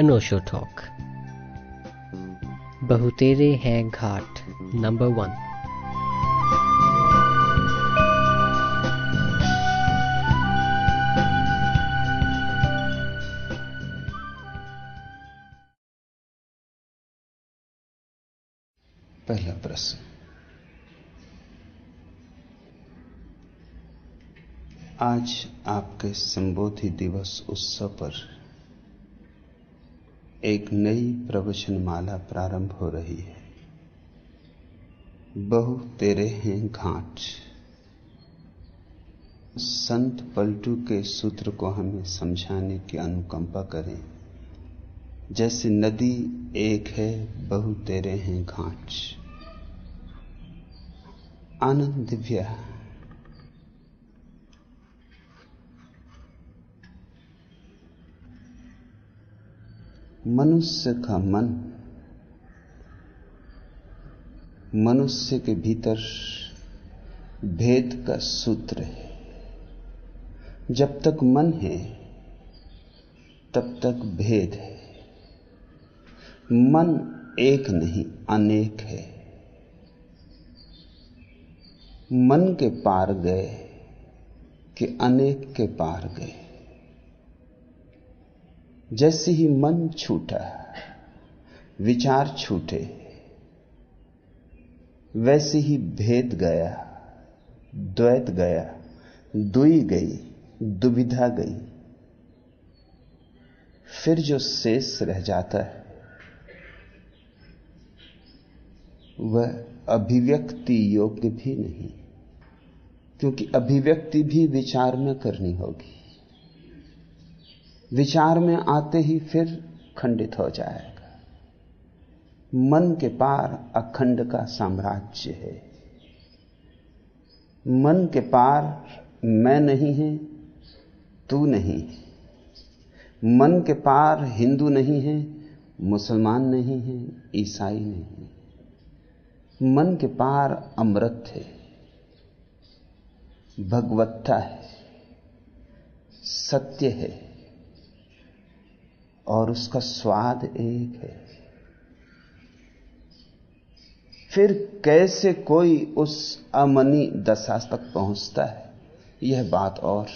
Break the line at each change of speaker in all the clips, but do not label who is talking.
अनोशो talk बहुतेरे हैं घाट number one
पहला प्रश्न आज आपके संबोधि दिवस उत्सव पर एक नई प्रवचन माला प्रारंभ हो रही है। बहु तेरे हैं घाट। संत पलटू के सूत्र को हमें समझाने की अनुकंपा करें। जैसे नदी एक है, बहु तेरे हैं घाट। आनंद दिव्या मनुष्य का मन मनुष्य के भीतर भेद का सूत्र है। जब तक मन है, तब तक भेद है। मन एक नहीं, अनेक है। मन के पार गए कि अनेक के पार गए। जैसे ही मन छूटा, विचार छूटे, वैसे ही भेद गया, द्वैत गया, दुई गई, दुविधा गई। फिर जो शेष रह जाता है, वह अभिव्यक्ति योग्य भी नहीं, क्योंकि अभिव्यक्ति भी विचार में करनी होगी। विचार में आते ही फिर खंडित हो जाएगा। मन के पार अखंड का साम्राज्य है। मन के पार मैं नहीं है, तू नहीं मन के पार हिंदू नहीं है, मुसलमान नहीं है, ईसाई नहीं है। मन के पार अमृत है, भगवत्ता है, सत्य है। और उसका स्वाद एक है। फिर कैसे कोई उस अमनी दशा तक पहुँचता है? यह बात और।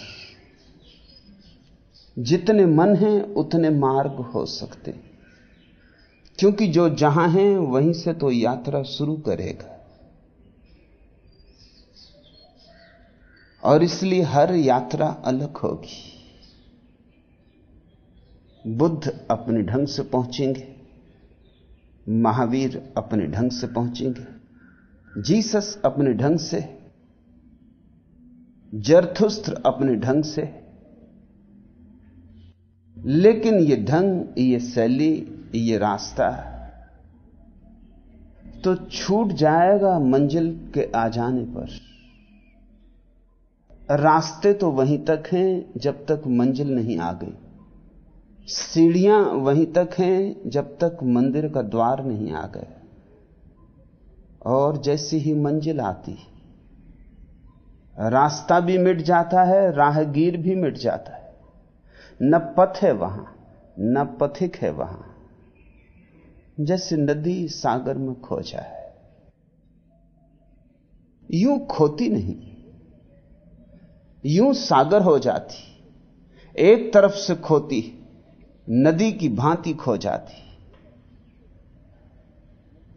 जितने मन हैं, उतने मार्ग हो सकते। क्योंकि जो जहाँ है, वहीं से तो यात्रा शुरू करेगा। और इसलिए हर यात्रा अलग होगी। बुद्ध अपने ढंग से पहुँचेंगे, महावीर अपने ढंग से पहुँचेंगे, जीसस अपने ढंग से, जरथुस्त्र अपने ढंग से, लेकिन ये ढंग, ये शैली, ये रास्ता तो छूट जाएगा मंजिल के आ जाने पर। रास्ते तो वहीं तक हैं जब तक मंजिल नहीं आ गई। सीढ़ियाँ वहीं तक हैं, जब तक मंदिर का द्वार नहीं आ गया। और जैसी ही मंजिल आती, रास्ता भी मिट जाता है, राहगीर भी मिट जाता है। न पथ है वहाँ, न पथिक है वहाँ, जैसे नदी सागर में खो जाए। यूँ खोती नहीं, यूँ सागर हो जाती, एक तरफ़ से खोती। नदी की भांति खो जाती।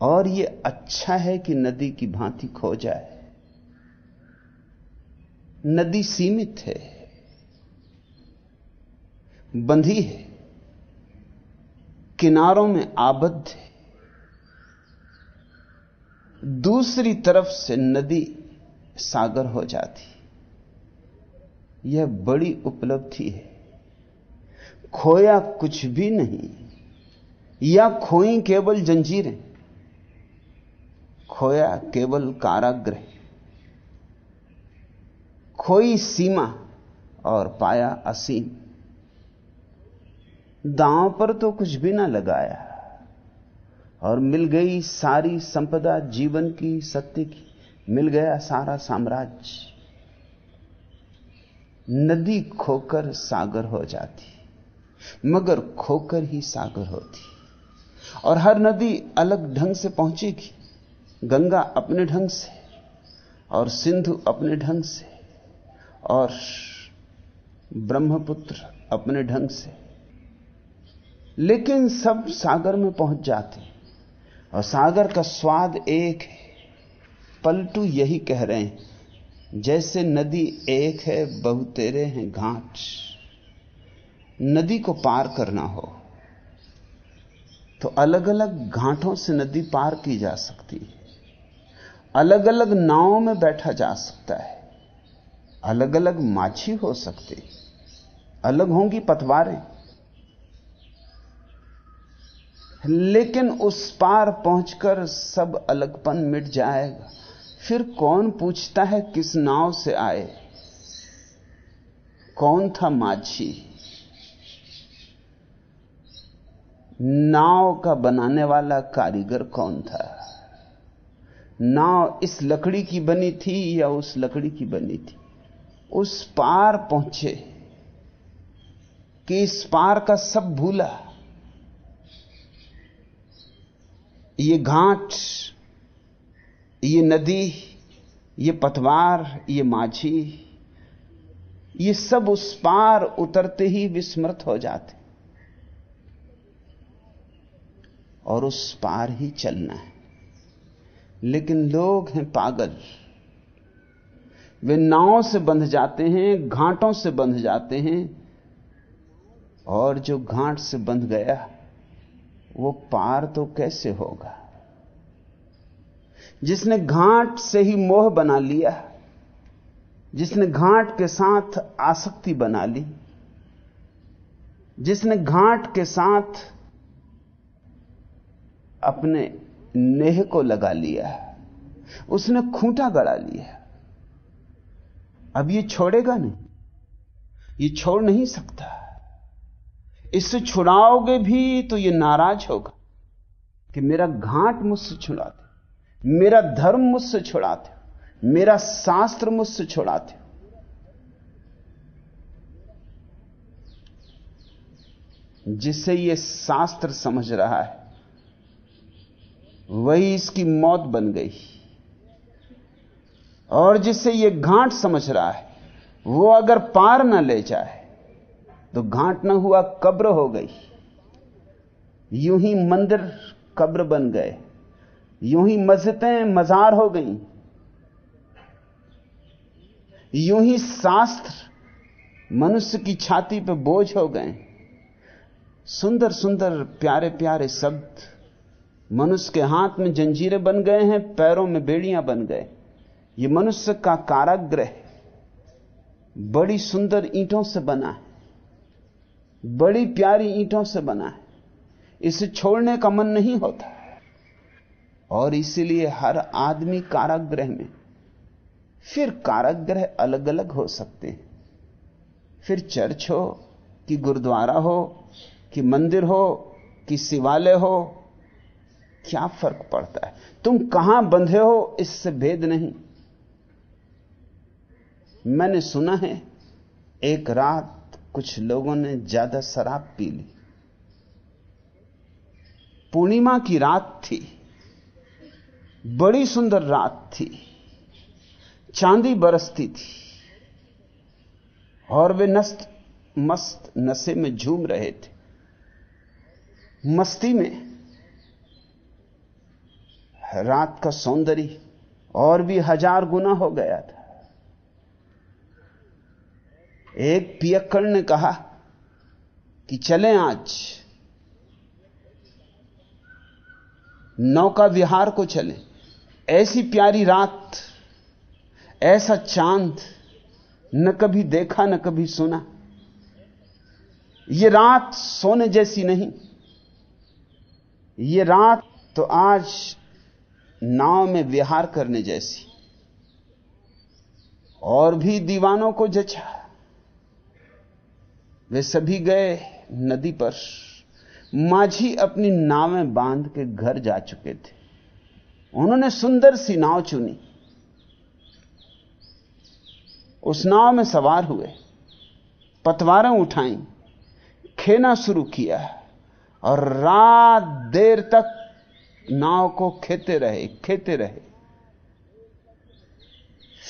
और यह अच्छा है कि नदी की भांति खो जाए। नदी सीमित है, बंधी है, किनारों में आबद्ध है। दूसरी तरफ़ से नदी सागर हो जाती। यह बड़ी उपलब्धि है। खोया कुछ भी नहीं। या खोई केवल जंजीरें। खोया केवल काराग्रह खोई सीमा और पाया असीम। दांव पर तो कुछ भी ना लगाया। और मिल गई सारी संपदा जीवन की, सत्य की। मिल गया सारा साम्राज्य। नदी खोकर सागर हो जाती। मगर खोकर ही सागर होती। और हर नदी अलग ढंग से पहुंचेगी। गंगा अपने ढंग से, और सिंधु अपने ढंग से, और ब्रह्मपुत्र अपने ढंग से। लेकिन सब सागर में पहुँच जाते और सागर का स्वाद एक है। पलटू यही कह रहे हैं, जैसे नदी एक है, बहुतेरे हैं घाट। नदी को पार करना हो तो अलग अलग घाटों से नदी पार की जा सकती है। अलग अलग नावों में बैठा जा सकता है। अलग अलग माछी हो सकते अलग होंगी पतवारें। लेकिन उस पार पहुंचकर सब अलगपन मिट जाएगा। फिर कौन पूछता है किस नाव से आए? कौन था माझी नाव का बनाने वाला कारीगर कौन था? नाव इस लकड़ी की बनी थी या उस लकड़ी की बनी थी? उस पार पहुँचे। कि इस पार का सब भूला। ये घाट, ये नदी, ये पतवार, ये माझी, ये सब उस पार उतरते ही विस्मृत हो जाते। और उस पार ही चलना है। लेकिन लोग हैं पागल। वे नाव से बंध जाते हैं, घाटों से बंध जाते हैं, और जो घाट से बंध गया, वो पार तो कैसे होगा? जिसने घाट से ही मोह बना लिया, जिसने घाट के साथ आसक्ति बना ली, जिसने घाट के साथ अपने नेह को लगा लिया है। उसने खूंटा गड़ा लिया अब ये छोड़ेगा नहीं। ये छोड़ नहीं सकता। इससे छुड़ाओगे भी तो ये नाराज़ होगा कि मेरा घाट मुझसे छुड़ाते मेरा धर्म मुझसे छुड़ाते मेरा शास्त्र मुझसे छुड़ाते जिसे ये शास्त्र समझ रहा है वही इसकी मौत बन गई। और जिसे ये घाट समझ रहा है, वो अगर पार न ले जाए तो घाट न हुआ, कब्र हो गई। यूँ ही मंदिर कब्र बन गए। यूँ ही मस्जिदें मजार हो गई। यूँ ही शास्त्र मनुष्य की छाती पर बोझ हो गए। सुंदर सुंदर प्यारे प्यारे शब्द मनुष्य के हाथ में जंजीरें बन गए हैं, पैरों में बेड़ियाँ बन गए। ये मनुष्य का काराग्रह बड़ी सुंदर ईंटों से बना है। बड़ी प्यारी ईंटों से बना है। इसे छोड़ने का मन नहीं होता। और इसीलिए हर आदमी काराग्रह में, फिर काराग्रह अलग अलग हो सकते हैं। फिर चर्च हो, कि गुरुद्वारा हो, कि मंदिर हो, कि शिवालय हो क्या फ़र्क पड़ता है? तुम कहाँ बंधे हो, इससे भेद नहीं। मैंने सुना है, एक रात कुछ लोगों ने ज़्यादा शराब पी ली। पूर्णिमा की रात थी। बड़ी सुंदर रात थी। चांदी बरसती थी। और वे नस्त, मस्त नशे में झूम रहे थे। मस्ती में रात का सौंदर्य और भी हज़ार गुना हो गया था। एक पियक्कड़ ने कहा कि चलें आज। नौका विहार को चलें। ऐसी प्यारी रात, ऐसा चाँद, न कभी देखा, न कभी सुना। यह रात सोने जैसी नहीं। यह रात तो आज नाव में विहार करने जैसी। और भी दीवानों को जचा। वे सभी गए नदी पर। माझी अपनी नावें बाँध के घर जा चुके थे। उन्होंने सुंदर सी नाव चुनी। उस नाव में सवार हुए। पतवारें उठाई। खेना शुरू किया। और रात देर तक नाव को खेते रहे खेते रहे।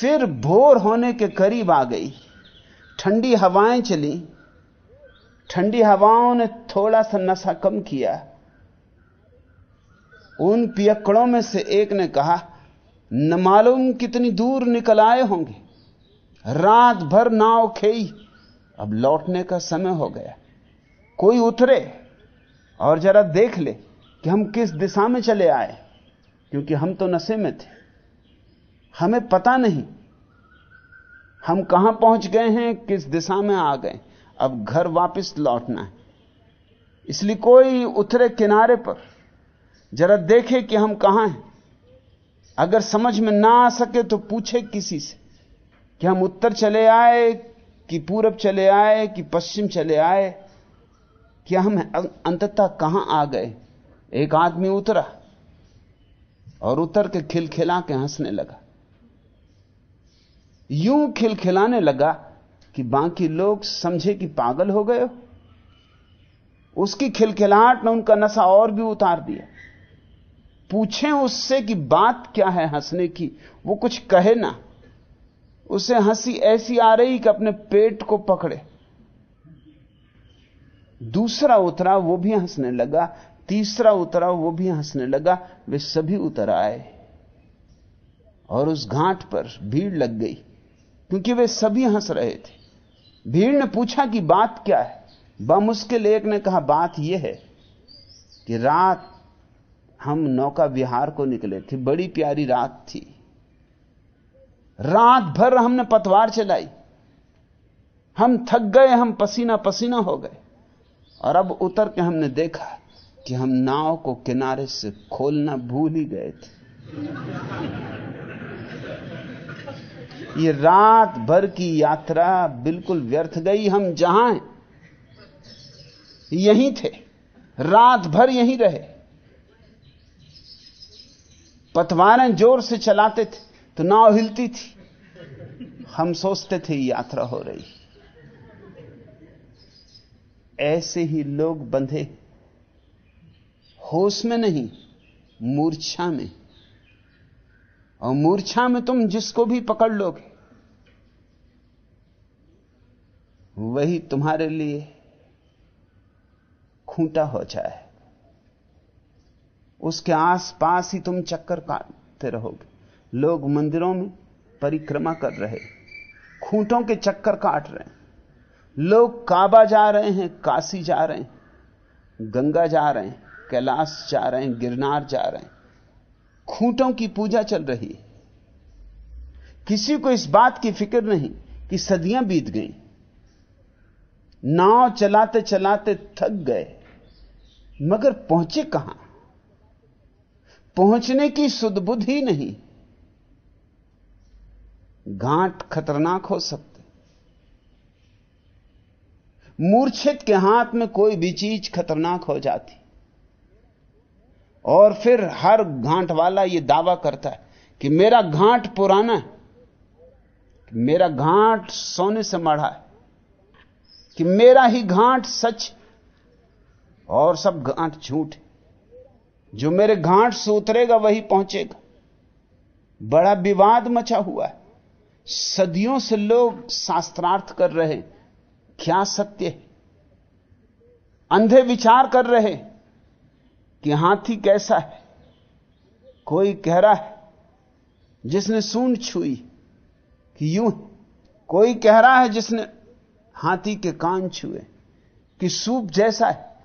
फिर भोर होने के करीब आ गई। ठंडी हवाएँ चली। ठंडी हवाओं ने थोड़ा सा नशा कम किया। उन पियकड़ों में से एक ने कहा, न मालूम कितनी दूर निकल आए होंगे। रात भर नाव खेई, अब लौटने का समय हो गया। कोई उतरे और जरा देख ले। कि हम किस दिशा में चले आए? क्योंकि हम तो नशे में थे। हमें पता नहीं हम कहाँ पहुँच गए हैं, किस दिशा में आ गए। अब घर वापस लौटना है। इसलिए कोई उतरे किनारे पर जरा देखे कि हम कहाँ हैं। अगर समझ में ना आ सके तो पूछे किसी से कि हम उत्तर चले आए, कि पूरब चले आए, कि पश्चिम चले आए क्या हम अंततः कहाँ आ गए। एक आदमी उतरा और उतर के खिलखिला के हंसने लगा। यूँ खिलखिलाने लगा कि बाकी लोग समझे कि पागल हो गए उसकी खिलखिलाहट ने उनका नशा और भी उतार दिया। पूछें उससे कि बात क्या है हंसने की, वो कुछ कहे ना। उसे हँसी ऐसी आ रही कि अपने पेट को पकड़े। दूसरा उतरा, वो भी हंसने लगा तीसरा उतरा, वो भी हंसने लगा, वे सभी उतर आए। और उस घाट पर भीड़ लग गई, क्योंकि वे सभी हंस रहे थे। भीड़ ने पूछा कि बात क्या है? बमुश्किल एक ने कहा, बात यह है कि रात, हम नौका विहार को निकले थे, बड़ी प्यारी रात थी। रात भर हमने पतवार चलाई। हम थक गए, हम पसीना पसीना हो गए। और अब उतर के हमने देखा कि हम नाव को किनारे से खोलना भूल ही गए थे। ये रात भर की यात्रा बिल्कुल व्यर्थ गई, हम जहाँ हैं, यहीं थे, रात भर यहीं रहे। पतवारें ज़ोर से चलाते थे तो नाव हिलती थी। हम सोचते थे यात्रा हो रही। ऐसे ही लोग बंधे होश में नहीं, मूर्छा में। और मूर्छा में तुम जिसको भी पकड़ लोगे, वही तुम्हारे लिए खूंटा हो जाए। उसके आसपास ही तुम चक्कर काटते रहोगे। लोग मंदिरों में परिक्रमा कर रहे, खूंटों के चक्कर काट रहे हैं। लोग काबा जा रहे हैं, काशी जा रहे हैं, गंगा जा रहे हैं। कैलाश जा रहे हैं, गिरनार जा रहे हैं। खूंटों की पूजा चल रही है। किसी को इस बात की फ़िक्र नहीं कि सदियाँ बीत गईं। नाव चलाते चलाते थक गए। मगर पहुँचे कहाँ? पहुँचने की सुदबुद्ध ही नहीं। घाट खतरनाक हो सकते। मूर्छित के हाथ में कोई भी चीज़ खतरनाक हो जाती। और फिर हर घाट वाला यह दावा करता है कि मेरा घाट पुराना है मेरा घाट सोने से मढ़ा है, कि मेरा ही घाट सच और सब घाट झूठ है। जो मेरे घाट से उतरेगा वही पहुंचेगा। बड़ा विवाद मचा हुआ है। सदियों से लोग शास्त्रार्थ कर रहे क्या सत्य है? अंधे विचार कर रहे कि हाथी कैसा है? कोई कह रहा है, जिसने सूंड छुई कि यूँ कोई कह रहा है, जिसने हाथी के कान छुए कि सूप जैसा है।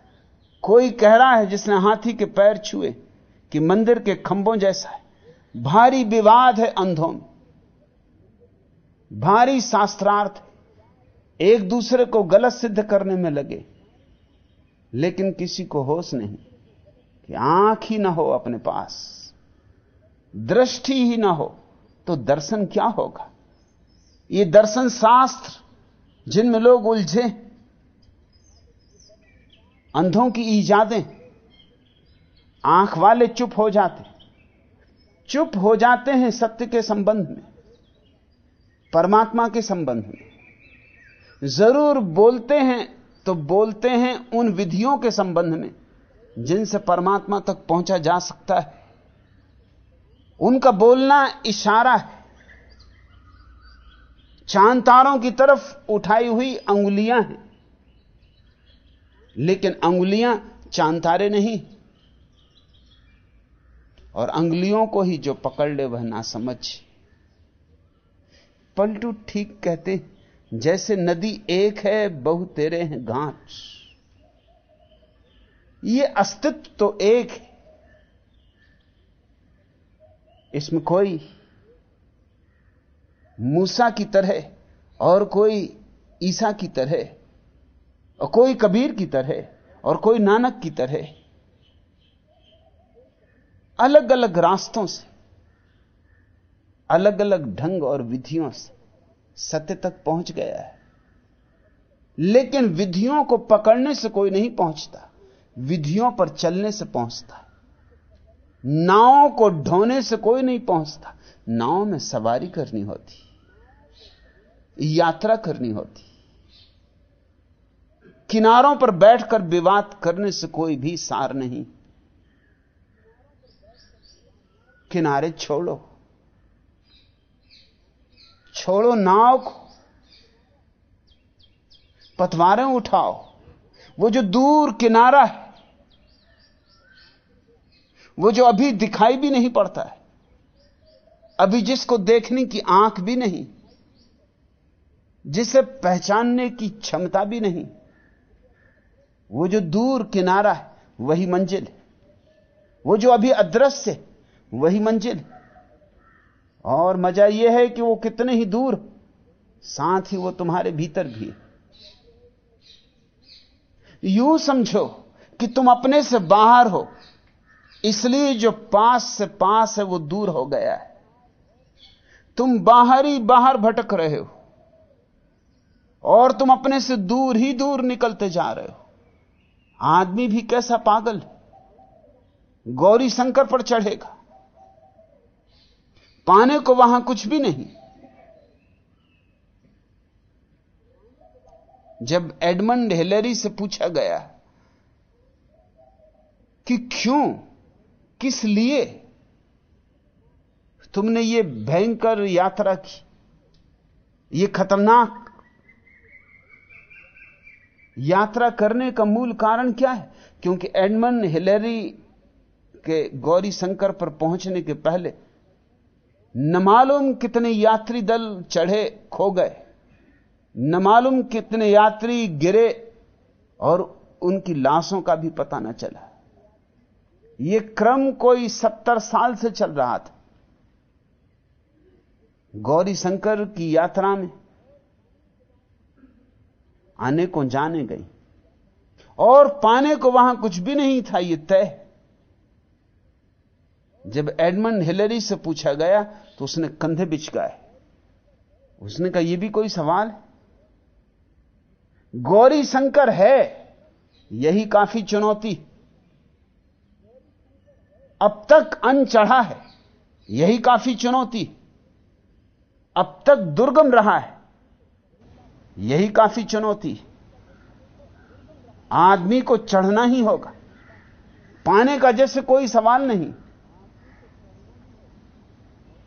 कोई कह रहा है, जिसने हाथी के पैर छुए कि मंदिर के खंभों जैसा है। भारी विवाद है अंधों में। भारी शास्त्रार्थ एक दूसरे को गलत सिद्ध करने में लगे, लेकिन किसी को होश नहीं। कि आँख ही ना हो अपने पास, दृष्टि ही ना हो तो दर्शन क्या होगा? ये दर्शन शास्त्र, जिनमें लोग उलझे, अंधों की ईजादें, आँख वाले चुप हो जाते चुप हो जाते हैं सत्य के संबंध में, परमात्मा के संबंध में। ज़रूर बोलते हैं तो बोलते हैं उन विधियों के संबंध में। जिनसे परमात्मा तक पहुँचा जा सकता है। उनका बोलना इशारा है। चाँद तारों की तरफ़ उठाई हुई अंगुलियाँ हैं। लेकिन अंगुलियाँ चाँद तारे नहीं। और अंगुलियों को ही जो पकड़ ले वह ना समझ पलटू ठीक कहते जैसे नदी एक है, बहु तेरे हैं घाट। ये अस्तित्व तो एक है। इसमें कोई मूसा की तरह और कोई ईसा की तरह और कोई कबीर की तरह और कोई नानक की तरह अलग अलग रास्तों से अलग अलग ढंग और विधियों से सत्य तक पहुँच गया है। लेकिन विधियों को पकड़ने से कोई नहीं पहुँचता। विधियों पर चलने से पहुँचता है। नावों को ढोने से कोई नहीं पहुँचता। नाव में सवारी करनी होती, यात्रा करनी होती, किनारों पर बैठकर विवाद करने से कोई भी सार नहीं। किनारे छोड़ो छोड़ो नाव को, पतवारें उठाओ। वो जो दूर किनारा है वो जो अभी दिखाई भी नहीं पड़ता है, अभी जिसको देखने की आँख भी नहीं, जिसे पहचानने की क्षमता भी नहीं, वो जो दूर किनारा है, वही मंजिल है। वो जो अभी अदृश्य है, वही मंजिल है। और मज़ा यह है कि वो कितने ही दूर, साथ ही वो तुम्हारे भीतर भी है। यूँ समझो कि तुम अपने से बाहर हो इसलिए जो पास से पास है, वो दूर हो गया है। तुम बाहर ही बाहर भटक रहे हो और तुम अपने से दूर ही दूर निकलते जा रहे हो। आदमी भी कैसा पागल गौरी शंकर पर चढ़ेगा। पाने को वहाँ कुछ भी नहीं। जब एडमंड हिलेरी से पूछा गया कि क्यों किस लिए? तुमने ये भयंकर यात्रा की। ये खतरनाक। यात्रा करने का मूल कारण क्या है? क्योंकि एडमन हिलेरी के गौरी शंकर पर पहुँचने के पहले न मालूम कितने यात्री दल चढ़े, खो गए। न मालूम कितने यात्री गिरे और उनकी लाशों का भी पता न चला। यह क्रम कोई सत्तर साल से चल रहा था। गौरी शंकर की यात्रा में आने को जाने गई। और पाने को वहाँ कुछ भी नहीं था यह तय। जब एडमंड हिलरी से पूछा गया तो उसने कंधे बिचकाए उसने कहा यह भी कोई सवाल है? गौरी शंकर है। यही काफ़ी चुनौती अब तक अन चढ़ा है। यही काफ़ी चुनौती। अब तक दुर्गम रहा है। यही काफ़ी चुनौती। आदमी को चढ़ना ही होगा। पाने का जैसे कोई सवाल नहीं।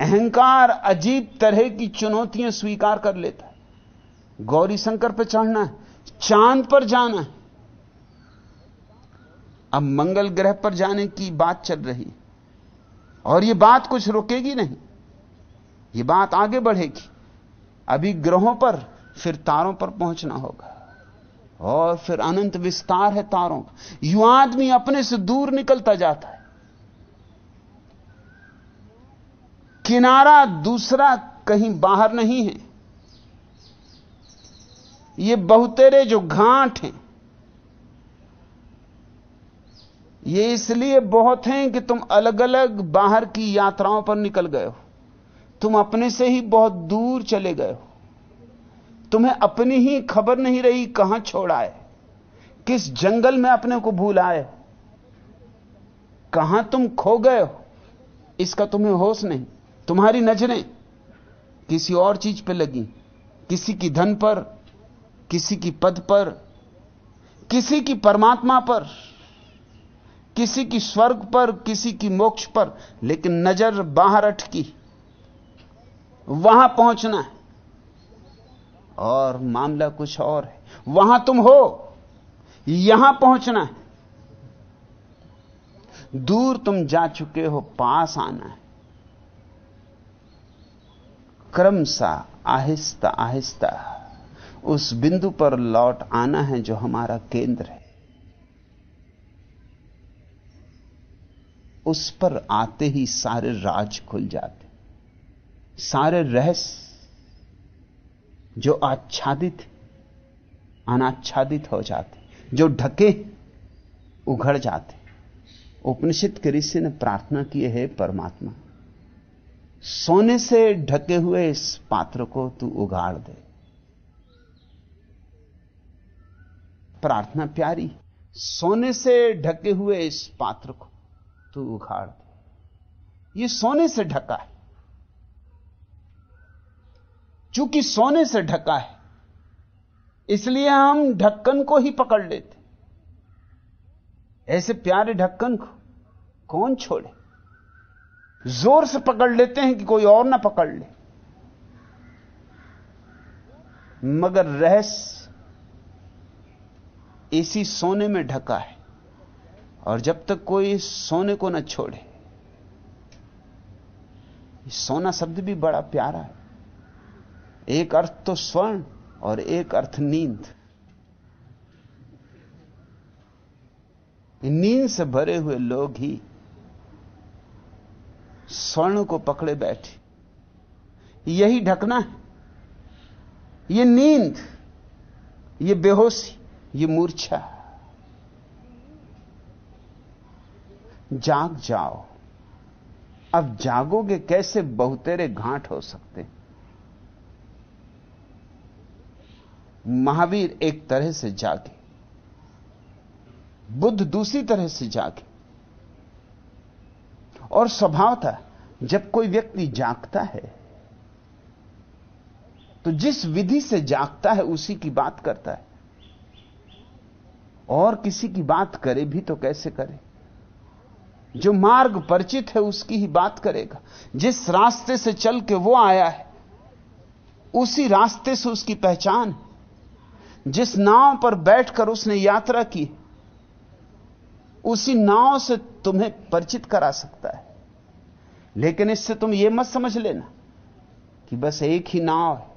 अहंकार अजीब तरह की चुनौतियाँ स्वीकार कर लेता है। गौरी शंकर पर चढ़ना है। चाँद पर जाना है। अब मंगल ग्रह पर जाने की बात चल रही और यह बात कुछ रुकेगी नहीं। यह बात आगे बढ़ेगी। अभी ग्रहों पर फिर तारों पर पहुँचना होगा। और फिर अनंत विस्तार है तारों का। यू आदमी अपने से दूर निकलता जाता है। किनारा दूसरा कहीं बाहर नहीं है। ये बहुतेरे जो घाट हैं ये इसलिए बहुत हैं कि तुम अलग अलग बाहर की यात्राओं पर निकल गए हो। तुम अपने से ही बहुत दूर चले गए हो। तुम्हें अपनी ही खबर नहीं रही कहाँ छोड़ा है। किस जंगल में अपने को भूल आए कहाँ तुम खो गए हो। इसका तुम्हें होश नहीं, तुम्हारी नज़रें किसी और चीज़ पर लगी। किसी की धन पर, किसी की पद पर, किसी की परमात्मा पर। किसी की स्वर्ग पर, किसी की मोक्ष पर, लेकिन नज़र बाहर अटकी। वहाँ पहुँचना है। और मामला कुछ और है। वहाँ तुम हो, यहाँ पहुँचना है। दूर तुम जा चुके हो, पास आना है। क्रमशः आहिस्ता आहिस्ता उस बिंदु पर लौट आना है जो हमारा केंद्र है। उस पर आते ही सारे राज खुल जाते। सारे रहस्य जो आच्छादित, अनाच्छादित हो जाते, जो ढके उघड़ जाते। उपनिषद के ऋषि ने प्रार्थना की, है परमात्मा, सोने से ढके हुए इस पात्र को तू उगाड़ दे। प्रार्थना प्यारी, सोने से ढके हुए इस पात्र को तू उखाड़ दे। ये सोने से ढका है। चूँकि सोने से ढका है, इसलिए हम ढक्कन को ही पकड़ लेते। ऐसे प्यारे ढक्कन को कौन छोड़े? ज़ोर से पकड़ लेते हैं कि कोई और ना पकड़ ले। मगर रहस्य इसी सोने में ढका है। और जब तक कोई सोने को न छोड़े, सोना शब्द भी बड़ा प्यारा है। एक अर्थ तो स्वर्ण और एक अर्थ नींद। नींद से भरे हुए लोग ही स्वर्ण को पकड़े बैठे। यही ढकना है। ये नींद, ये बेहोशी, ये मूर्छा। जाग जाओ। अब जागोगे कैसे? बहुतेरे घाट हो सकते। महावीर एक तरह से जागे। बुद्ध दूसरी तरह से जागे। और स्वभाव था जब कोई व्यक्ति जागता है तो जिस विधि से जागता है, उसी की बात करता है। और किसी की बात करे भी तो कैसे करे? जो मार्ग परिचित है उसकी ही बात करेगा। जिस रास्ते से चल के वो आया है, उसी रास्ते से उसकी पहचान। जिस नाव पर बैठकर उसने यात्रा की, उसी नाव से तुम्हें परिचित करा सकता है। लेकिन इससे तुम यह मत समझ लेना कि बस एक ही नाव है।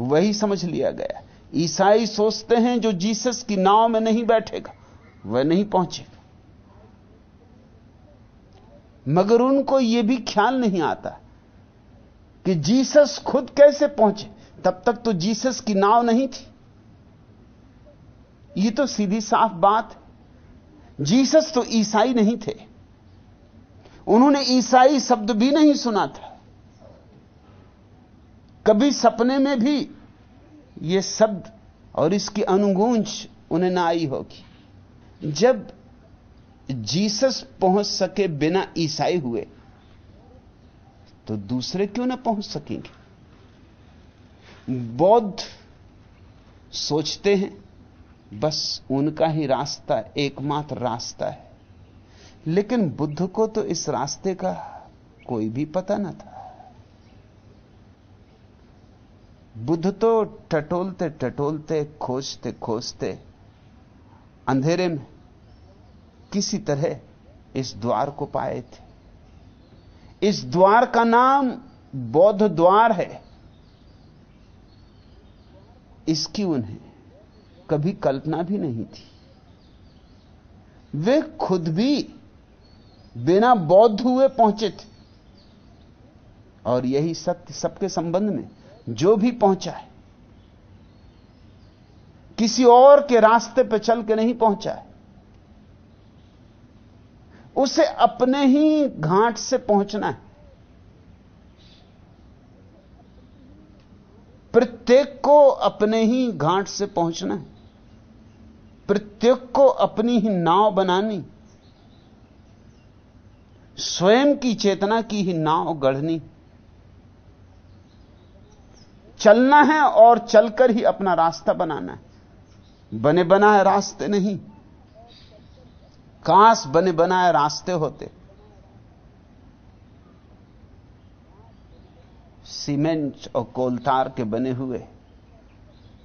वही समझ लिया गया। ईसाई सोचते हैं जो जीसस की नाव में नहीं बैठेगा, वह नहीं पहुंचेगा। मगर उनको यह भी ख्याल नहीं आता कि जीसस खुद कैसे पहुँचे। तब तक तो जीसस की नाव नहीं थी। यह तो सीधी साफ़ बात जीसस तो ईसाई नहीं थे। उन्होंने ईसाई शब्द भी नहीं सुना था। कभी सपने में भी यह शब्द और इसकी अनुगूंज उन्हें ना आई होगी। जब जीसस पहुँच सके बिना ईसाई हुए तो दूसरे क्यों ना पहुँच सकेंगे? बौद्ध सोचते हैं, बस उनका ही रास्ता, एकमात्र रास्ता है। लेकिन बुद्ध को तो इस रास्ते का कोई भी पता न था। बुद्ध तो टटोलते टटोलते, खोजते खोजते, अंधेरे में किसी तरह इस द्वार को पाए थे। इस द्वार का नाम बौद्ध द्वार है। इसकी उन्हें कभी कल्पना भी नहीं थी। वे खुद भी बिना बौद्ध हुए पहुँचे थे। और यही सत्य सबके संबंध में जो भी पहुँचा है, किसी और के रास्ते पर चल के नहीं पहुँचा है। उसे अपने ही घाट से पहुँचना है। प्रत्येक को अपने ही घाट से पहुँचना है। प्रत्येक को अपनी ही नाव बनानी। स्वयं की चेतना की ही नाव गढ़नी। चलना है और चलकर ही अपना रास्ता बनाना है। बने बनाए रास्ते नहीं। काश बने बनाए रास्ते होते। सीमेंट और कोलतार के बने हुए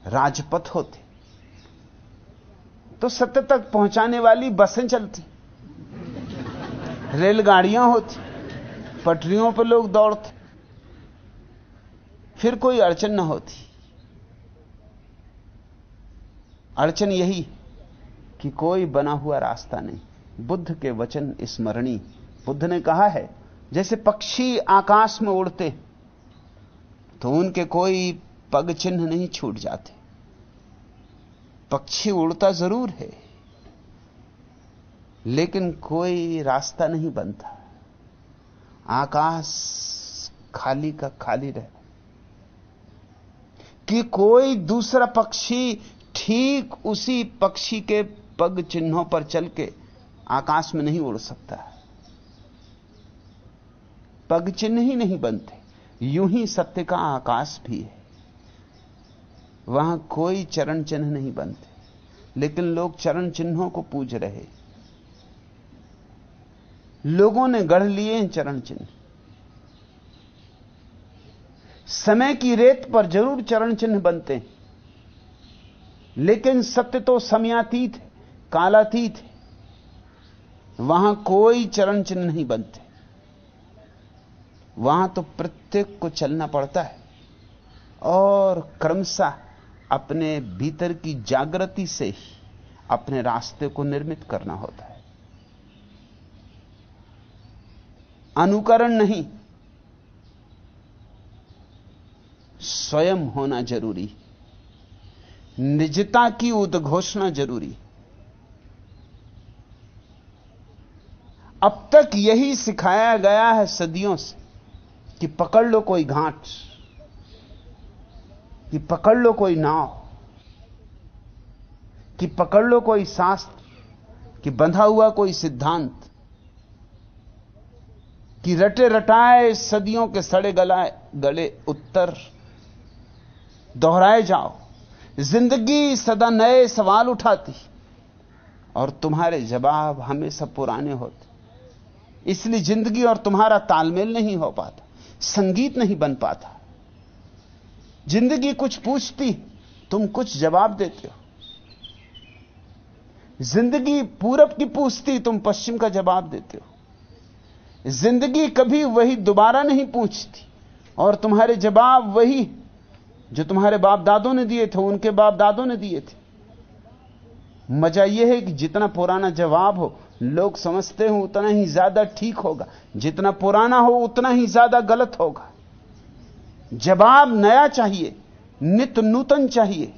राजपथ होते। तो सत्य तक पहुँचाने वाली बसें चलती। रेलगाड़ियाँ होती। पटरियों पर लोग दौड़ते। फिर कोई अड़चन ना होती। अड़चन यही कि कोई बना हुआ रास्ता नहीं। बुद्ध के वचन स्मरणी बुद्ध ने कहा है, जैसे पक्षी आकाश में उड़ते तो उनके कोई पग चिन्ह नहीं छूट जाते। पक्षी उड़ता ज़रूर है, लेकिन कोई रास्ता नहीं बनता। आकाश खाली का खाली रह, कि कोई दूसरा पक्षी ठीक उसी पक्षी के पग चिन्हों पर चल के आकाश में नहीं उड़ सकता। पग चिन्ह ही नहीं बनते। यूँ ही सत्य का आकाश भी है। वहाँ कोई चरण चिन्ह नहीं बनते। लेकिन लोग चरण चिन्हों को पूज रहे। लोगों ने गढ़ लिए चरण चिन्ह। समय की रेत पर ज़रूर चरण चिन्ह बनते हैं। लेकिन सत्य तो समयातीत है, कालातीत है। वहाँ कोई चरण चिन्ह नहीं बनते। वहाँ तो प्रत्येक को चलना पड़ता है। और क्रमशः अपने भीतर की जागृति से ही अपने रास्ते को निर्मित करना होता है। अनुकरण नहीं। स्वयं होना ज़रूरी। निजता की उद्घोषणा ज़रूरी। अब तक यही सिखाया गया है सदियों से कि पकड़ लो कोई घाट, कि पकड़ लो कोई नाव, कि पकड़ लो कोई शास्त्र, कि बंधा हुआ कोई सिद्धांत, कि रटे रटाए सदियों के सड़े गलाए, गले उत्तर, दोहराए जाओ। ज़िंदगी सदा नए सवाल उठाती, और तुम्हारे जवाब हमेशा पुराने होते। इसलिए ज़िंदगी और तुम्हारा तालमेल नहीं हो पाता, संगीत नहीं बन पाता। ज़िंदगी कुछ पूछती, तुम कुछ जवाब देते हो। ज़िंदगी पूरब की पूछती, तुम पश्चिम का जवाब देते हो। ज़िंदगी कभी वही दोबारा नहीं पूछती, और तुम्हारे जवाब वही जो तुम्हारे बाप दादों ने दिए थे, उनके बाप दादों ने दिए थे। मज़ा यह है कि जितना पुराना जवाब हो लोग समझते हैं उतना ही ज़्यादा ठीक होगा। जितना पुराना हो, उतना ही ज़्यादा गलत होगा। जवाब नया चाहिए, नित नूतन चाहिए।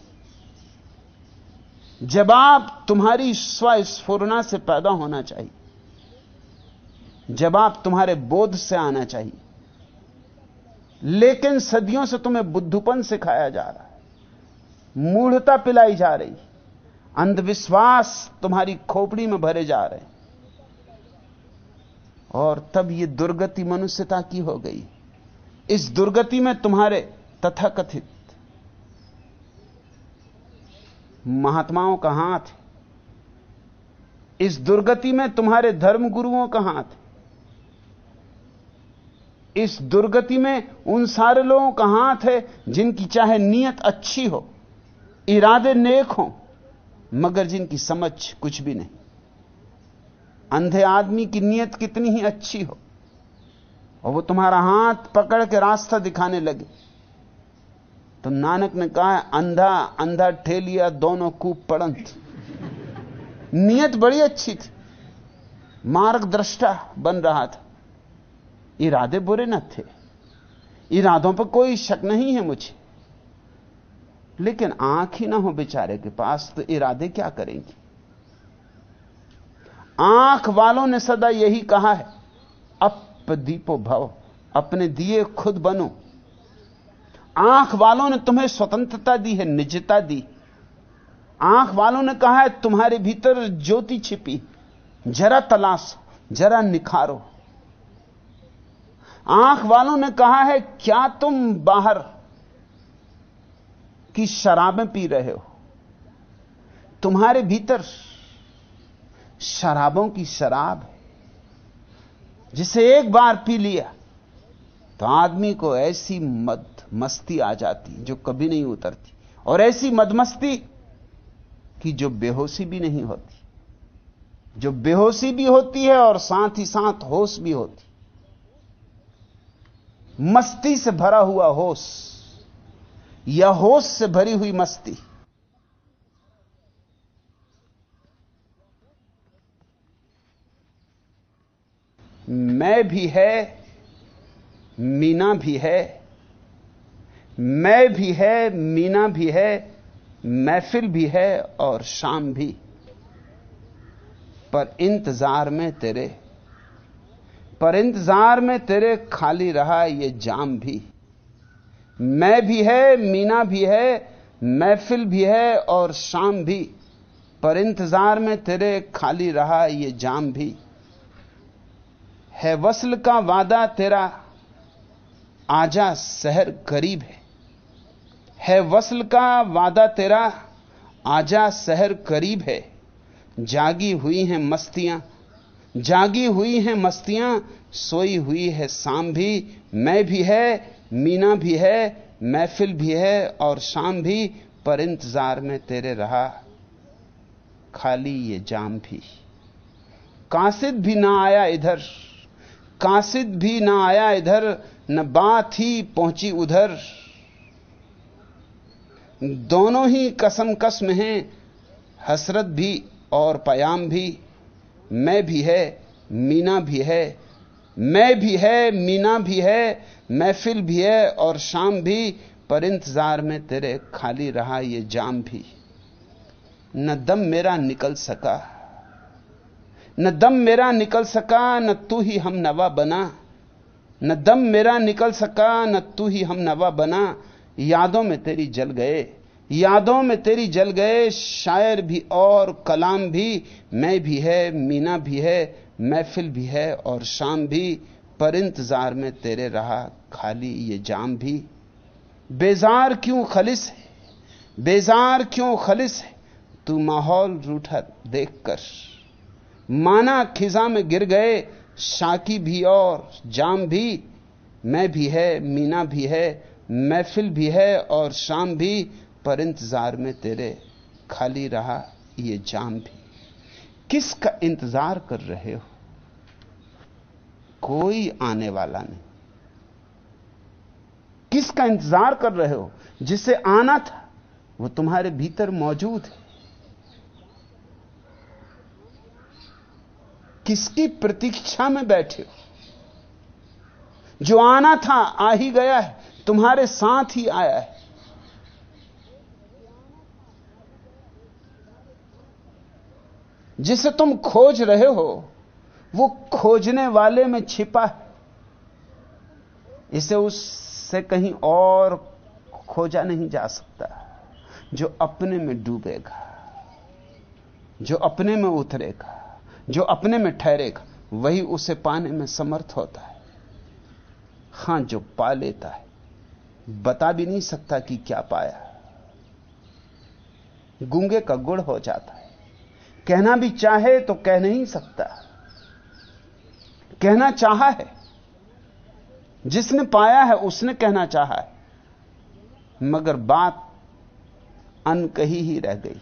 जवाब तुम्हारी स्वस्फुरना से पैदा होना चाहिए। जवाब तुम्हारे बोध से आना चाहिए। लेकिन सदियों से तुम्हें बुद्धूपन सिखाया जा रहा है। मूढ़ता पिलाई जा रही अंधविश्वास तुम्हारी खोपड़ी में भरे जा रहे और तब यह दुर्गति मनुष्यता की हो गई। इस दुर्गति में तुम्हारे तथाकथित महात्माओं का हाथ इस दुर्गति में तुम्हारे धर्म गुरुओं का हाथ इस दुर्गति में उन सारे लोगों का हाथ है जिनकी चाहे नीयत अच्छी हो, इरादे नेक हो, मगर जिनकी समझ कुछ भी नहीं। अंधे आदमी की नीयत कितनी ही अच्छी हो। और वो तुम्हारा हाथ पकड़ के रास्ता दिखाने लगे। तो नानक ने कहा, अंधा अंधा ठेलिया, दोनों कूप पड़ंत। नियत बड़ी अच्छी थी। मार्गद्रष्टा बन रहा था। इरादे बुरे न थे। इरादों पर कोई शक नहीं है मुझे। लेकिन आँख ही ना हो बेचारे के पास तो इरादे क्या करेंगे? आँख वालों ने सदा यही कहा है, अप दीपो भव, अपने दिए खुद बनो। आँख वालों ने तुम्हें स्वतंत्रता दी है, निजता दी। आँख वालों ने कहा है, तुम्हारे भीतर ज्योति छिपी, जरा तलाश, जरा निखारो। आँख वालों ने कहा है, क्या तुम बाहर की शराबें पी रहे हो? तुम्हारे भीतर शराबों की शराब है। जिसे एक बार पी लिया तो आदमी को ऐसी मद मस्ती आ जाती जो कभी नहीं उतरती, और ऐसी मदमस्ती कि जो बेहोशी भी नहीं होती। जो बेहोशी भी होती है और साथ ही साथ होश भी होती। मस्ती से भरा हुआ होश, या होश से भरी हुई मस्ती। मैं भी है, मीना भी है, मैं भी है, मीना भी है, महफिल भी है और शाम भी। पर इंतज़ार में तेरे, पर इंतज़ार में तेरे खाली रहा ये जाम भी। मैं भी है, मीना भी है, महफिल भी है और शाम भी। पर इंतज़ार में तेरे खाली रहा ये जाम भी। है वसल का वादा तेरा, आजा शहर करीब है। है वसल का वादा तेरा, आजा शहर करीब है। जागी हुई हैं मस्तियाँ, जागी हुई हैं मस्तियाँ, सोई हुई है शाम भी, मैं भी है, मीना भी है, महफिल भी है, और शाम भी, पर इंतज़ार में तेरे रहा, खाली ये जाम भी। कासिद भी ना आया इधर कासिद भी ना आया इधर, न बात ही पहुँची उधर। दोनों ही कसम कसम हैं, हसरत भी और पयाम भी। मैं भी है, मीना भी है, मैं भी है, मीना भी है, महफिल भी है और शाम भी, पर इंतज़ार में तेरे खाली रहा ये जाम भी। न दम मेरा निकल सका। न दम मेरा निकल सका, न तू ही हम नवा बना। न दम मेरा निकल सका, न तू ही हम नवा बना। यादों में तेरी जल गए, यादों में तेरी जल गए, शायर भी और कलाम भी, मैं भी है, मीना भी है, महफिल भी है और शाम भी, पर इंतज़ार में तेरे रहा खाली ये जाम भी। बेजार क्यों खलिस है? बेजार क्यों खलिस है? तू माहौल रूठा देखकर। माना खिजा में गिर गए, शाकी भी और जाम भी, मैं भी है, मीना भी है, महफिल भी है और शाम भी, पर इंतज़ार में तेरे खाली रहा ये जाम भी। किसका इंतज़ार कर रहे हो? कोई आने वाला नहीं। किसका इंतज़ार कर रहे हो? जिसे आना था, वो तुम्हारे भीतर मौजूद है। किसकी प्रतीक्षा में बैठे हो? जो आना था, आ ही गया है, तुम्हारे साथ ही आया है। जिसे तुम खोज रहे हो, वो खोजने वाले में छिपा है। इसे उससे कहीं और खोजा नहीं जा सकता, जो अपने में डूबेगा, जो अपने में उतरेगा। जो अपने में ठहरेगा, वही उसे पाने में समर्थ होता है। हाँ, जो पा लेता है, बता भी नहीं सकता कि क्या पाया। गूँगे का गुड़ हो जाता है। कहना भी चाहे तो कह नहीं सकता। कहना चाहा है। जिसने पाया है, उसने कहना चाहा है। मगर बात अनकही ही रह गई।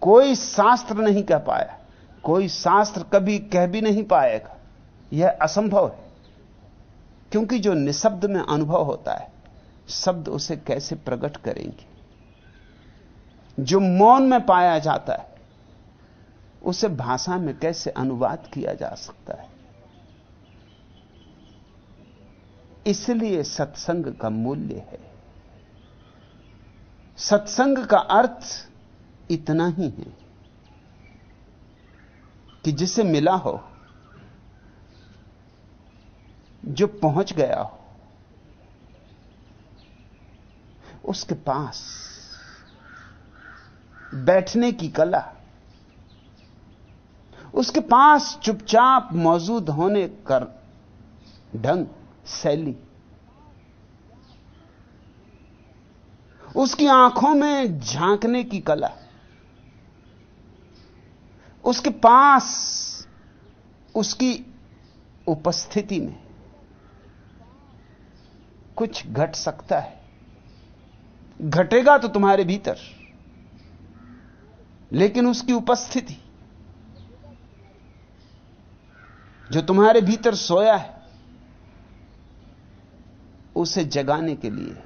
कोई शास्त्र नहीं कह पाया। कोई शास्त्र कभी कह भी नहीं पाएगा। यह असंभव है। क्योंकि जो निशब्द में अनुभव होता है, शब्द उसे कैसे प्रकट करेंगे? जो मौन में पाया जाता है, उसे भाषा में कैसे अनुवाद किया जा सकता है? इसलिए सत्संग का मूल्य है। सत्संग का अर्थ इतना ही है। कि जिसे मिला हो, जो पहुँच गया हो, उसके पास बैठने की कला, उसके पास चुपचाप मौजूद होने कर ढंग, शैली, उसकी आँखों में झांकने की कला उसके पास, उसकी उपस्थिति में कुछ घट सकता है। घटेगा तो तुम्हारे भीतर, लेकिन उसकी उपस्थिति जो तुम्हारे भीतर सोया है, उसे जगाने के लिए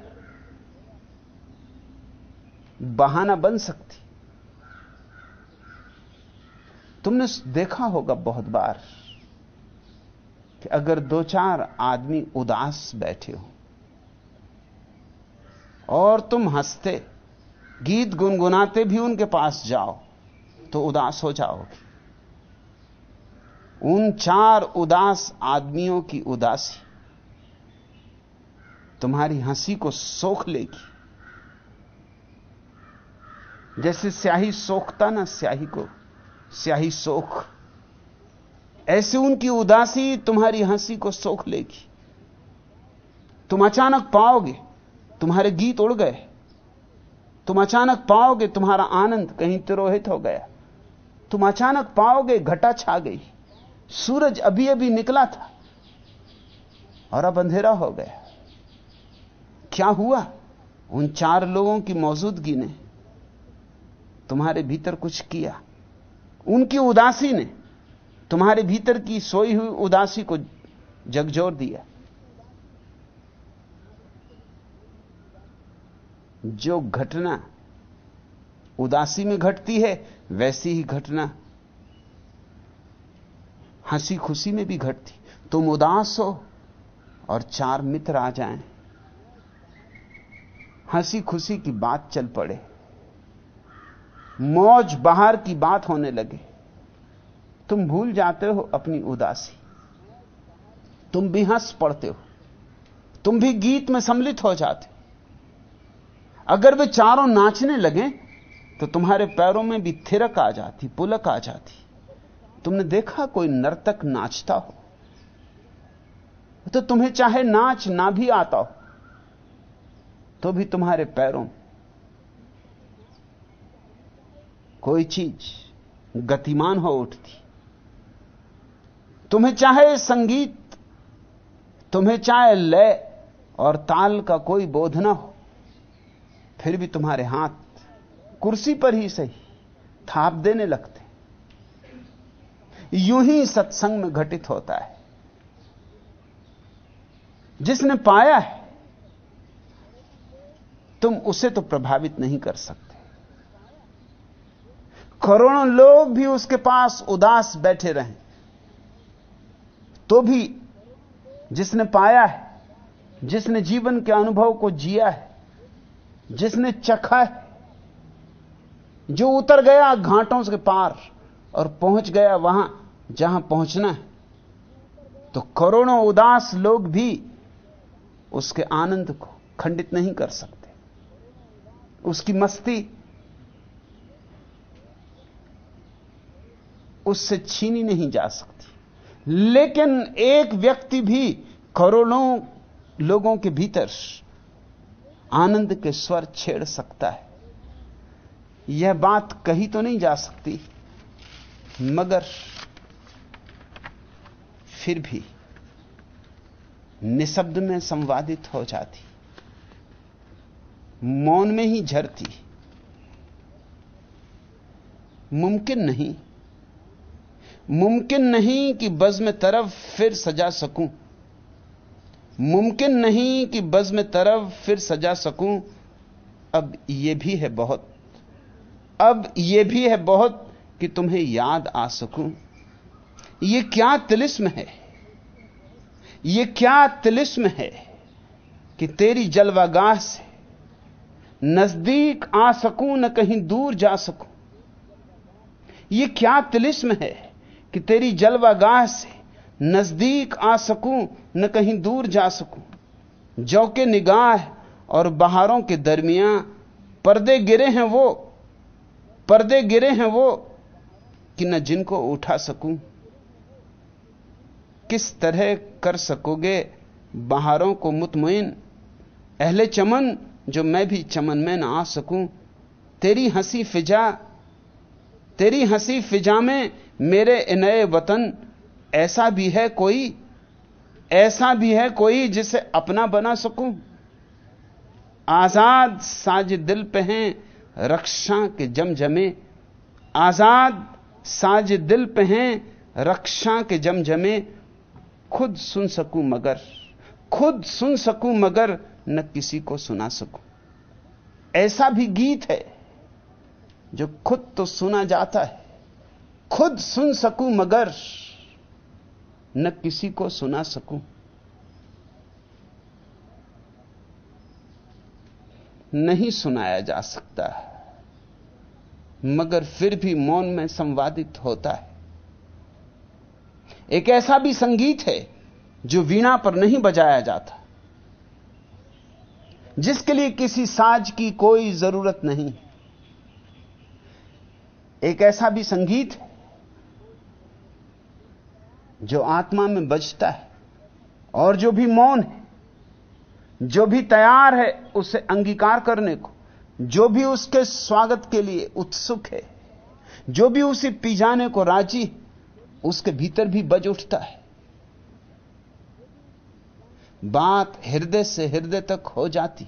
बहाना बन सकती। तुमने देखा होगा बहुत बार कि अगर दो चार आदमी उदास बैठे हो और तुम हँसते, गीत गुनगुनाते भी उनके पास जाओ तो उदास हो जाओगे। उन चार उदास आदमियों की उदासी तुम्हारी हँसी को सोख लेगी। जैसे स्याही सोखता ना स्याही को स्याही सोख। ऐसे उनकी उदासी तुम्हारी हँसी को सोख लेगी। तुम अचानक पाओगे, तुम्हारे गीत उड़ गए। तुम अचानक पाओगे, तुम्हारा आनंद कहीं तिरोहित हो गया। तुम अचानक पाओगे, घटा छा गई। सूरज अभी अभी निकला था और अब अंधेरा हो गया। क्या हुआ? उन चार लोगों की मौजूदगी ने तुम्हारे भीतर कुछ किया। उनकी उदासी ने तुम्हारे भीतर की सोई हुई उदासी को जगजोर दिया। जो घटना उदासी में घटती है, वैसी ही घटना हँसी खुशी में भी घटती। तुम उदास हो और चार मित्र आ जाएँ। हँसी खुशी की बात चल पड़े। मौज बाहर की बात होने लगे। तुम भूल जाते हो अपनी उदासी। तुम भी हंस पड़ते हो। तुम भी गीत में सम्मिलित हो जाते हो। अगर वे चारों नाचने लगे तो तुम्हारे पैरों में भी थिरक आ जाती, पुलक आ जाती। तुमने देखा कोई नर्तक नाचता हो? तो तुम्हें चाहे नाच ना भी आता हो तो भी तुम्हारे पैरों कोई चीज़ गतिमान हो उठती। तुम्हें चाहे संगीत, तुम्हें चाहे लय और ताल का कोई बोध ना हो, फिर भी तुम्हारे हाथ कुर्सी पर ही सही थाप देने लगते। यूँ ही सत्संग में घटित होता है। जिसने पाया है, तुम उसे तो प्रभावित नहीं कर सकते। करोड़ों लोग भी उसके पास उदास बैठे रहें। तो भी जिसने पाया है, जिसने जीवन के अनुभव को जिया है, जिसने चखा है, जो उतर गया घाटों के पार और पहुँच गया वहाँ जहाँ पहुँचना है तो करोड़ों उदास लोग भी उसके आनंद को खंडित नहीं कर सकते। उसकी मस्ती उससे छीनी नहीं जा सकती। लेकिन एक व्यक्ति भी करोड़ों लोगों के भीतर आनंद के स्वर छेड़ सकता है। यह बात कही तो नहीं जा सकती, मगर फिर भी निशब्द में संवादित हो जाती। मौन में ही झरती। मुमकिन नहीं मुमकिन नहीं कि बज में तरफ़ फिर सजा सकूँ। मुमकिन नहीं कि बज में तरफ़ फिर सजा सकूँ। अब यह भी है बहुत। अब यह भी है बहुत कि तुम्हें याद आ सकूँ। यह क्या तिलिस्म है? यह क्या तिलिस्म है कि तेरी जलवागाह से नज़दीक आ सकूँ, न कहीं दूर जा सकूँ? यह क्या तिलिस्म है कि तेरी जलवागाह से नज़दीक आ सकूँ, न कहीं दूर जा सकूँ। जो के निगाह और बहारों के दरमियान पर्दे गिरे हैं वो, पर्दे गिरे हैं वो, कि न जिनको उठा सकूँ। किस तरह कर सकोगे बहारों को मुतमिन अहले चमन, जो मैं भी चमन में ना आ सकूँ, तेरी हँसी फिजा तेरी हँसी फिजा में मेरे नए वतन, ऐसा भी है कोई, ऐसा भी है कोई जिसे अपना बना सकूँ? आज़ाद साज दिल पे हैं रक्षा के जम जमे आज़ाद साज दिल पे हैं रक्षा के जम जमे खुद सुन सकूँ मगर, खुद सुन सकूँ मगर न किसी को सुना सकूँ। ऐसा भी गीत है। जो खुद तो सुना जाता है। खुद सुन सकूँ मगर न किसी को सुना सकूँ। नहीं सुनाया जा सकता मगर फिर भी मौन में संवादित होता है। एक ऐसा भी संगीत है जो वीणा पर नहीं बजाया जाता, जिसके लिए किसी साज की कोई ज़रूरत नहीं। एक ऐसा भी संगीत है जो आत्मा में बजता है और जो भी मौन है, जो भी तैयार है उसे अंगीकार करने को, जो भी उसके स्वागत के लिए उत्सुक है, जो भी उसे पी जाने को राज़ी उसके भीतर भी बज उठता है। बात हृदय से हृदय तक हो जाती,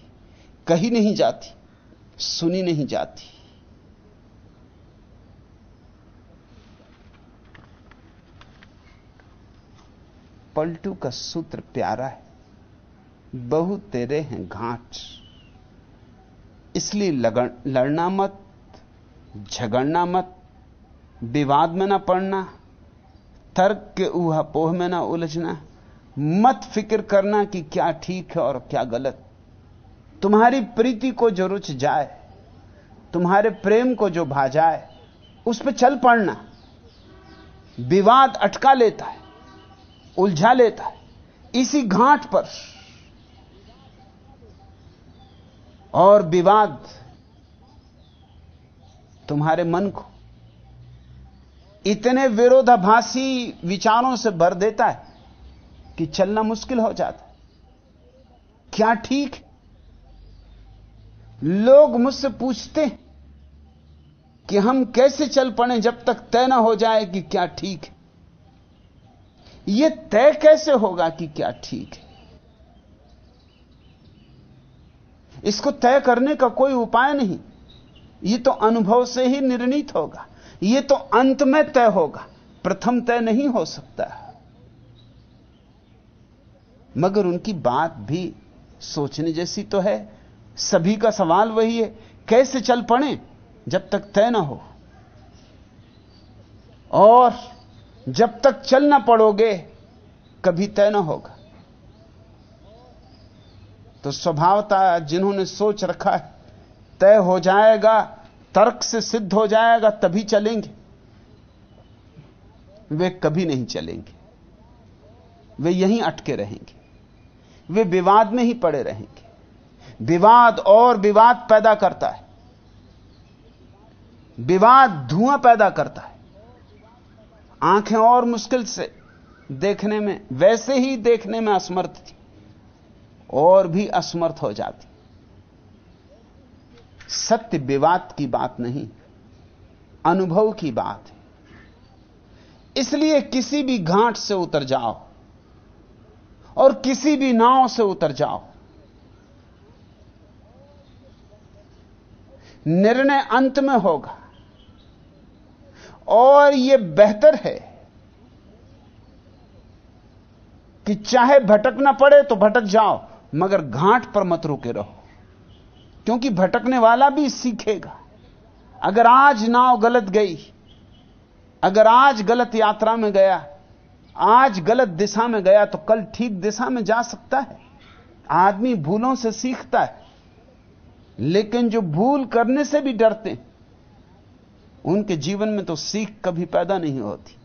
कही नहीं जाती, सुनी नहीं जाती। पलटू का सूत्र प्यारा है। बहु तेरे हैं घाट। इसलिए लड़ना मत, झगड़ना मत, विवाद में ना पड़ना, तर्क के ऊहा पोह में ना उलझना, मत फ़िक्र करना कि क्या ठीक है और क्या गलत। तुम्हारी प्रीति को जो रुच जाए, तुम्हारे प्रेम को जो भा जाए उस पर चल पड़ना। विवाद अटका लेता है। उलझा लेता है। इसी घाट पर। और विवाद तुम्हारे मन को इतने विरोधाभासी विचारों से भर देता है कि चलना मुश्किल हो जाता है। क्या ठीक लोग मुझसे पूछते कि हम कैसे चल पड़े जब तक तय ना हो जाए कि क्या ठीक है। यह तय कैसे होगा कि क्या ठीक है? इसको तय करने का कोई उपाय नहीं। यह तो अनुभव से ही निर्णित होगा। यह तो अंत में तय होगा। प्रथम तय नहीं हो सकता। मगर उनकी बात भी सोचने जैसी तो है। सभी का सवाल वही है, कैसे चल पड़े जब तक तय ना हो? और जब तक चल ना पड़ोगे, कभी तय ना होगा। तो स्वभावता जिन्होंने सोच रखा है, तय हो जाएगा, तर्क से सिद्ध हो जाएगा, तभी चलेंगे। वे कभी नहीं चलेंगे। वे यहीं अटके रहेंगे। वे विवाद में ही पड़े रहेंगे। विवाद और विवाद पैदा करता है। विवाद धुआँ पैदा करता है। आँखें और मुश्किल से देखने में, वैसे ही देखने में असमर्थ थी और भी असमर्थ हो जाती। सत्य विवाद की बात नहीं, अनुभव की बात है। इसलिए किसी भी घाट से उतर जाओ और किसी भी नाव से उतर जाओ। निर्णय अंत में होगा। और यह बेहतर है कि चाहे भटकना पड़े तो भटक जाओ, मगर घाट पर मत रुके रहो। क्योंकि भटकने वाला भी सीखेगा। अगर आज नाव गलत गई, अगर आज गलत यात्रा में गया, आज गलत दिशा में गया तो कल ठीक दिशा में जा सकता है। आदमी भूलों से सीखता है, लेकिन जो भूल करने से भी डरते उनके जीवन में तो सीख कभी पैदा नहीं होती।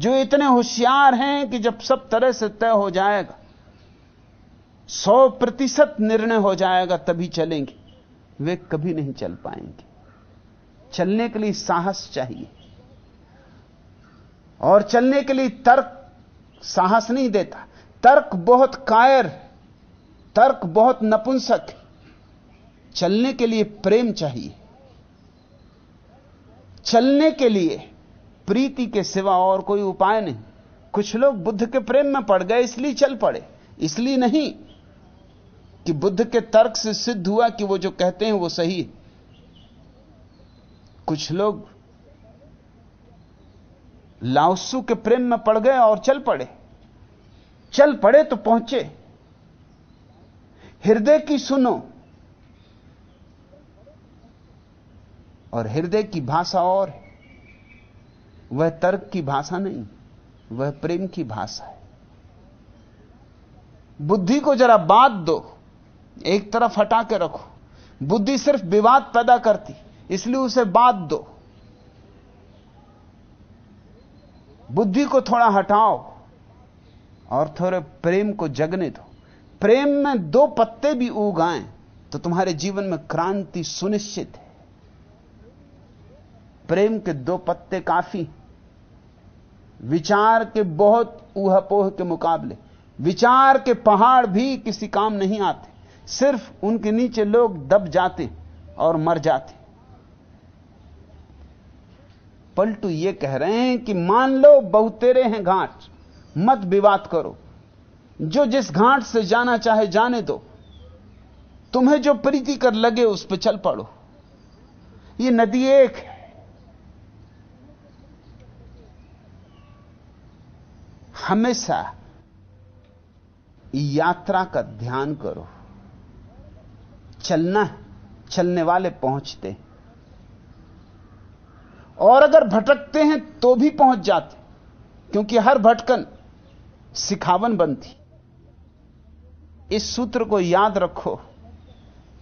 जो इतने होशियार हैं कि जब सब तरह से तय हो जाएगा, सौ प्रतिशत निर्णय हो जाएगा, तभी चलेंगे। वे कभी नहीं चल पाएँगे। चलने के लिए साहस चाहिए। और चलने के लिए तर्क साहस नहीं देता। तर्क बहुत कायर, तर्क बहुत नपुंसक चलने के लिए प्रेम चाहिए। चलने के लिए प्रीति के सिवा और कोई उपाय नहीं। कुछ लोग बुद्ध के प्रेम में पड़ गए, इसलिए चल पड़े। इसलिए नहीं कि बुद्ध के तर्क से सिद्ध हुआ कि वो जो कहते हैं वो सही है। कुछ लोग लाओसू के प्रेम में पड़ गए और चल पड़े। चल पड़े तो पहुँचे। हृदय की सुनो और हृदय की भाषा और है। वह तर्क की भाषा नहीं, वह प्रेम की भाषा है। बुद्धि को जरा बात दो, एक तरफ़ हटा के रखो। बुद्धि सिर्फ़ विवाद पैदा करती, इसलिए उसे बात दो। बुद्धि को थोड़ा हटाओ और थोड़े प्रेम को जगने दो। प्रेम में दो पत्ते भी उगाएँ तो तुम्हारे जीवन में क्रांति सुनिश्चित है। प्रेम के दो पत्ते काफ़ी, विचार के बहुत ऊहापोह के मुकाबले, विचार के पहाड़ भी किसी काम नहीं आते, सिर्फ़ उनके नीचे लोग दब जाते और मर जाते। पलटू ये कह रहे हैं कि मान लो बहुतेरे हैं घाट, मत विवाद करो। जो जिस घाट से जाना चाहे जाने दो, तुम्हें जो प्रीति कर लगे उस पर चल पड़ो। ये नदी एक है। हमेशा यात्रा का ध्यान करो। चलना चलने वाले पहुँचते और अगर भटकते हैं तो भी पहुँच जाते क्योंकि हर भटकन सिखावन बनती। इस सूत्र को याद रखो।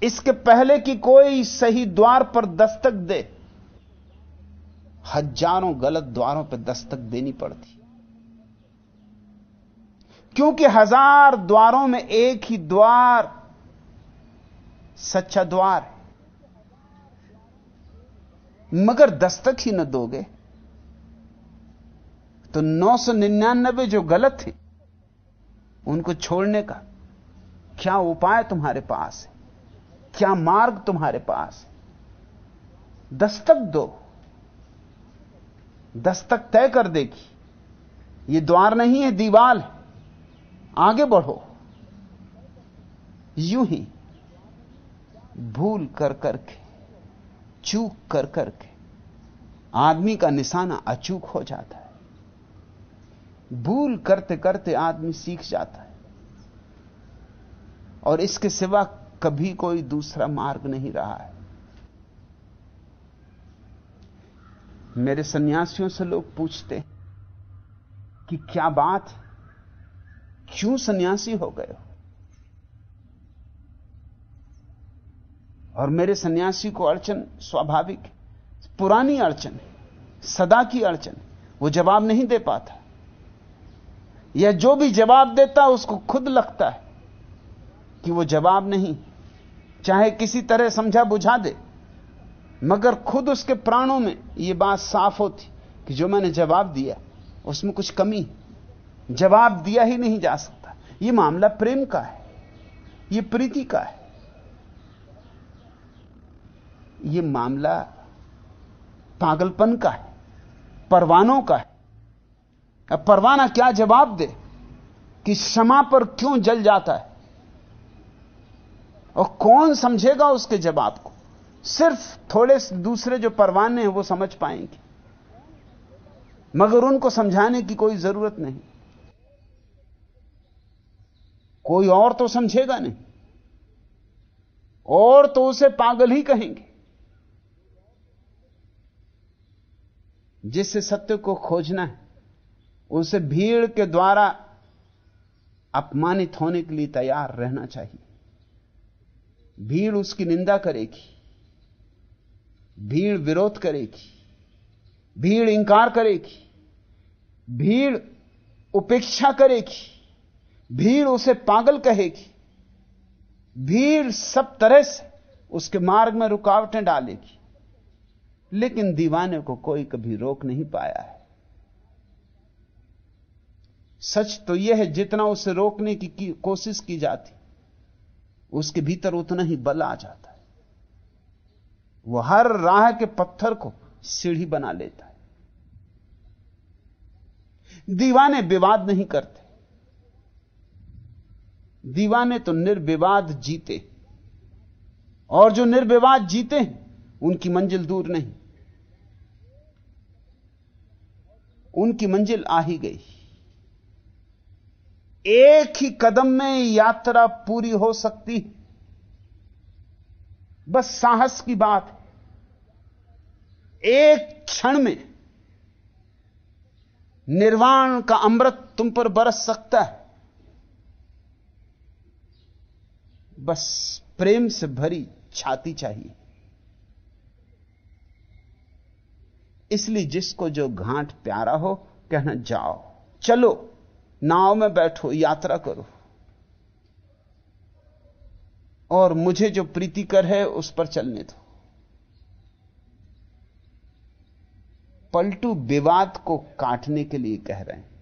इसके पहले कि कोई सही द्वार पर दस्तक दे, हज़ारों गलत द्वारों पर दस्तक देनी पड़ती। क्योंकि हज़ार द्वारों में एक ही द्वार, सच्चा द्वार है। मगर दस्तक ही न दोगे। तो 999 जो गलत थे, उनको छोड़ने का क्या उपाय तुम्हारे पास है? क्या मार्ग तुम्हारे पास है? दस्तक दो। दस्तक तय कर देगी ये द्वार नहीं है दीवाल है। आगे बढ़ो। यूँ ही भूल कर करके, चूक कर करके आदमी का निशाना अचूक हो जाता है। भूल करते करते आदमी सीख जाता है। और इसके सिवा कभी कोई दूसरा मार्ग नहीं रहा है। मेरे सन्यासियों से लोग पूछते कि क्या बात क्यों सन्यासी हो गए हो? और मेरे सन्यासी को अड़चन स्वाभाविक पुरानी अड़चन सदा की अड़चन वो जवाब नहीं दे पाता। या जो भी जवाब देता, उसको खुद लगता है कि वो जवाब नहीं चाहे किसी तरह समझा बुझा दे, मगर खुद उसके प्राणों में यह बात साफ़ होती कि जो मैंने जवाब दिया, उसमें कुछ कमी जवाब दिया ही नहीं जा सकता। यह मामला प्रेम का है यह प्रीति का है। यह मामला पागलपन का है, परवानों का है। अब परवाना क्या जवाब दे कि क्षमा पर क्यों जल जाता है? और कौन समझेगा उसके जवाब को? सिर्फ़ थोड़े दूसरे जो परवाने हैं वो समझ पाएँगे, मगर उनको समझाने की कोई ज़रूरत नहीं। कोई और तो समझेगा नहीं। और तो उसे पागल ही कहेंगे। जिससे सत्य को खोजना है, उसे भीड़ के द्वारा अपमानित होने के लिए तैयार रहना चाहिए। भीड़ उसकी निंदा करेगी, भीड़ विरोध करेगी, भीड़ इंकार करेगी, भीड़ उपेक्षा करेगी। भीड़ उसे पागल कहेगी। भीड़ सब तरह से उसके मार्ग में रुकावटें डालेगी। लेकिन दीवाने को कोई कभी रोक नहीं पाया है। सच तो यह है जितना उसे रोकने की, की कोशिश की जाती उसके भीतर उतना ही बल आ जाता है। वो हर राह के पत्थर को सीढ़ी बना लेता है। दीवाने विवाद नहीं करते। दीवाने तो निर्विवाद जीते। और जो निर्विवाद जीते हैं उनकी मंजिल दूर नहीं। उनकी मंजिल आ ही गई। एक ही कदम में यात्रा पूरी हो सकती। बस साहस की बात है। एक क्षण में निर्वाण का अमृत तुम पर बरस सकता है। बस प्रेम से भरी छाती चाहिए। इसलिए जिसको जो घाट प्यारा हो, कहना, जाओ, चलो, नाव में बैठो, यात्रा करो। और मुझे जो प्रीतिकर है, उस पर चलने दो। पलटू विवाद को काटने के लिए कह रहे हैं।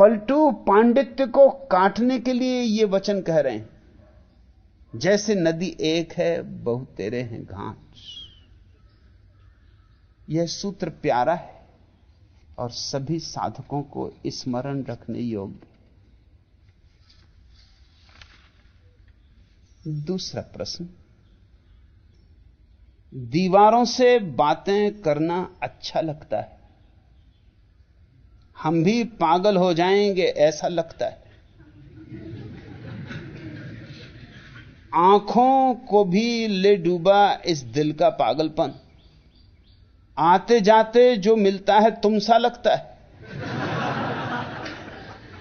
पलटू पांडित्य को काटने के लिए ये वचन कह रहे हैं। जैसे नदी एक है, बहु तेरे हैं घाट। यह सूत्र प्यारा है और सभी साधकों को स्मरण रखने योग्य दूसरा प्रश्न, दीवारों से बातें करना अच्छा लगता है। हम भी पागल हो जाएँगे, ऐसा लगता है। आँखों को भी ले डूबा इस दिल का पागलपन। आते जाते जो मिलता है, तुम सा लगता है।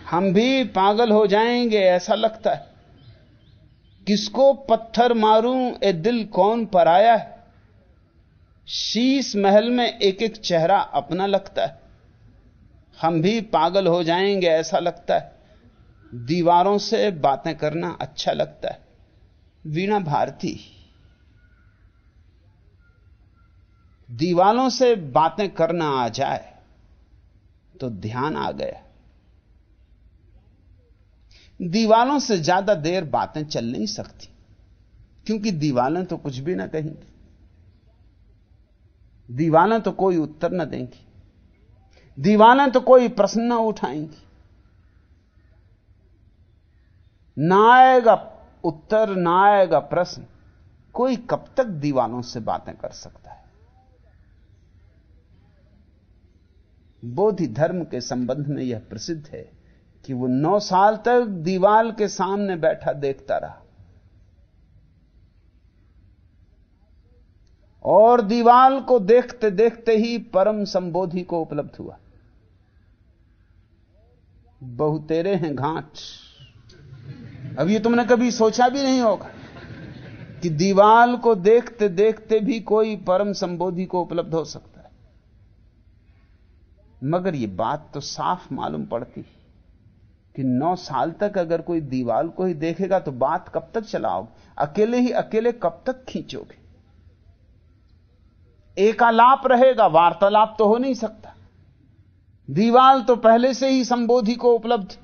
हम भी पागल हो जाएँगे, ऐसा लगता है। किसको पत्थर मारूं, ए दिल कौन पर आया है? शीश महल में एक एक चेहरा अपना लगता है। हम भी पागल हो जाएँगे, ऐसा लगता है। दीवारों से बातें करना अच्छा लगता है। वीणा भारती। दीवालों से बातें करना आ जाए तो ध्यान आ गया। दीवालों से ज़्यादा देर बातें चल नहीं सकती, क्योंकि दीवालें तो कुछ भी ना कहेंगी। दीवालें तो कोई उत्तर ना देंगी। दीवालें तो कोई प्रश्न ना उठाएँगी। ना आएगा उत्तर, ना आएगा प्रश्न। कोई कब तक दीवालों से बातें कर सकता है? बोधि धर्म के संबंध में यह प्रसिद्ध है कि वो नौ साल तक दीवाल के सामने बैठा देखता रहा। और दीवाल को देखते देखते ही परम संबोधि को उपलब्ध हुआ। बहु तेरे हैं घाट। अब ये तुमने कभी सोचा भी नहीं होगा कि दीवाल को देखते देखते भी कोई परम संबोधि को उपलब्ध हो सकता है। मगर ये बात तो साफ़ मालूम पड़ती है कि नौ साल तक अगर कोई दीवाल को ही देखेगा तो बात कब तक चलाओगे? अकेले ही अकेले कब तक खींचोगे? एकालाप रहेगा, वार्तालाप तो हो नहीं सकता। दीवाल तो पहले से ही संबोधि को उपलब्ध।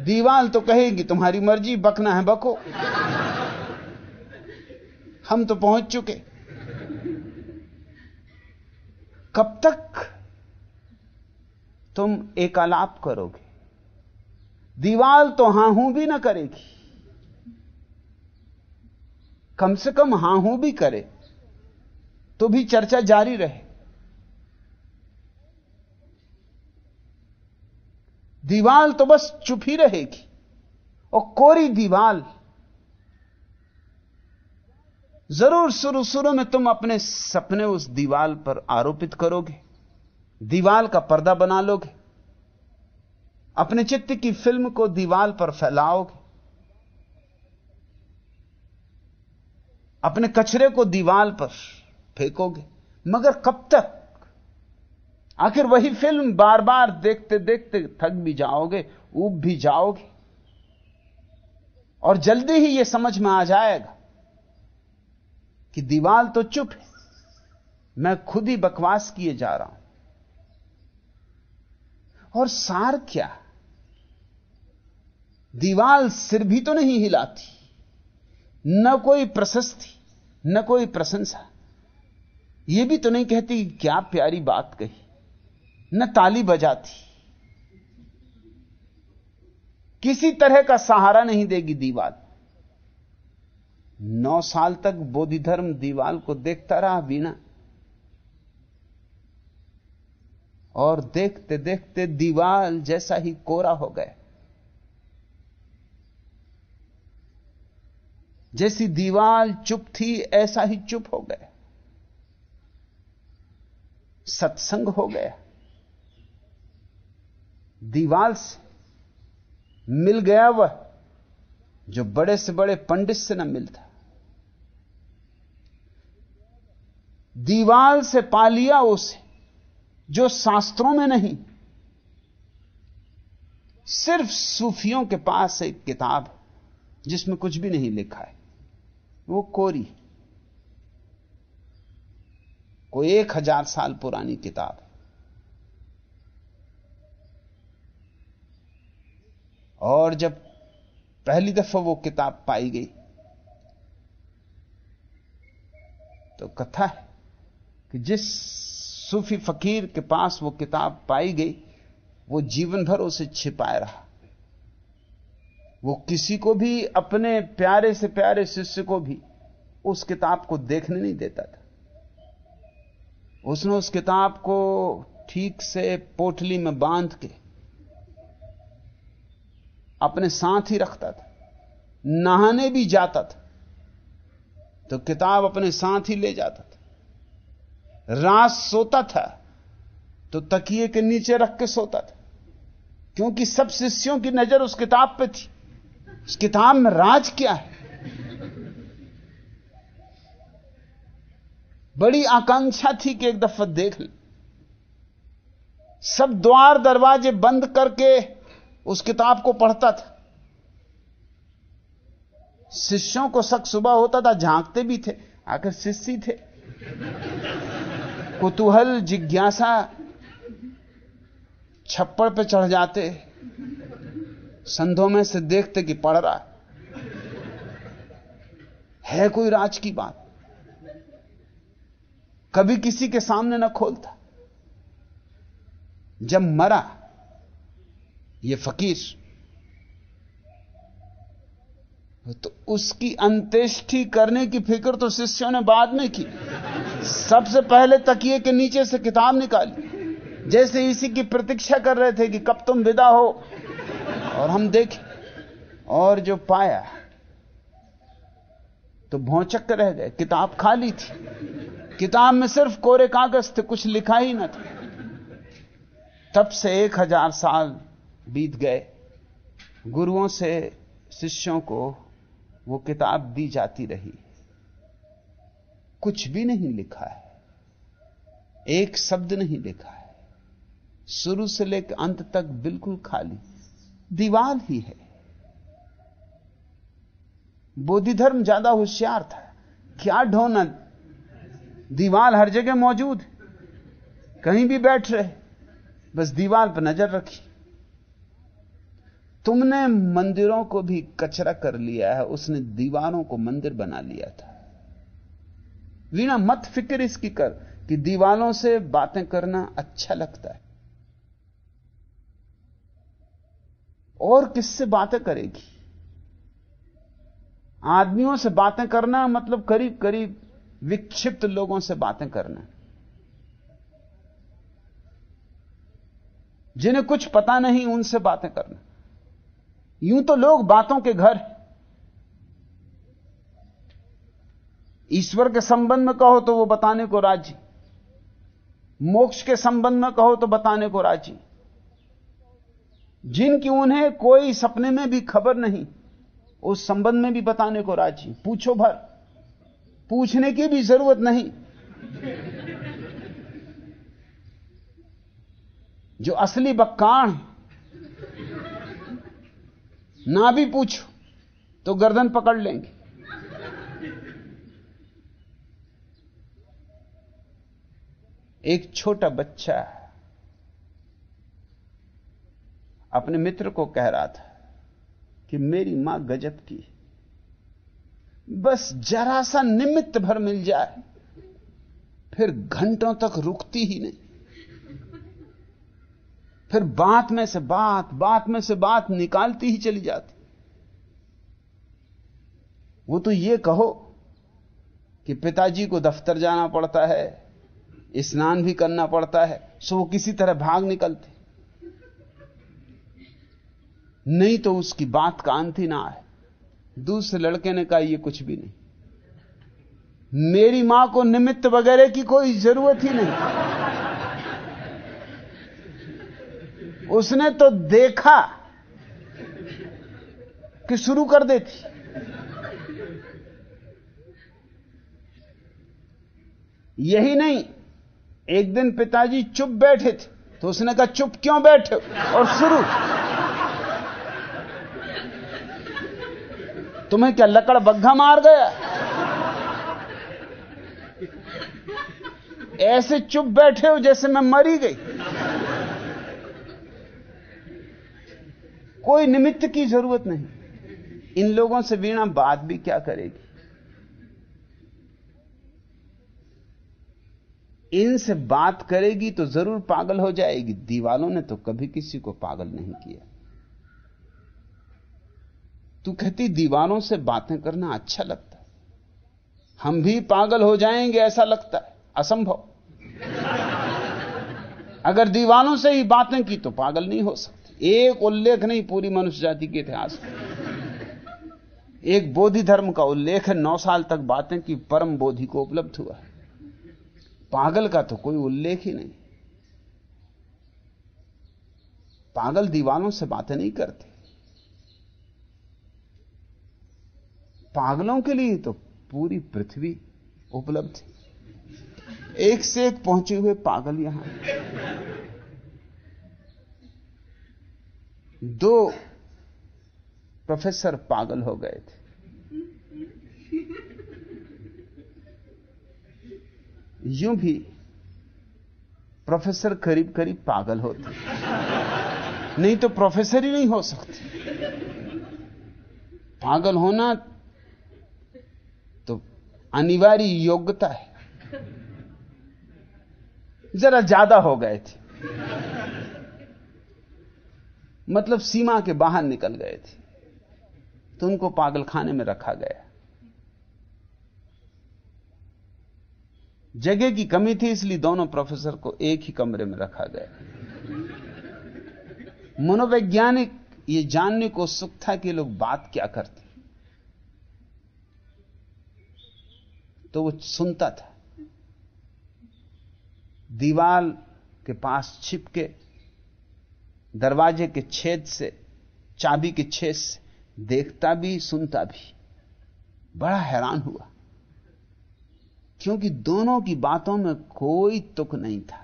दीवाल तो कहेगी, तुम्हारी मर्ज़ी, बकना है, बको। हम तो पहुँच चुके। कब तक तुम एकालाप करोगे? दीवाल तो हाँ हूँ भी ना करेगी। कम से कम हाँ हूँ भी करे तो भी चर्चा जारी रहे। दीवाल तो बस चुप ही रहेगी, और कोरी दीवाल, ज़रूर शुरू शुरू में तुम अपने सपने उस दीवाल पर आरोपित करोगे, दीवाल का पर्दा बना लोगे, अपने चित्त की फ़िल्म को दीवाल पर फैलाओगे। अपने कचरे को दीवाल पर फेंकोगे। मगर कब तक? आखिर वही फ़िल्म बार बार देखते देखते थक भी जाओगे, ऊब भी जाओगे। और जल्दी ही यह समझ में आ जाएगा कि दीवाल तो चुप है। मैं खुद ही बकवास किए जा रहा हूँ। और सार क्या? दीवाल सिर भी तो नहीं हिलाती, न कोई प्रशस्ति। न कोई प्रशंसा। यह भी तो नहीं कहती क्या प्यारी बात कही। न ताली बजाती। किसी तरह का सहारा नहीं देगी दीवाल नौ साल तक बोधिधर्म दीवाल को देखता रहा वीणा। और देखते देखते दीवाल जैसा ही कोरा हो गया। जैसी दीवाल चुप थी, ऐसा ही चुप हो गया सत्संग हो गया। दीवाल से मिल गया वह, जो बड़े से बड़े पंडित से न मिलता। दीवाल से पा लिया उसे, जो शास्त्रों में नहीं। सिर्फ़ सूफियों के पास एक किताब, जिसमें कुछ भी नहीं लिखा है। वो कोरी। कोई एक हज़ार साल पुरानी किताब और जब पहली दफ़ा वो किताब पाई गई तो कथा है कि जिस सूफी फकीर के पास वो किताब पाई गई, वो जीवन भर उसे छिपाए रहा। वो किसी को भी, अपने प्यारे से प्यारे शिष्य को भी उस किताब को देखने नहीं देता था। उसने उस किताब को ठीक से पोटली में बाँध के अपने साथ ही रखता था। नहाने भी जाता था तो किताब अपने साथ ही ले जाता था। रात सोता था तो तकिए के नीचे रख के सोता था, क्योंकि सब शिष्यों की नज़र उस किताब पे थी। उस किताब में राज क्या है? बड़ी आकांक्षा थी कि एक दफ़ा देख ले। सब द्वार दरवाजे बंद करके उस किताब को पढ़ता था। शिष्यों को शक सुबह होता था, झांकते भी थे, आखिर शिष्य थे। कुतूहल, जिज्ञासा, छप्पड़ पे चढ़ जाते। संधों में से देखते कि पढ़ रहा है। है कोई राज की बात? कभी किसी के सामने ना खोलता। जब मरा, ये फकीर तो उसकी अंत्येष्टि करने की फ़िक्र तो शिष्यों ने बाद में की। सबसे पहले तकिए के नीचे से किताब निकाली। जैसे इसी की प्रतीक्षा कर रहे थे कि कब तुम विदा हो और हम देखें और जो पाया तो भौचक रह गए। किताब खाली थी। किताब में सिर्फ़ कोरे कागज़ थे, कुछ लिखा ही ना था। तब से एक हज़ार साल बीत गए। गुरुओं से, शिष्यों को वो किताब दी जाती रही। कुछ भी नहीं लिखा है। एक शब्द नहीं लिखा है। शुरू से लेकर अंत तक बिल्कुल खाली। दीवार ही है। बोधि धर्म ज़्यादा होशियार था। क्या ढोना दीवार हर जगह मौजूद कहीं भी बैठ रहे। बस दीवार पर नज़र रखी। तुमने मंदिरों को भी कचरा कर लिया है। उसने दीवारों को मंदिर बना लिया था। वीणा, मत फ़िक्र इसकी कर कि दीवालों से बातें करना अच्छा लगता है। और किससे बातें करेगी? आदमियों से बातें करना मतलब करीब करीब विक्षिप्त लोगों से बातें करना। जिन्हें कुछ पता नहीं, उनसे बातें करना। यूँ तो लोग बातों के घर ईश्वर के संबंध में कहो तो वो बताने को राज़ी। मोक्ष के संबंध में कहो तो बताने को राज़ी। जिनकी उन्हें कोई सपने में भी खबर नहीं, उस संबंध में भी बताने को राज़ी। पूछो भर। पूछने की भी ज़रूरत नहीं। जो असली बक्काण ना भी पूछो तो गर्दन पकड़ लेंगे। एक छोटा बच्चा अपने मित्र को कह रहा था कि मेरी माँ गजब की बस जरा सा निमित्त भर मिल जाए, फिर घंटों तक रुकती ही नहीं। फिर बात में से बात बात में से बात निकालती ही चली जाती। वो तो ये कहो कि पिताजी को दफ्तर जाना पड़ता है, स्नान भी करना पड़ता है, सो वो किसी तरह भाग निकलते। नहीं तो उसकी बात का अंत ही ना आए। दूसरे लड़के ने कहा यह कुछ भी नहीं। मेरी माँ को निमित्त वगैरह की कोई ज़रूरत ही नहीं। उसने तो देखा कि शुरू कर देती। यही नहीं, एक दिन पिताजी चुप बैठे थे तो उसने कहा, चुप क्यों बैठे और शुरू। तुम्हें क्या लकड़ बग्घा मार गया? ऐसे चुप बैठे हो जैसे मैं मरी गई। कोई निमित्त की ज़रूरत नहीं। इन लोगों से वीणा बात भी क्या करेगी? इनसे बात करेगी तो ज़रूर पागल हो जाएगी। दीवालों ने तो कभी किसी को पागल नहीं किया। तू कहती दीवारों से बातें करना अच्छा लगता है। हम भी पागल हो जाएँगे ऐसा लगता है। असंभव। अगर दीवानों से ही बातें की तो पागल नहीं हो सकती। एक उल्लेख नहीं पूरी मनुष्य जाति के इतिहास में। एक बोधि धर्म का उल्लेख है, नौ साल तक बातें की परम बोधि को उपलब्ध हुआ है। पागल का तो कोई उल्लेख ही नहीं। पागल दीवानों से बातें नहीं करते। पागलों के लिए तो पूरी पृथ्वी उपलब्ध है। एक से एक पहुँचे हुए पागल यहाँ। दो प्रोफेसर पागल हो गए थे। यूँ भी प्रोफेसर करीब करीब पागल होते। नहीं तो प्रोफेसर ही नहीं हो सकते। पागल होना अनिवार्य योग्यता है। जरा ज़्यादा हो गए थे। मतलब सीमा के बाहर निकल गए थे। तो उनको पागलखाने में रखा गया। जगह की कमी थी, इसलिए दोनों प्रोफेसर को एक ही कमरे में रखा गया। मनोवैज्ञानिक ये जानने को सुख था कि लोग बात क्या करते। तो वो सुनता था। दीवाल के पास छिपके, दरवाजे के छेद से, चाबी के छेद से देखता भी, सुनता भी। बड़ा हैरान हुआ, क्योंकि दोनों की बातों में कोई तुक नहीं था,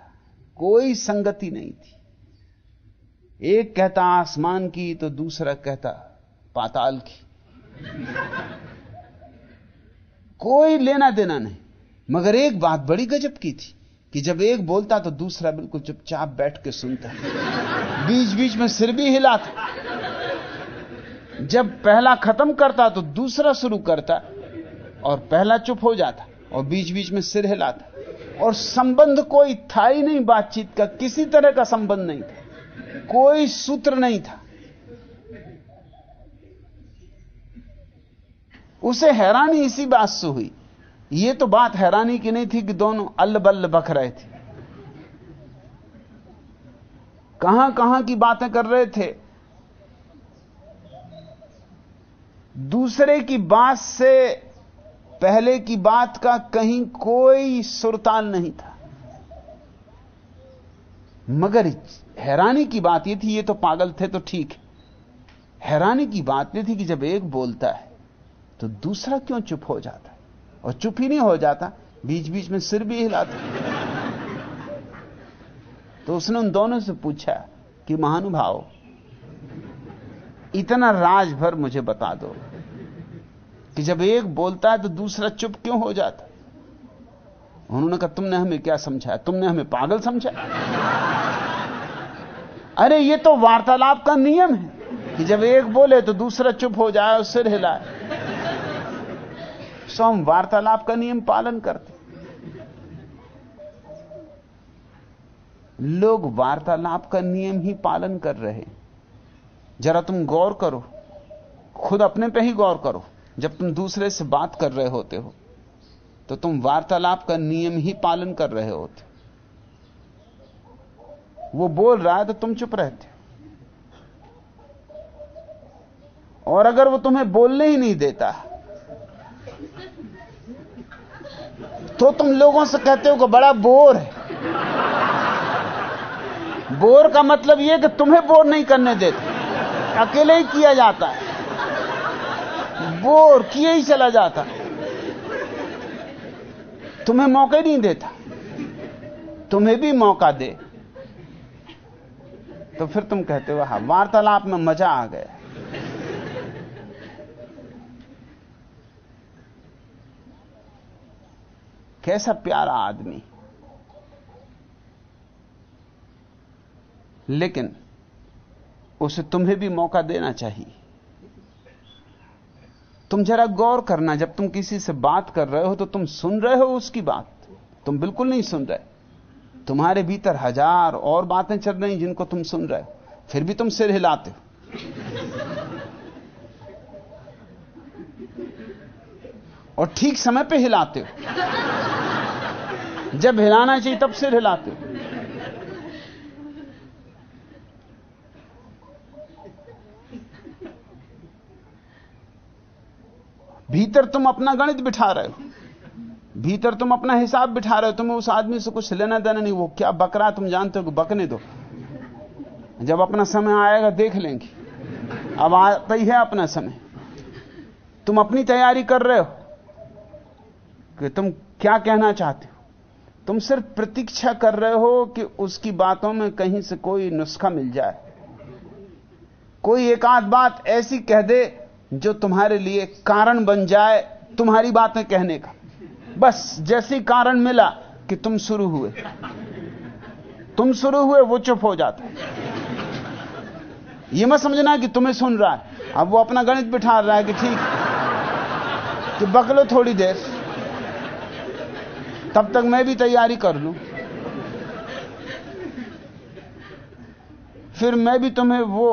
कोई संगति नहीं थी। एक कहता आसमान की तो दूसरा कहता पाताल की। कोई लेना देना नहीं। मगर एक बात बड़ी गजब की थी कि जब एक बोलता तो दूसरा बिल्कुल चुपचाप बैठ के सुनता। बीच बीच में सिर भी हिलाता। जब पहला खत्म करता तो दूसरा शुरू करता और पहला चुप हो जाता और बीच बीच में सिर हिलाता। और संबंध कोई था ही नहीं, बातचीत का किसी तरह का संबंध नहीं था। कोई सूत्र नहीं था। उसे हैरानी इसी बात से हुई। यह तो बात हैरानी की नहीं थी कि दोनों अल्ल बल्ल बख रहे थे। कहाँ कहाँ की बातें कर रहे थे? दूसरे की बात से पहले की बात का कहीं कोई सुरताल नहीं था। मगर हैरानी की बात यह थी, ये तो पागल थे तो ठीक है। हैरानी की बात यह थी कि जब एक बोलता है तो दूसरा क्यों चुप हो जाता है? और चुप ही नहीं हो जाता बीच बीच में सिर भी हिलाता तो उसने उन दोनों से पूछा कि महानुभाव, इतना राज भर मुझे बता दो कि जब एक बोलता है तो दूसरा चुप क्यों हो जाता उन्होंने कहा, तुमने हमें क्या समझाया? तुमने हमें पागल समझा अरे, ये तो वार्तालाप का नियम है कि जब एक बोले तो दूसरा चुप हो जाए और सिर हिलाए। सो हम वार्तालाप का नियम पालन करते। लोग वार्तालाप का नियम ही पालन कर रहे जरा तुम गौर करो, खुद अपने पे ही गौर करो, जब तुम दूसरे से बात कर रहे होते हो तो तुम वार्तालाप का नियम ही पालन कर रहे होते। वो बोल रहा है तो तुम चुप रहते हो। और अगर वो तुम्हें बोलने ही नहीं देता तो तुम लोगों से कहते हो कि बड़ा बोर है। बोर का मतलब यह कि तुम्हें बोर नहीं करने देते। अकेले ही किया जाता है। बोर किए ही चला जाता तुम्हें मौका नहीं देता। तुम्हें भी मौका दे। तो फिर तुम कहते हो हाँ वार्तालाप में मज़ा आ गया कैसा प्यारा आदमी। लेकिन उसे तुम्हें भी मौका देना चाहिए। तुम जरा गौर करना, जब तुम किसी से बात कर रहे हो तो तुम सुन रहे हो उसकी बात। तुम बिल्कुल नहीं सुन रहे। तुम्हारे भीतर हज़ार और बातें चल रही जिनको तुम सुन रहे हो। फिर भी तुम सिर हिलाते हो। और ठीक समय पे हिलाते हो। जब हिलाना चाहिए तब सिर हिलाते हो। भीतर तुम अपना गणित बिठा रहे हो। भीतर तुम अपना हिसाब बिठा रहे हो। तुम्हें उस आदमी से कुछ लेना देना नहीं। वो क्या बकरा तुम जानते हो कि बकने दो? जब अपना समय आएगा देख लेंगे। अब आता ही है अपना समय। तुम अपनी तैयारी कर रहे हो। कि तुम क्या कहना चाहते हो? तुम सिर्फ़ प्रतीक्षा कर रहे हो कि उसकी बातों में कहीं से कोई नुस्खा मिल जाए। कोई एक आध बात ऐसी कह दे जो तुम्हारे लिए कारण बन जाए तुम्हारी बातें कहने का। बस, जैसी कारण मिला कि तुम शुरू हुए। तुम शुरू हुए, वो चुप हो जाता। ये मत समझना कि तुम्हें सुन रहा है। अब वो अपना गणित बिठा रहा है कि ठीक। कि बकलो थोड़ी देर। तब तक मैं भी तैयारी कर लूँ। फिर मैं भी तुम्हें वो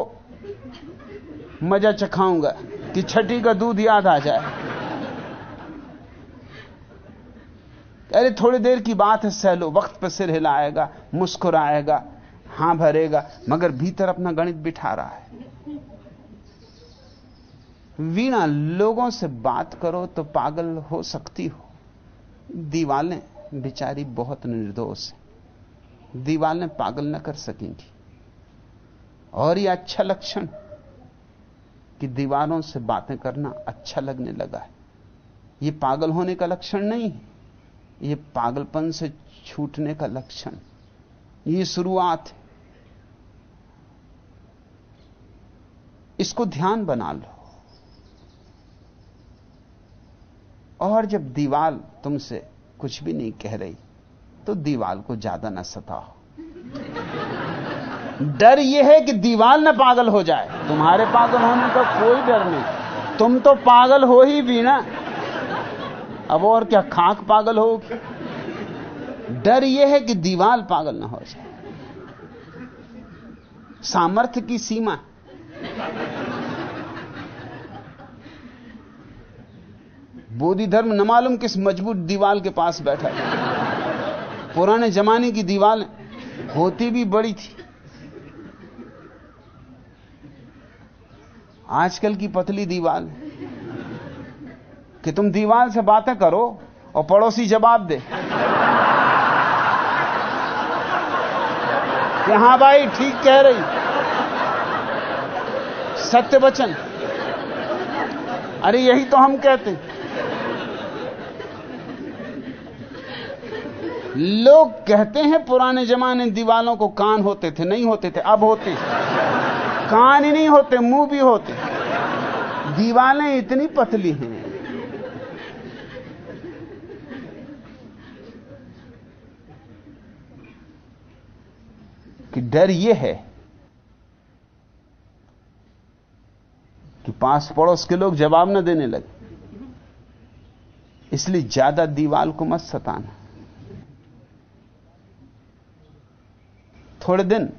मज़ा चखाऊँगा कि छठी का दूध याद आ जाए। अरे थोड़ी देर की बात है सहलो वक्त पर सिर हिलाएगा, मुस्कुराएगा, हाँ भरेगा, मगर भीतर अपना गणित बिठा रहा है। वीणा, लोगों से बात करो तो पागल हो सकती हो। दीवालें बिचारी बहुत निर्दोष है। दीवालें पागल न कर सकेंगी। और यह अच्छा लक्षण कि दीवारों से बातें करना अच्छा लगने लगा है। यह पागल होने का लक्षण नहीं है यह पागलपन से छूटने का लक्षण यह शुरुआत है। इसको ध्यान बना लो। और जब दीवाल तुमसे कुछ भी नहीं कह रही तो दीवाल को ज़्यादा ना सताओ। डर यह है कि दीवाल न पागल हो जाए। तुम्हारे पागल होने का कोई डर नहीं। तुम तो पागल हो ही भी ना। अब और क्या, खाक पागल होगी डर यह है कि दीवाल पागल ना हो जाए। सामर्थ्य की सीमा बोधि धर्म न मालूम किस मज़बूत दीवाल के पास बैठा है। पुराने जमाने की दीवाल होती भी बड़ी थी। आजकल की पतली दीवाल कि तुम दीवाल से बातें करो और पड़ोसी जवाब दे। कि हाँ भाई, ठीक कह रही। सत्य वचन। अरे यही तो हम कहते हैं। लोग कहते हैं पुराने जमाने दीवालों को कान होते थे, नहीं होते थे, अब होते कान ही नहीं होते, मुँह भी होते दीवालें इतनी पतली हैं। कि डर यह है कि पास पड़ोस के लोग जवाब न देने लगे। इसलिए ज़्यादा दीवाल को मत सताना। थोड़े दिन,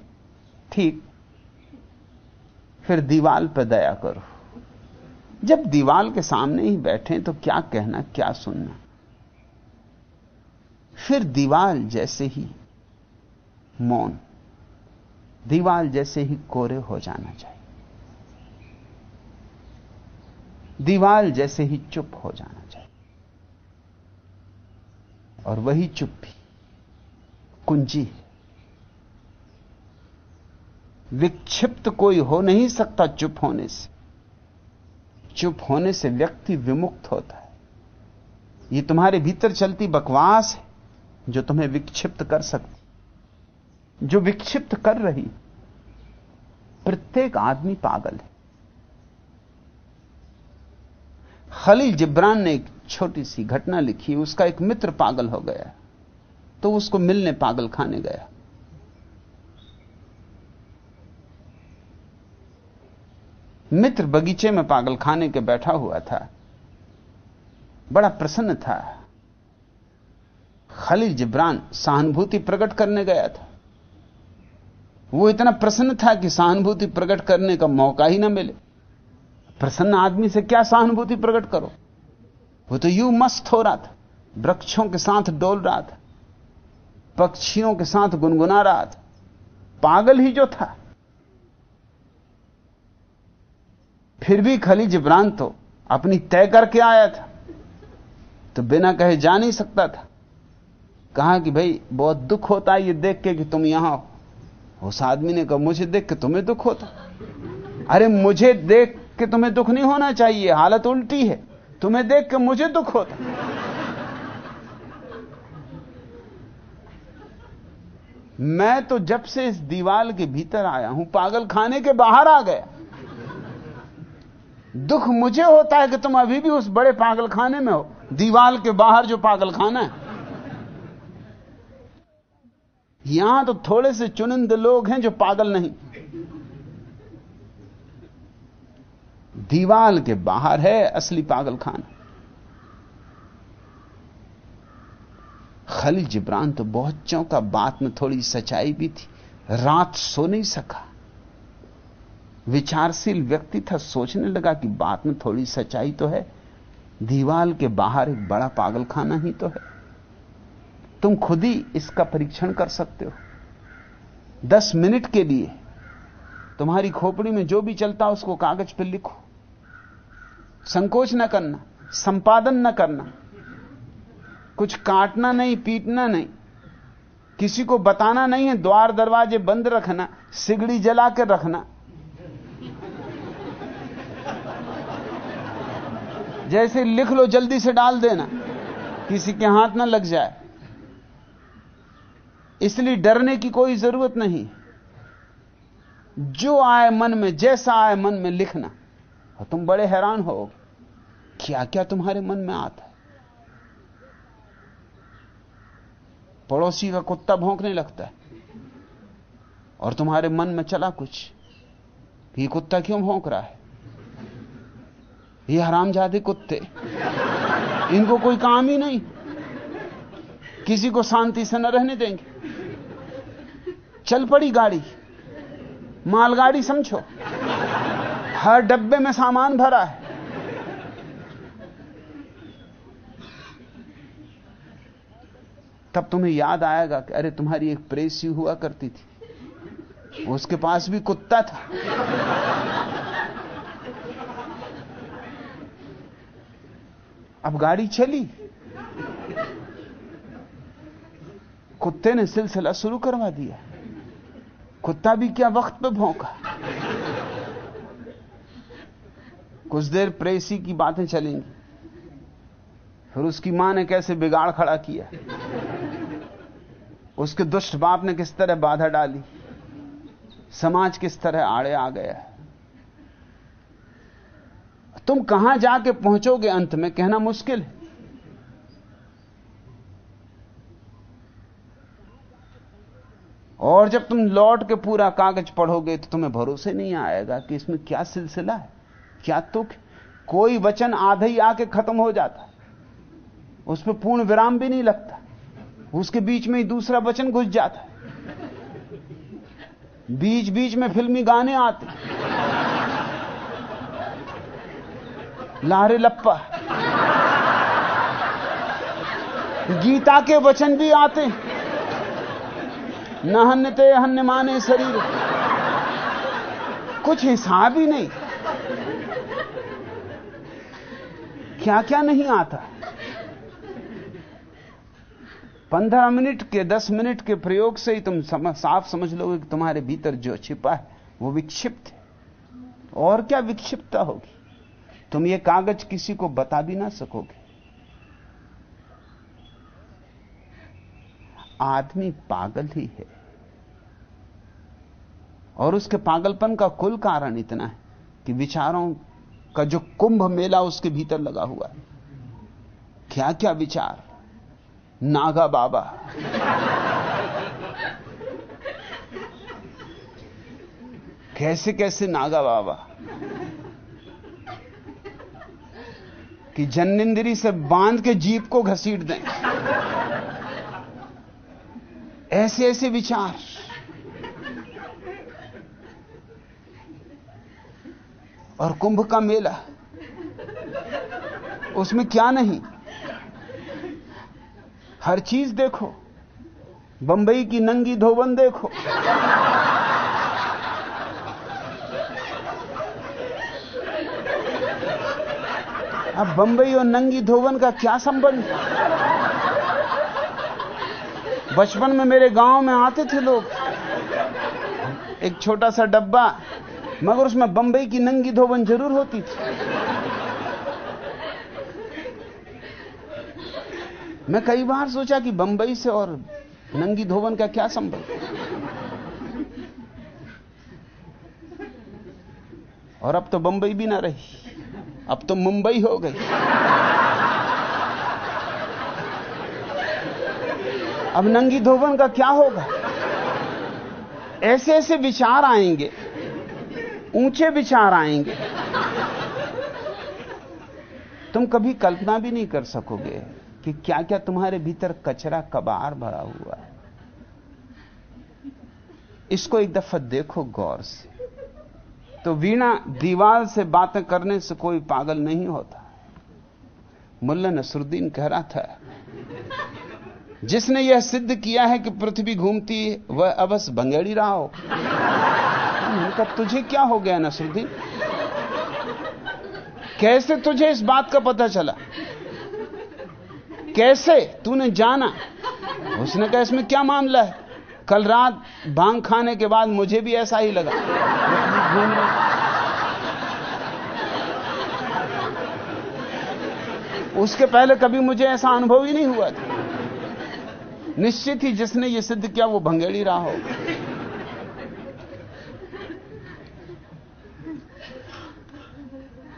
ठीक, फिर दीवाल पर दया करो। जब दीवाल के सामने ही बैठे तो क्या कहना, क्या सुनना? फिर दीवाल जैसे ही मौन, दीवाल जैसे ही कोरे हो जाना चाहिए। दीवाल जैसे ही चुप हो जाना चाहिए। और वही चुप भी कुंजी विक्षिप्त कोई हो नहीं सकता चुप होने से। चुप होने से व्यक्ति विमुक्त होता है। यह तुम्हारे भीतर चलती बकवास है, जो तुम्हें विक्षिप्त कर सकती जो विक्षिप्त कर रही प्रत्येक आदमी पागल है। खलील जिब्रान ने एक छोटी सी घटना लिखी, उसका एक मित्र पागल हो गया तो उसको मिलने पागल खाने गया। मित्र बगीचे में पागल खाने के बैठा हुआ था। बड़ा प्रसन्न था। खलील जिब्रान सहानुभूति प्रकट करने गया था। वो इतना प्रसन्न था कि सहानुभूति प्रकट करने का मौका ही ना मिले। प्रसन्न आदमी से क्या सहानुभूति प्रकट करो? वो तो यू मस्त हो रहा था। वृक्षों के साथ डोल रहा था। पक्षियों के साथ गुनगुना रहा था। पागल ही जो था। फिर भी खली जिब्रान तो अपनी तय करके आया था। तो बिना कहे जा नहीं सकता था। कहा कि भाई, बहुत दुख होता है ये देख के कि तुम यहाँ हो। उस आदमी ने कहा, मुझे देख के तुम्हें दुख होता। अरे, मुझे देख के तुम्हें दुख नहीं होना चाहिए, हालत उल्टी है। तुम्हें देख के मुझे दुख होता। मैं तो जब से इस दीवाल के भीतर आया हूँ, पागल खाने के बाहर आ गया। दुख मुझे होता है कि तुम अभी भी उस बड़े पागलखाने में हो। दीवाल के बाहर जो पागलखाना है। यहाँ तो थोड़े से चुनिंद लोग हैं जो पागल नहीं। दीवाल के बाहर है असली पागल खाना खली जिब्रान तो बहुत चौंका। बात में थोड़ी सच्चाई भी थी। रात सो नहीं सका। विचारशील व्यक्ति था, सोचने लगा कि बात में थोड़ी सच्चाई तो है। दीवाल के बाहर एक बड़ा पागलखाना ही तो है। तुम खुद ही इसका परीक्षण कर सकते हो। दस मिनट के लिए तुम्हारी खोपड़ी में जो भी चलता उसको कागज़ पर लिखो। संकोच न करना, संपादन न करना। कुछ काटना नहीं, पीटना नहीं। किसी को बताना नहीं है, द्वार दरवाजे बंद रखना, सिगड़ी जला कर रखना। जैसे लिख लो, जल्दी से डाल देना। किसी के हाथ ना लग जाए। इसलिए डरने की कोई ज़रूरत नहीं। जो आए मन में, जैसा आए मन में लिखना। और तुम बड़े हैरान हो क्या क्या तुम्हारे मन में आता है। पड़ोसी का कुत्ता भौंकने लगता है। और तुम्हारे मन में चला कुछ। ये कुत्ता क्यों भौंक रहा है? ये हरामजादे कुत्ते। इनको कोई काम ही नहीं। किसी को शांति से न रहने देंगे। चल पड़ी गाड़ी। मालगाड़ी समझो। हर डब्बे में सामान भरा है। तब तुम्हें याद आएगा कि अरे तुम्हारी एक प्रेसी हुआ करती थी। उसके पास भी कुत्ता था। अब गाड़ी चली। कुत्ते ने सिलसिला शुरू करवा दिया। कुत्ता भी क्या वक्त पे भौंका। कुछ देर प्रेसी की बातें चलेंगी। फिर उसकी माँ ने कैसे बिगाड़ खड़ा किया? उसके दुष्ट बाप ने किस तरह बाधा डाली? समाज किस तरह आड़े आ गया? तुम कहाँ जाके पहुंचोगे अंत में? कहना मुश्किल है। और जब तुम लौट के पूरा कागज़ पढ़ोगे तो तुम्हें भरोसे नहीं आएगा कि इसमें क्या सिलसिला है, क्या तुक कोई वचन आधे ही आके खत्म हो जाता उस पर पूर्ण विराम भी नहीं लगता। उसके बीच में ही दूसरा वचन घुस जाता है। बीच बीच में फिल्मी गाने आते लारे लप्पा। गीता के वचन भी आते नहन्यते हन्य माने शरीर। कुछ हिसाब ही नहीं। क्या क्या नहीं आता? पंद्रह मिनट के दस मिनट के प्रयोग से ही तुम समझ, साफ़ समझ लोगे कि तुम्हारे भीतर जो छिपा है वो विक्षिप्त है। और क्या विक्षिप्तता होगी? तुम ये कागज़ किसी को बता भी ना सकोगे। आदमी पागल ही है। और उसके पागलपन का कुल कारण इतना है कि विचारों का जो कुंभ मेला उसके भीतर लगा हुआ है। क्या क्या विचार? नागा बाबा। कैसे कैसे नागा बाबा? कि जन्निंदरी से बाँध के जीप को घसीट दें। ऐसे ऐसे विचार। और कुंभ का मेला, उसमें क्या नहीं? हर चीज़ देखो, बंबई की नंगी धोबन देखो। अब बंबई और नंगी धोवन का क्या संबंध? बचपन में मेरे गाँव में आते थे लोग। एक छोटा सा डब्बा, मगर उसमें बंबई की नंगी धोवन ज़रूर होती थी। मैं कई बार सोचा कि बंबई से और नंगी धोवन का क्या संबंध? और अब तो बंबई भी ना रही। अब तो मुंबई हो गई। अब नंगी धोबन का क्या होगा? ऐसे ऐसे विचार आएँगे, ऊँचे विचार आएँगे। तुम कभी कल्पना भी नहीं कर सकोगे कि क्या क्या तुम्हारे भीतर कचरा कबार भरा हुआ है। इसको एक दफ़ा देखो गौर से। तो वीणा दीवार से बातें करने से कोई पागल नहीं होता। मुल्ला नसरुद्दीन कह रहा था, जिसने यह सिद्ध किया है कि पृथ्वी घूमती वह अबस बंगेड़ी रहा हो। उनका तुझे क्या हो गया नसरुद्दीन? कैसे तुझे इस बात का पता चला? कैसे? तूने जाना? उसने कहा, इसमें क्या मामला है? कल रात भाँग खाने के बाद मुझे भी ऐसा ही लगा। उसके पहले कभी मुझे ऐसा अनुभव ही नहीं हुआ था। निश्चित ही जिसने यह सिद्ध किया, वो भंगेड़ी रहा हो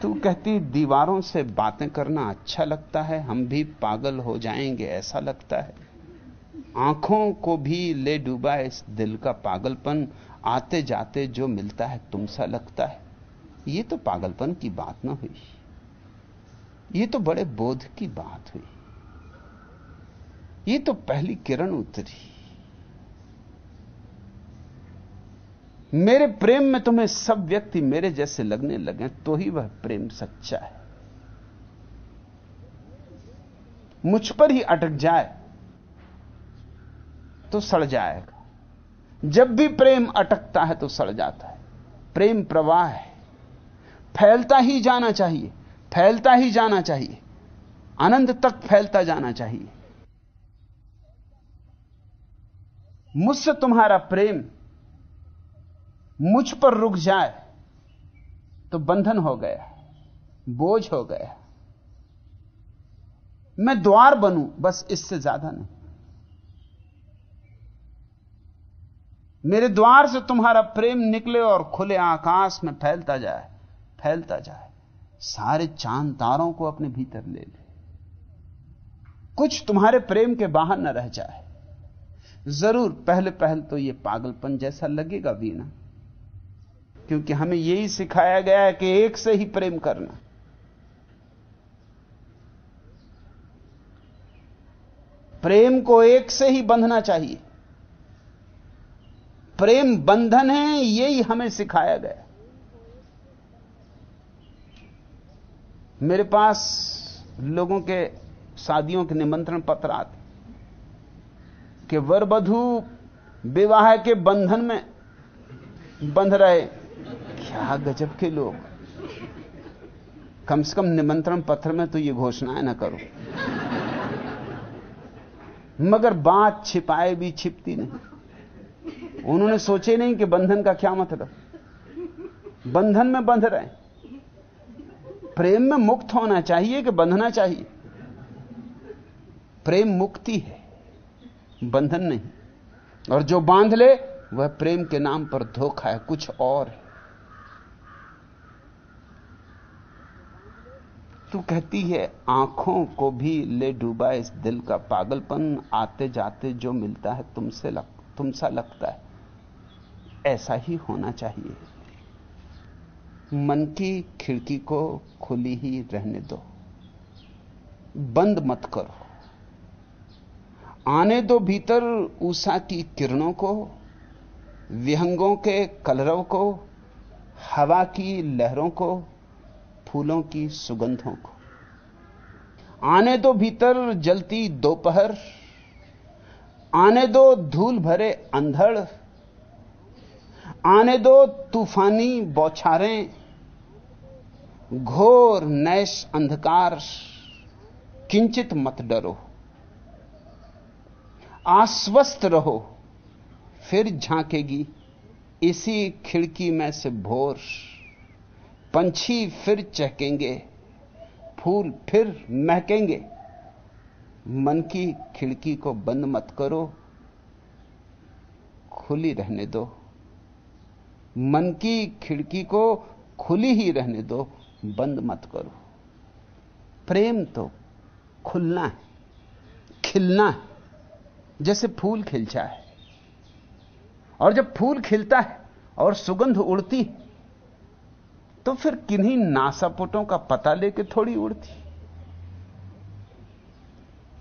तू कहती, दीवारों से बातें करना अच्छा लगता है, हम भी पागल हो जाएँगे, ऐसा लगता है। आँखों को भी ले डूबा इस दिल का पागलपन। आते जाते जो मिलता है तुमसा लगता है। ये तो पागलपन की बात ना हुई। ये तो बड़े बोध की बात हुई। ये तो पहली किरण उतरी। मेरे प्रेम में तुम्हें सब व्यक्ति मेरे जैसे लगने लगे तो ही वह प्रेम सच्चा है। मुझ पर ही अटक जाए। तो सड़ जाएगा। जब भी प्रेम अटकता है तो सड़ जाता है। प्रेम प्रवाह है। फैलता ही जाना चाहिए, फैलता ही जाना चाहिए। आनंद तक फैलता जाना चाहिए। मुझसे तुम्हारा प्रेम मुझ पर रुक जाए तो बंधन हो गया, बोझ हो गया। मैं द्वार बनूं, बस इससे ज़्यादा नहीं। मेरे द्वार से तुम्हारा प्रेम निकले और खुले आकाश में फैलता जाए फैलता जाए। सारे चाँद तारों को अपने भीतर ले ले। कुछ तुम्हारे प्रेम के बाहर न रह जाए। ज़रूर पहले पहल तो यह पागलपन जैसा लगेगा वीणा, क्योंकि हमें यही सिखाया गया है कि एक से ही प्रेम करना। प्रेम को एक से ही बंधना चाहिए। प्रेम बंधन है, यही हमें सिखाया गया। मेरे पास लोगों के, शादियों के निमंत्रण पत्र आते कि वर वधु विवाह के बंधन में बंध रहे। क्या गजब के लोग। कम से कम निमंत्रण पत्र में तो ये घोषणाएँ ना करो। मगर बात छिपाए भी छिपती नहीं। उन्होंने सोचे नहीं कि बंधन का क्या मतलब? बंधन में बंध रहे प्रेम में मुक्त होना चाहिए कि बंधना चाहिए? प्रेम मुक्ति है बंधन नहीं। और जो बाँध ले वह प्रेम के नाम पर धोखा है कुछ और तू कहती है आँखों को भी ले डूबा इस दिल का पागलपन आते जाते जो मिलता है तुमसे लग, तुमसा लगता है। ऐसा ही होना चाहिए। मन की खिड़की को खुली ही रहने दो। बंद मत करो। आने दो भीतर ऊषा की किरणों को, विहंगों के कलरव को, हवा की लहरों को, फूलों की सुगंधों को। आने दो भीतर जलती दोपहर, आने दो धूल भरे अंधड़ आने दो तूफानी बौछारें, घोर नैश अंधकार, किंचित मत डरो। आश्वस्त रहो, फिर झांकेगी इसी खिड़की में से भोर। पंछी फिर चहकेंगे, फूल फिर महकेंगे। मन की खिड़की को बंद मत करो, खुली रहने दो। मन की खिड़की को खुली ही रहने दो, बंद मत करो। प्रेम तो खुलना है, खिलना है, जैसे फूल खिल जाए और जब फूल खिलता है और सुगंध उड़ती तो फिर किन्हीं नासापुटों का पता लेके थोड़ी उड़ती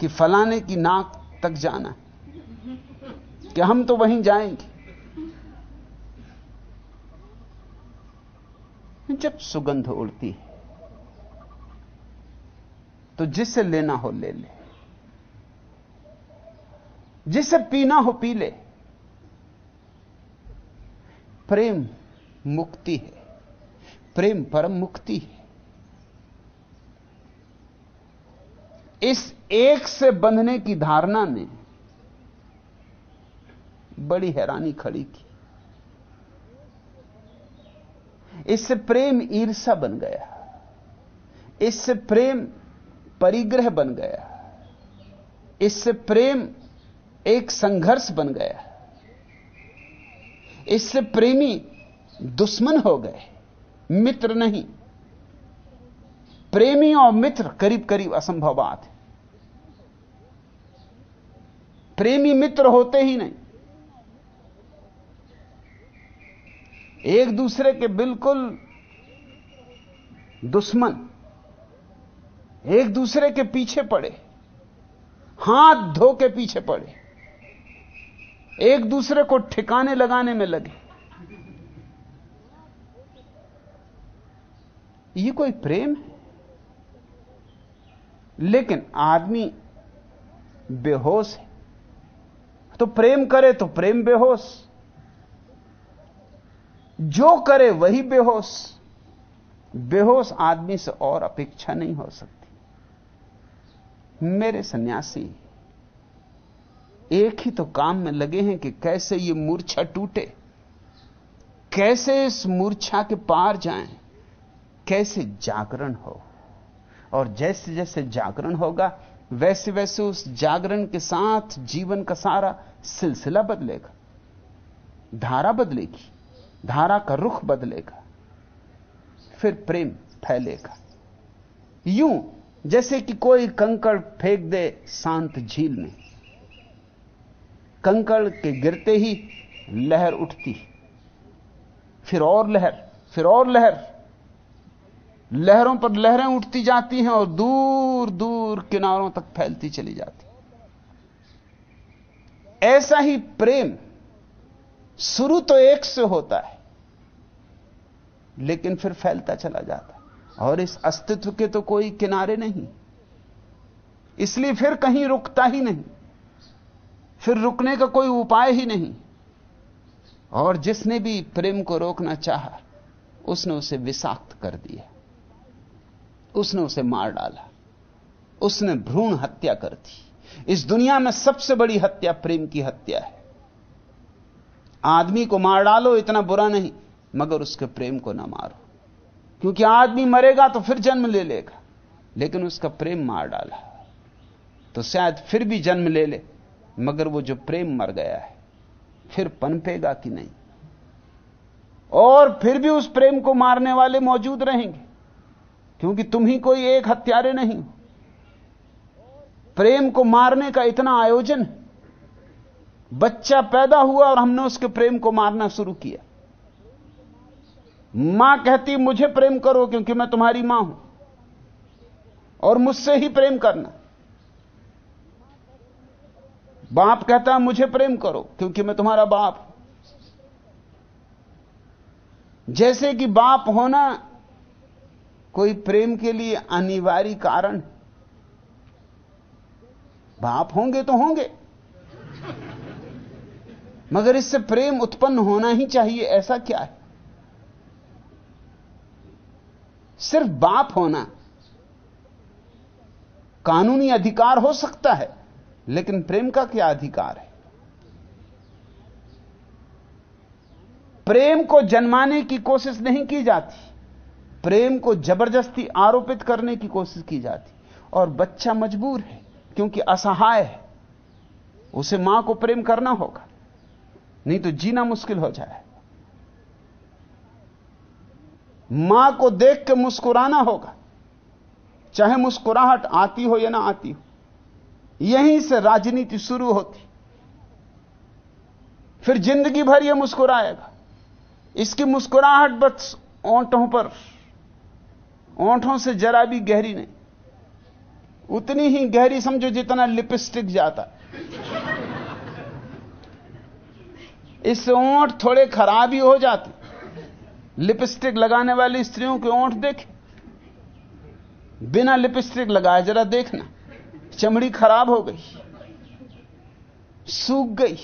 कि फलाने की नाक तक जाना कि हम तो वहीं जाएँगे। जब सुगंध उड़ती है तो जिसे लेना हो ले ले। जिसे पीना हो पी ले। प्रेम मुक्ति है। प्रेम परम मुक्ति है। इस एक से बंधने की धारणा ने बड़ी हैरानी खड़ी की। इससे प्रेम ईर्षा बन गया। इससे प्रेम परिग्रह बन गया। इससे प्रेम एक संघर्ष बन गया। इससे प्रेमी दुश्मन हो गए। मित्र नहीं। प्रेमी और मित्र करीब करीब असंभव बात है। प्रेमी मित्र होते ही नहीं। एक दूसरे के बिल्कुल दुश्मन, एक दूसरे के पीछे पड़े, हाथ धो के पीछे पड़े, एक दूसरे को ठिकाने लगाने में लगे। ये कोई प्रेम है? लेकिन आदमी बेहोश है। तो प्रेम करे तो प्रेम बेहोश। जो करे वही बेहोश। बेहोश आदमी से और अपेक्षा नहीं हो सकती। मेरे सन्यासी, एक ही तो काम में लगे हैं कि कैसे ये मूर्छा टूटे, कैसे इस मूर्छा के पार जाएँ, कैसे जागरण हो। और जैसे जैसे जागरण होगा, वैसे वैसे उस जागरण के साथ जीवन का सारा सिलसिला बदलेगा, धारा बदलेगी। धारा का रुख बदलेगा, फिर प्रेम फैलेगा। यूँ जैसे कि कोई कंकड़ फेंक दे, शांत झील में। कंकड़ के गिरते ही लहर उठती। फिर और लहर, फिर और लहर। लहरों पर लहरें उठती जाती हैं और दूर दूर किनारों तक फैलती चली जाती। ऐसा ही प्रेम शुरू तो एक से होता है, लेकिन फिर फैलता चला जाता और इस अस्तित्व के तो कोई किनारे नहीं, इसलिए फिर कहीं रुकता ही नहीं, फिर रुकने का कोई उपाय ही नहीं। और जिसने भी प्रेम को रोकना चाहा, उसने उसे विषाक्त कर दिया, उसने उसे मार डाला, उसने भ्रूण हत्या कर दी। इस दुनिया में सबसे बड़ी हत्या प्रेम की हत्या है। आदमी को मार डालो, इतना बुरा नहीं, मगर उसके प्रेम को ना मारो। क्योंकि आदमी मरेगा तो फिर जन्म ले लेगा, लेकिन उसका प्रेम मार डाला। तो शायद फिर भी जन्म ले ले, मगर वो जो प्रेम मर गया है, फिर पनपेगा कि नहीं? और फिर भी उस प्रेम को मारने वाले मौजूद रहेंगे, क्योंकि तुम ही कोई एक हत्यारे नहीं प्रेम को मारने का इतना आयोजन बच्चा पैदा हुआ और हमने उसके प्रेम को मारना शुरू किया। माँ कहती, मुझे प्रेम करो क्योंकि मैं तुम्हारी माँ हूँ और मुझसे ही प्रेम करना। बाप कहता है मुझे प्रेम करो क्योंकि मैं तुम्हारा बाप जैसे कि बाप होना कोई प्रेम के लिए अनिवार्य कारण। बाप होंगे तो होंगे। मगर इससे प्रेम उत्पन्न होना ही चाहिए, ऐसा क्या है? सिर्फ़ बाप होना कानूनी अधिकार हो सकता है, लेकिन प्रेम का क्या अधिकार है? प्रेम को जन्माने की कोशिश नहीं की जाती, प्रेम को ज़बरदस्ती आरोपित करने की कोशिश की जाती, और बच्चा मजबूर है, क्योंकि असहाय है, उसे माँ को प्रेम करना होगा। नहीं तो जीना मुश्किल हो जाए। माँ को देख के मुस्कुराना होगा। चाहे मुस्कुराहट आती हो या ना आती हो। यहीं से राजनीति शुरू होती। फिर ज़िंदगी भर यह मुस्कुराएगा। इसकी मुस्कुराहट बस ओंठों पर ओंठों से जरा भी गहरी नहीं। उतनी ही गहरी समझो जितना लिपस्टिक जाता। इससे ओंठ थोड़े खराब ही हो जाते। लिपस्टिक लगाने वाली स्त्रियों के ओंठ देखे। बिना लिपस्टिक लगाए जरा देखना। चमड़ी खराब हो गई, सूख गई।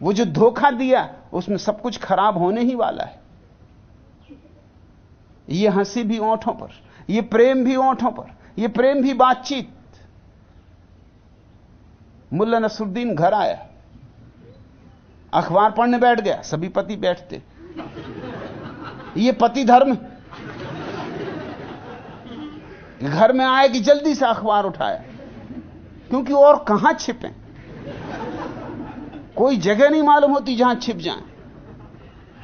वो जो धोखा दिया, उसमें सब कुछ खराब होने ही वाला है। ये हँसी भी ओंठों पर, ये प्रेम भी ओंठों पर, ये प्रेम भी बातचीत। मुल्ला नसरुद्दीन घर आया। अखबार पढ़ने बैठ गया, सभी पति बैठते। ये पति धर्म। घर में आए कि जल्दी से अखबार उठाया क्योंकि और कहाँ छिपे? कोई जगह नहीं मालूम होती जहाँ छिप जाए।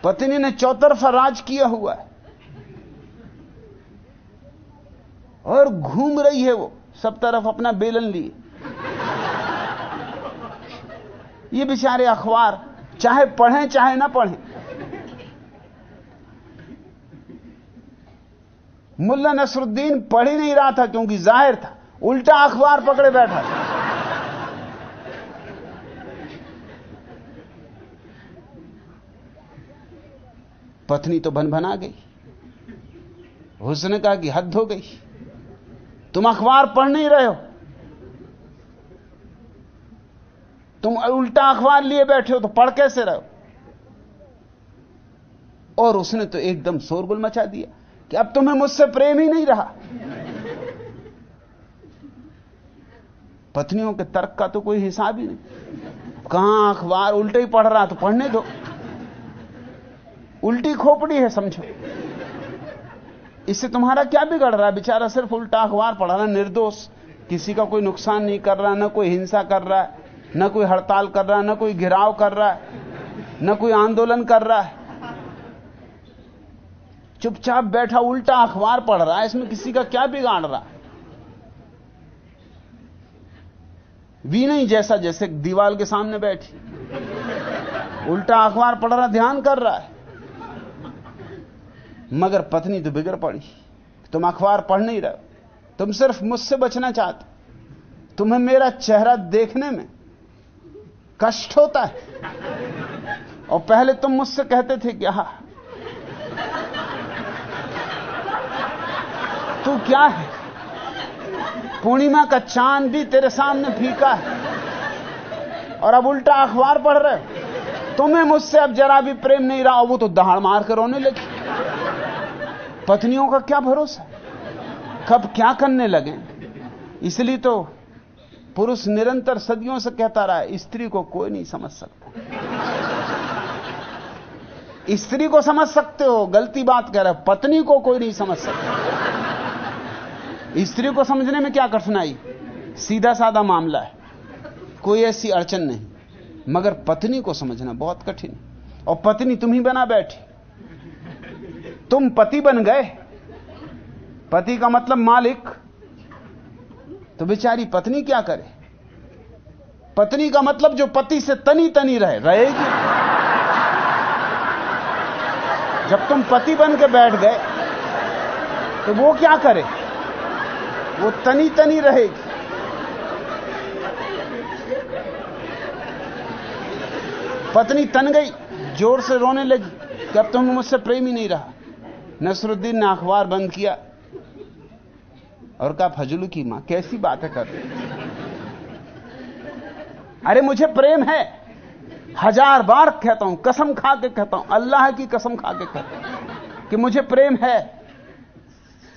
पत्नी ने चौतरफा राज किया हुआ है। और घूम रही है वो, सब तरफ़ अपना बेलन लिए। ये बेचारे अखबार चाहे पढ़ें, चाहे ना पढ़ें। मुल्ला नसरुद्दीन पढ़ ही नहीं रहा था, क्योंकि ज़ाहिर था, उल्टा अखबार पकड़े बैठा था। पत्नी तो बना गई। उसने कहा कि हद हो गई। तुम अखबार पढ़ नहीं रहे हो। तुम उल्टा अखबार लिए बैठे हो तो पढ़ कैसे रहो और उसने तो एकदम शोरगुल मचा दिया कि अब तुम्हें मुझसे प्रेम ही नहीं रहा। पत्नियों के तर्क का तो कोई हिसाब ही नहीं। कहाँ अखबार उल्टे ही पढ़ रहा तो पढ़ने दो। उल्टी खोपड़ी है, समझो। इससे तुम्हारा क्या बिगड़ रहा है? बेचारा सिर्फ़ उल्टा अखबार पढ़ रहा निर्दोष। किसी का कोई नुकसान नहीं कर रहा, ना कोई हिंसा कर रहा है। न कोई हड़ताल कर रहा है, न कोई घिराव कर रहा है, न कोई आंदोलन कर रहा है। चुपचाप बैठा उल्टा अखबार पढ़ रहा है, इसमें किसी का क्या बिगाड़ रहा है? वी नहीं जैसा जैसे दीवाल के सामने बैठी। उल्टा अखबार पढ़ रहा, ध्यान कर रहा है। मगर पत्नी तो बिगड़ पड़ी। तुम अखबार पढ़ नहीं रहे तुम सिर्फ़ मुझसे बचना चाहते तुम्हें मेरा चेहरा देखने में कष्ट होता है। और पहले तुम मुझसे कहते थे कि, हा, तू क्या है? पूर्णिमा का चाँद भी तेरे सामने फीका है और अब उल्टा अखबार पढ़ रहे तुम्हें मुझसे अब जरा भी प्रेम नहीं रहा, वो तो दहाड़ मार कर रोने लगी। पत्नियों का क्या भरोसा? कब क्या करने लगे? इसलिए तो पुरुष निरंतर सदियों से कहता रहा है, स्त्री को कोई नहीं समझ सकता। स्त्री को समझ सकते हो, गलती बात कह रहे पत्नी को कोई नहीं समझ सकता। स्त्री को समझने में क्या कठिनाई? सीधा साधा मामला है। कोई ऐसी अड़चन नहीं। मगर पत्नी को समझना बहुत कठिन और पत्नी तुम ही बना बैठी। तुम पति बन गए। पति का मतलब मालिक। तो बेचारी पत्नी क्या करे? पत्नी का मतलब जो पति से तनी तनी रहे, रहेगी। जब तुम पति बन के बैठ गए तो वो क्या करे? वो तनी तनी रहेगी। पत्नी तन गई, ज़ोर से रोने लगी। कि अब तुम मुझसे प्रेम ही नहीं रहा। नसरुद्दीन ने अखबार बंद किया। और कहा, फजलू की माँ, कैसी बातें कर रही अरे मुझे प्रेम है। हज़ार बार कहता हूँ, कसम खा के कहता हूँ, अल्लाह की कसम खा के कहता हूँ कि मुझे प्रेम है।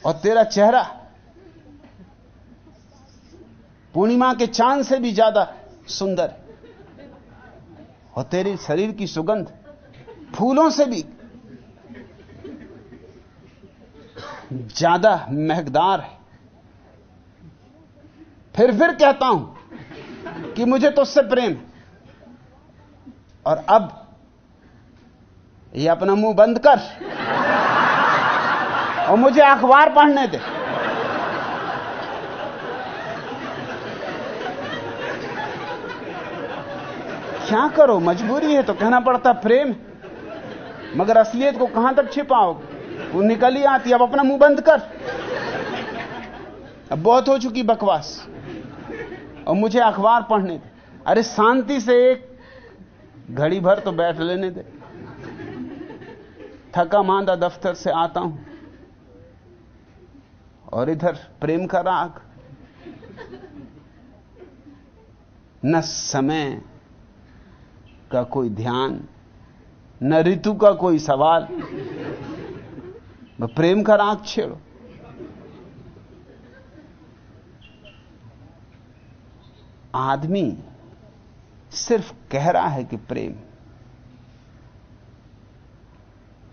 और तेरा चेहरा पूर्णिमा के चाँद से भी ज़्यादा सुंदर और तेरे शरीर की सुगंध फूलों से भी ज़्यादा महकदार है। फिर फिर कहता हूँ कि मुझे तो उससे प्रेम और अब ये अपना मुँह बंद कर और मुझे अखबार पढ़ने दे। क्या करो? मजबूरी है तो कहना पड़ता प्रेम। मगर असलियत को कहाँ तक छिपाओगे? वो निकल ही आती अब अपना मुँह बंद कर। अब बहुत हो चुकी बकवास। और मुझे अखबार पढ़ने दे अरे शांति से एक घड़ी भर तो बैठ लेने दे। थका मांदा दफ्तर से आता हूँ। और इधर प्रेम का राग। न समय का कोई ध्यान, न ऋतु का कोई सवाल। प्रेम का राग छेड़ो। आदमी सिर्फ़ कह रहा है कि प्रेम,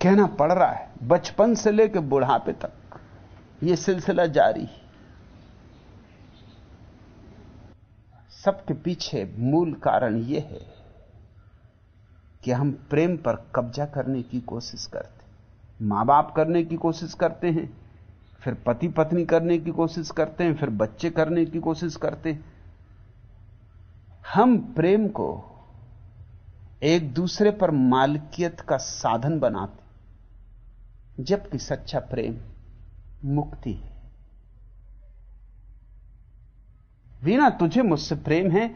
कहना पड़ रहा है, बचपन से लेकर बुढ़ापे तक यह सिलसिला जारी है। सबके पीछे मूल कारण यह है कि हम प्रेम पर कब्जा करने की कोशिश करते माँ बाप करने की कोशिश करते हैं, फिर पति पत्नी करने की कोशिश करते हैं, फिर बच्चे करने की कोशिश करते हैं। हम प्रेम को एक दूसरे पर मालकियत का साधन बनाते जबकि सच्चा प्रेम मुक्ति है। वीना तुझे मुझसे प्रेम है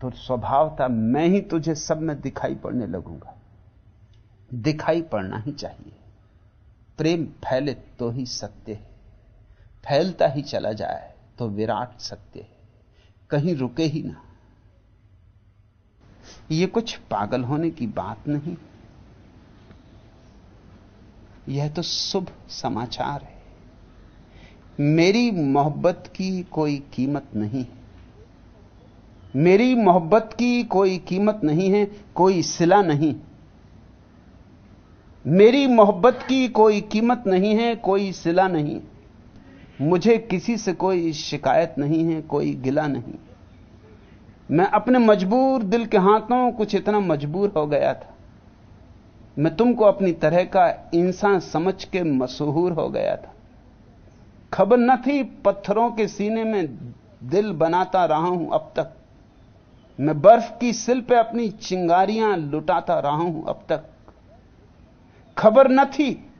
तो स्वभावता मैं ही तुझे सब में दिखाई पड़ने लगूँगा। दिखाई पड़ना ही चाहिए। प्रेम फैले तो ही सत्य है, फैलता ही चला जाए तो विराट सत्य है। कहीं रुके ही ना। यह कुछ पागल होने की बात नहीं। यह तो शुभ समाचार है। मेरी मोहब्बत की कोई कीमत नहीं है। मेरी मोहब्बत की कोई कीमत नहीं है, कोई सिला नहीं। मेरी मोहब्बत की कोई कीमत नहीं है, कोई सिला नहीं। मुझे किसी से कोई शिकायत नहीं है, कोई गिला नहीं। मैं अपने मजबूर दिल के हाथों कुछ इतना मजबूर हो गया था। मैं तुमको अपनी तरह का इंसान समझ के मशहूर हो गया था। खबर न थी पत्थरों के सीने में दिल बनाता रहा हूँ अब तक। मैं बर्फ़ की सिल पे अपनी चिंगारियाँ लुटाता रहा हूँ अब तक। खबर न थी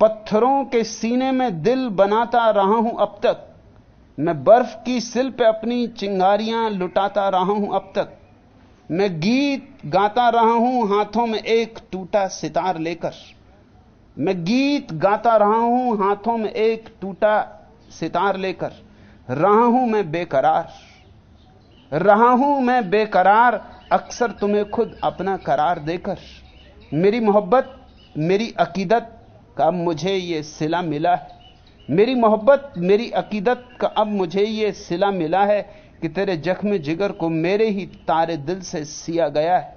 पत्थरों के सीने में दिल बनाता रहा हूँ अब तक। मैं बर्फ़ की सिल पे अपनी चिंगारियाँ लुटाता रहा हूँ अब तक। मैं गीत गाता रहा हूँ, हाथों में एक टूटा सितार लेकर। मैं गीत गाता रहा हूँ, हाथों में एक टूटा सितार लेकर। रहा हूँ मैं बेकरार। रहा हूँ मैं बेकरार, अक्सर तुम्हें खुद अपना करार देकर। मेरी मोहब्बत, मेरी अकीदत का अब मुझे ये सिला मिला है। मेरी मोहब्बत, मेरी अकीदत का अब मुझे ये सिला मिला है कि तेरे जख्म जिगर को मेरे ही तारे दिल से सिया गया है।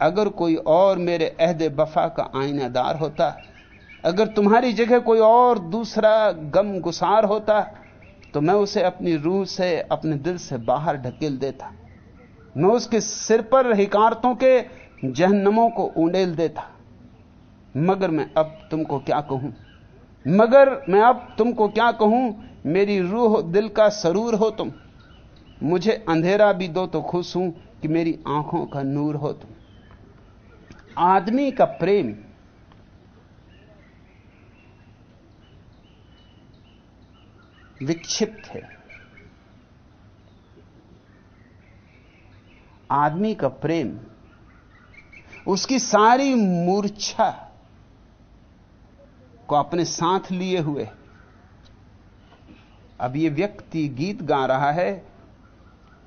अगर कोई और मेरे अहद बफा का आईनादार होता, अगर तुम्हारी जगह कोई और दूसरा गम गुसार होता तो मैं उसे अपनी रूह से, अपने दिल से बाहर ढकेल देता। मैं उसके सिर पर हिकारतों के जहनमों को उंडेल देता। मगर मैं अब तुमको क्या कहूँ? मगर मैं अब तुमको क्या कहूँ? मेरी रूह दिल का सरूर हो तुम। मुझे अंधेरा भी दो तो खुश हूँ कि मेरी आँखों का नूर हो तुम। आदमी का प्रेम विक्षिप्त है। आदमी का प्रेम, उसकी सारी मूर्छा को अपने साथ लिए हुए। अब यह व्यक्ति गीत गा रहा है,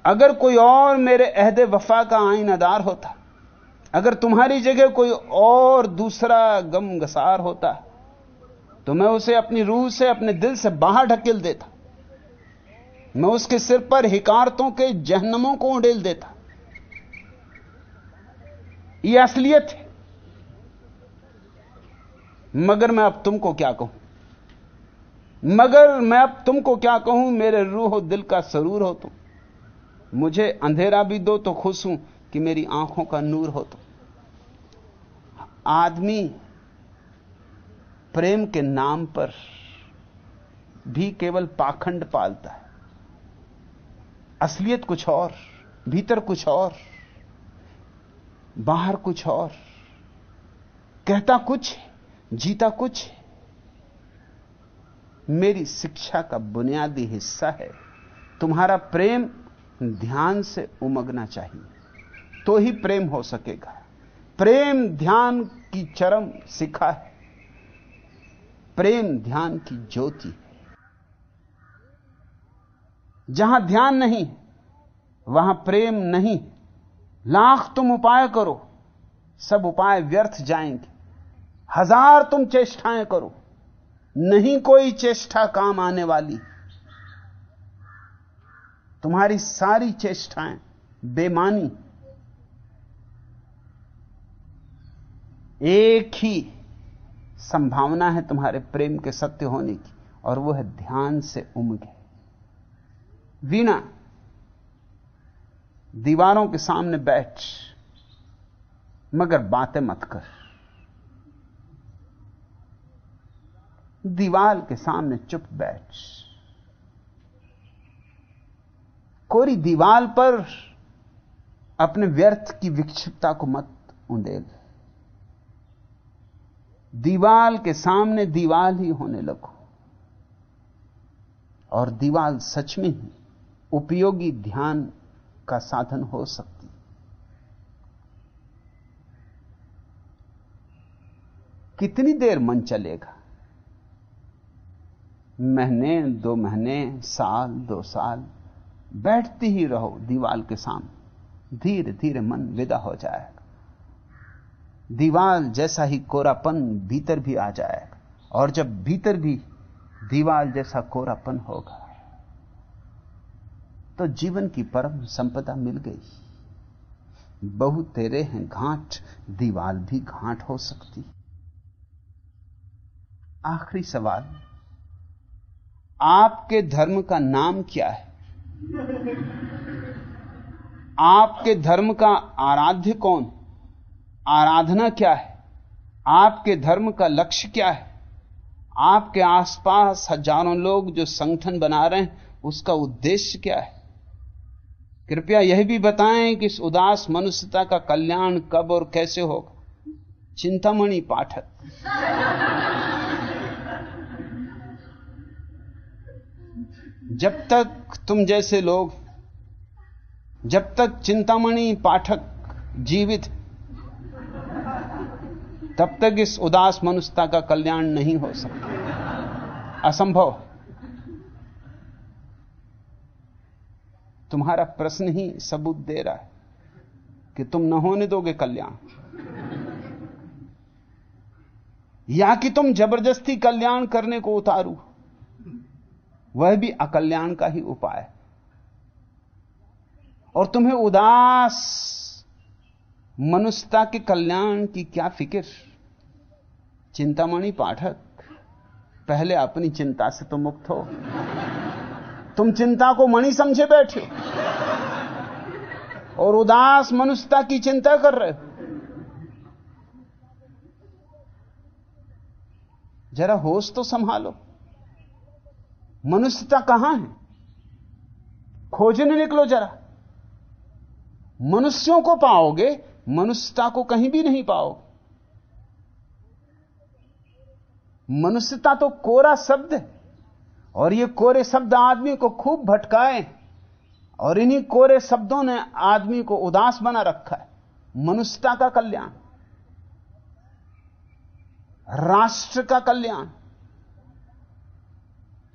अगर कोई और मेरे अहद वफा का आईनादार होता, अगर तुम्हारी जगह कोई और दूसरा गम गसार होता तो मैं उसे अपनी रूह से, अपने दिल से बाहर ढकेल देता। मैं उसके सिर पर हिकारतों के जहनमों को उड़ेल देता। यह असलियत है। मगर मैं अब तुमको क्या कहूँ? मगर मैं अब तुमको क्या कहूँ? मेरे रूह दिल का सरूर हो तुम। मुझे अंधेरा भी दो तो खुश हूँ कि मेरी आँखों का नूर हो तुम। आदमी प्रेम के नाम पर भी केवल पाखंड पालता है। असलियत कुछ और, भीतर कुछ और, बाहर कुछ और, कहता कुछ जीता कुछ मेरी शिक्षा का बुनियादी हिस्सा है। तुम्हारा प्रेम ध्यान से उमगना चाहिए। तो ही प्रेम हो सकेगा। प्रेम ध्यान की चरम शिखा है। प्रेम ध्यान की ज्योति है। जहाँ ध्यान नहीं वहाँ प्रेम नहीं लाख तुम उपाय करो, सब उपाय व्यर्थ जाएँगे। हज़ार तुम चेष्टाएँ करो, नहीं कोई चेष्टा काम आने वाली। तुम्हारी सारी चेष्टाएँ बेमानी। एक ही संभावना है तुम्हारे प्रेम के सत्य होने की, और वह है ध्यान से उमगे वीणा, दीवारों के सामने बैठ, मगर बातें मत कर। दीवार के सामने चुप बैठ। कोरी दीवार पर अपने व्यर्थ की विक्षिप्तता को मत उंडेल। दीवाल के सामने दीवाल ही होने लगो। और दीवाल सच में ही उपयोगी ध्यान का साधन हो सकती। कितनी देर मन चलेगा? महीने, दो महीने, साल, दो साल, बैठते ही रहो दीवाल के सामने। धीरे धीरे मन विदा हो जाएगा। दीवाल जैसा ही कोरापन भीतर भी आ जाएगा, और जब भीतर भी दीवाल जैसा कोरापन होगा तो जीवन की परम संपदा मिल गई। बहु तेरे हैं घाट, दीवाल भी घाट हो सकती। आखिरी सवाल आपके धर्म का नाम क्या है? आपके धर्म का आराध्य कौन? आराधना क्या है? आपके धर्म का लक्ष्य क्या है? आपके आसपास हज़ारों लोग जो संगठन बना रहे हैं, उसका उद्देश्य क्या है? कृपया यह भी बताएँ कि इस उदास मनुष्यता का कल्याण कब और कैसे होगा। चिंतामणि पाठक। जब तक तुम जैसे लोग, जब तक चिंतामणि पाठक जीवित, तब तक इस उदास मनुष्यता का कल्याण नहीं हो सकता। असंभव। तुम्हारा प्रश्न ही सबूत दे रहा है कि तुम न होने दोगे कल्याण। या कि तुम ज़बरदस्ती कल्याण करने को उतारू। वह भी अकल्याण का ही उपाय है। और तुम्हें उदास मनुष्यता के कल्याण की क्या फ़िक्र? चिंतामणि पाठक, पहले अपनी चिंता से तो मुक्त हो। तुम चिंता को मणि समझे बैठे और उदास मनुष्यता की चिंता कर रहे हो। जरा होश तो संभालो। मनुष्यता कहाँ है? खोजने निकलो जरा। मनुष्यों को पाओगे, मनुष्यता को कहीं भी नहीं पाओगे। मनुष्यता तो कोरा शब्द है, और ये कोरे शब्द आदमी को खूब भटकाए, और इन्हीं कोरे शब्दों ने आदमी को उदास बना रखा है। मनुष्यता का कल्याण, राष्ट्र का कल्याण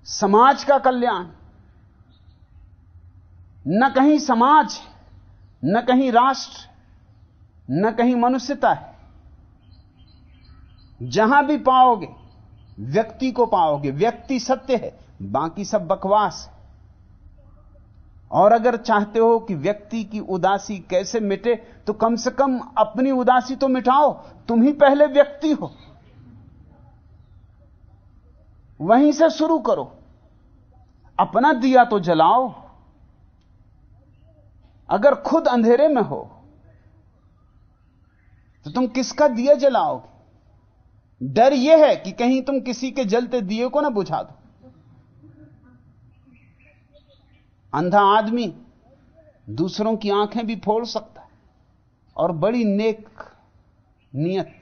समाज का कल्याण। न कहीं समाज न कहीं राष्ट्र, न कहीं मनुष्यता है। जहाँ भी पाओगे, व्यक्ति को पाओगे, व्यक्ति सत्य है, बाकी सब बकवास है। और अगर चाहते हो कि व्यक्ति की उदासी कैसे मिटे तो कम से कम अपनी उदासी तो मिटाओ, तुम ही पहले व्यक्ति हो। वहीं से शुरू करो। अपना दिया तो जलाओ। अगर खुद अंधेरे में हो तो तुम किसका दिया जलाओगे? डर यह है कि कहीं तुम किसी के जलते दिए को ना बुझा दो। अंधा आदमी दूसरों की आँखें भी फोड़ सकता है और बड़ी नेक नियत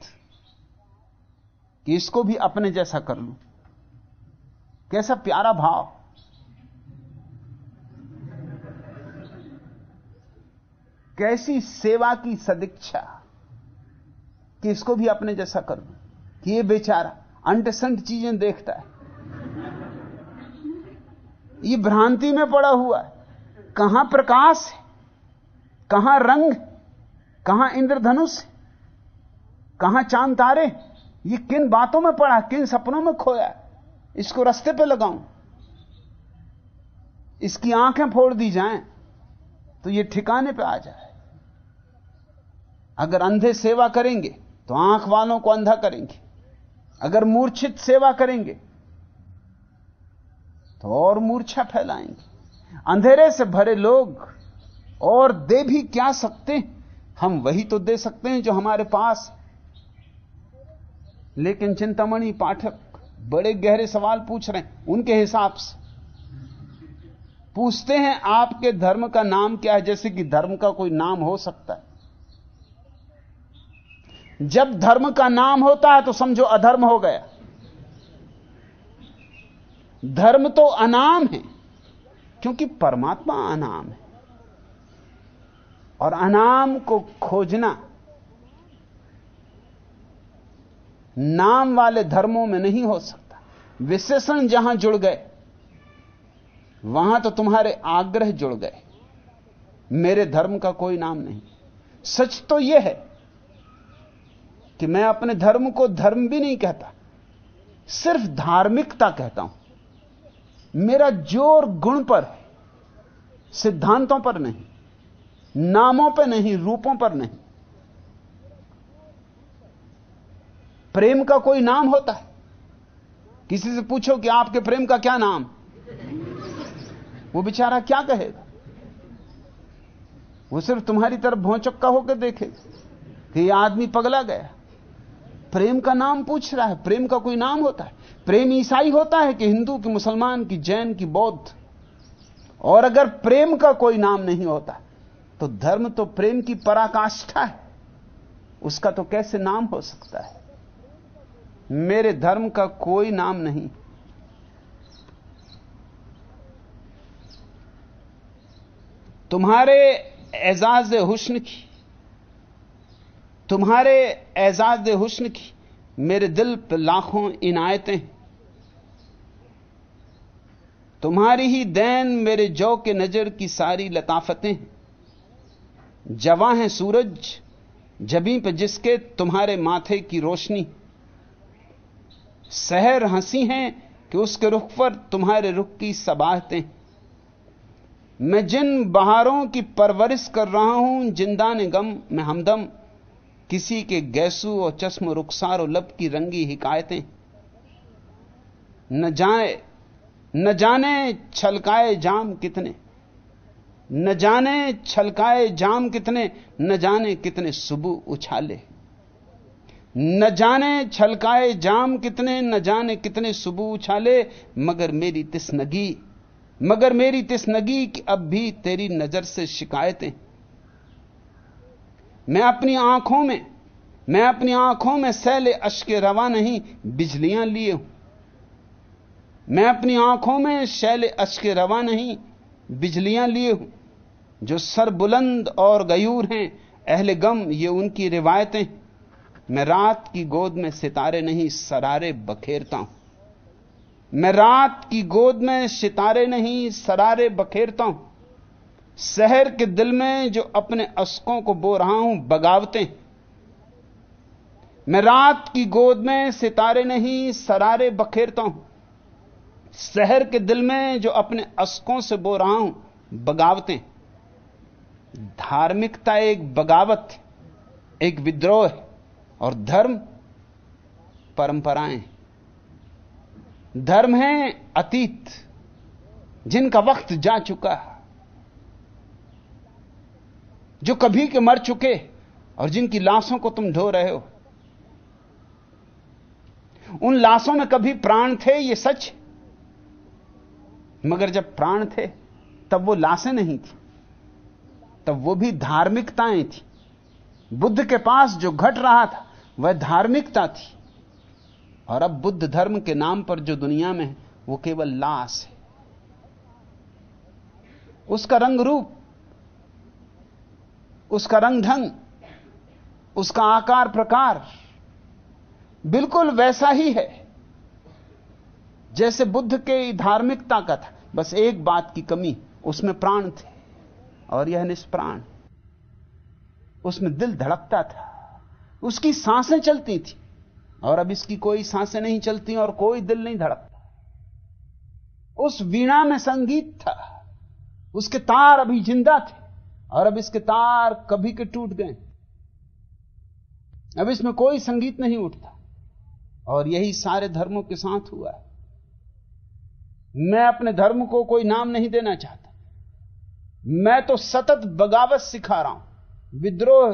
कि इसको भी अपने जैसा कर लूँ। कैसा प्यारा भाव। कैसी सेवा की सदिच्छा कि इसको भी अपने जैसा कर दू। कि ये बेचारा अंटसंट चीज़ें देखता है। ये भ्रांति में पड़ा हुआ है। कहाँ प्रकाश है? कहाँ रंग कहाँ इंद्रधनुष कहाँ चाँद तारे ये किन बातों में पड़ा किन सपनों में खोया इसको रास्ते पे लगाऊँ। इसकी आँखें फोड़ दी जाएँ तो ये ठिकाने पे आ जाए। अगर अंधे सेवा करेंगे तो आँख वालों को अंधा करेंगे। अगर मूर्छित सेवा करेंगे तो और मूर्छा फैलाएँगे। अंधेरे से भरे लोग और दे भी क्या सकते हम वही तो दे सकते हैं जो हमारे पास लेकिन चिंतामणि पाठक बड़े गहरे सवाल पूछ रहे हैं, उनके हिसाब से। पूछते हैं, आपके धर्म का नाम क्या है? जैसे कि धर्म का कोई नाम हो सकता है। जब धर्म का नाम होता है तो समझो अधर्म हो गया। धर्म तो अनाम है, क्योंकि परमात्मा अनाम है। और अनाम को खोजना नाम वाले धर्मों में नहीं हो सकता। विशेषण जहाँ जुड़ गए, वहाँ तो तुम्हारे आग्रह जुड़ गए। मेरे धर्म का कोई नाम नहीं। सच तो यह है कि मैं अपने धर्म को धर्म भी नहीं कहता, सिर्फ़ धार्मिकता कहता हूँ। मेरा ज़ोर गुण पर है, सिद्धांतों पर नहीं, नामों पर नहीं, रूपों पर नहीं। प्रेम का कोई नाम होता है? किसी से पूछो कि आपके प्रेम का क्या नाम? वो बेचारा क्या कहेगा? वो सिर्फ़ तुम्हारी तरफ़ भौचक्का होकर देखेगा कि यह आदमी पगला गया। प्रेम का नाम पूछ रहा है, प्रेम का कोई नाम होता है? प्रेम ईसाई होता है कि हिंदू, की मुसलमान, की जैन, की बौद्ध? और अगर प्रेम का कोई नाम नहीं होता तो धर्म तो प्रेम की पराकाष्ठा है। उसका तो कैसे नाम हो सकता है? मेरे धर्म का कोई नाम नहीं। तुम्हारे एजाज हुस्न की, तुम्हारे एजाज हुस्न की मेरे दिल पर लाखों इनायतें तुम्हारी ही दैन मेरे जौ के नज़र की सारी लताफतें जवा है सूरज जबी पे जिसके तुम्हारे माथे की रोशनी। शहर हँसी हैं कि उसके रुख पर तुम्हारे रुख की सबाहतें। मैं जिन बहारों की परवरिश कर रहा हूँ, जिंदान गम में हमदम, किसी के गैसू और चश्म, रुखसार और लब की रंगी हिकायतें। न जाए, न जाने छलकाए जाम कितने। न जाने छलकाए जाम कितने, न जाने कितने सुबह उछाले। न जाने छलकाए जाम कितने, न जाने कितने सुबह उछाले मगर मेरी तिसनगी, मगर मेरी तिसनगी कि अब भी तेरी नज़र से शिकायतें। मैं अपनी आँखों में, मैं अपनी आँखों में सैले अश्के रवा नहीं, बिजलियाँ लिए हूँ। मैं अपनी आँखों में शैल अश्के रवा नहीं, बिजलियाँ लिए हूँ। जो सर बुलंद और गयूर हैं, अहले गम ये उनकी रिवायतें मैं रात की गोद में सितारे नहीं, सरारे बखेरता हूँ। मैं रात की गोद में सितारे नहीं, सरारे बखेरता हूँ। शहर के दिल में जो अपने अस्कों को बो रहा हूँ, बगावतें। मैं रात की गोद में सितारे नहीं, सरारे बखेरता हूँ। शहर के दिल में जो अपने अस्कों से बो रहा हूँ, बगावतें। धार्मिकता एक बगावत, एक विद्रोह है। और धर्म परंपराएँ। धर्म है अतीत, जिनका वक्त जा चुका है, जो कभी के मर चुके और जिनकी लाशों को तुम ढो रहे हो। उन लाशों में कभी प्राण थे, ये सच? मगर जब प्राण थे, तब वो लाशें नहीं थी। तब वो भी धार्मिकताएँ थी। बुद्ध के पास जो घट रहा था वह धार्मिकता थी। और अब बुद्ध धर्म के नाम पर जो दुनिया में है, वो केवल लाश है। उसका रंग रूप, उसका रंग ढंग, उसका आकार प्रकार बिल्कुल वैसा ही है, जैसे बुद्ध के धार्मिकता का था। बस एक बात की कमी, उसमें प्राण थे, और यह निष्प्राण। उसमें दिल धड़कता था। उसकी साँसें चलती थी और अब इसकी कोई साँसें नहीं चलती और कोई दिल नहीं धड़कता। उस वीणा में संगीत था। उसके तार अभी ज़िंदा थे और अब इसके तार कभी के टूट गए। अब इसमें कोई संगीत नहीं उठता और यही सारे धर्मों के साथ हुआ है। मैं अपने धर्म को कोई नाम नहीं देना चाहता। मैं तो सतत बगावत सिखा रहा हूँ। विद्रोह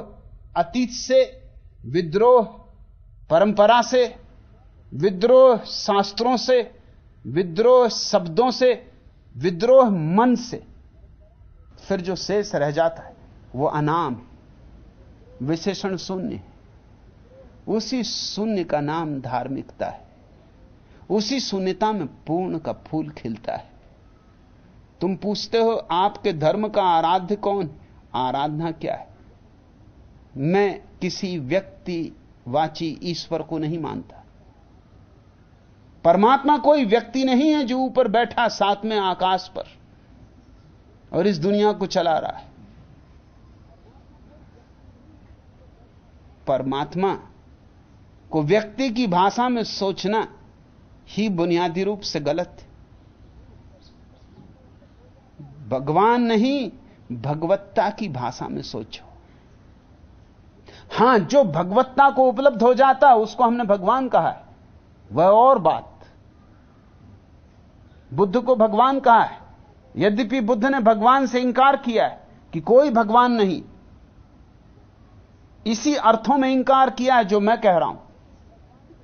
अतीत से विद्रोह परंपरा से, विद्रोह शास्त्रों से, विद्रोह शब्दों से, विद्रोह मन से, फिर जो शेष रह जाता है, वो अनाम विशेषण शून्य है। उसी शून्य का नाम धार्मिकता है। उसी शून्यता में पूर्ण का फूल खिलता है। तुम पूछते हो, आपके धर्म का आराध्य कौन आराधना क्या है? मैं किसी व्यक्ति वाची ईश्वर को नहीं मानता। परमात्मा कोई व्यक्ति नहीं है जो ऊपर बैठा साथ में आकाश पर और इस दुनिया को चला रहा है। परमात्मा को व्यक्ति की भाषा में सोचना ही बुनियादी रूप से गलत है। भगवान नहीं, भगवत्ता की भाषा में सोचो। हाँ, जो भगवत्ता को उपलब्ध हो जाता है उसको हमने भगवान कहा है। वह और बात। बुद्ध को भगवान कहा है। यद्यपि बुद्ध ने भगवान से इंकार किया है कि कोई भगवान नहीं, इसी अर्थों में इंकार किया है जो मैं कह रहा हूँ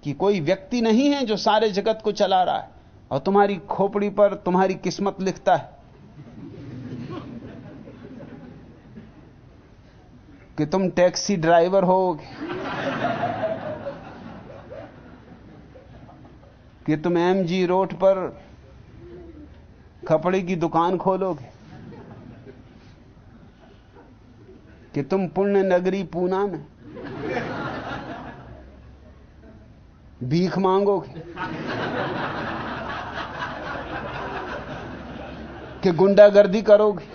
कि कोई व्यक्ति नहीं है जो सारे जगत को चला रहा है और तुम्हारी खोपड़ी पर तुम्हारी किस्मत लिखता है। कि तुम टैक्सी ड्राइवर हो कि तुम एमजी रोड पर कपड़े की दुकान खोलोगे। कि तुम पुण्य नगरी पूना में भीख मांगोगे। कि गुंडागर्दी करोगे।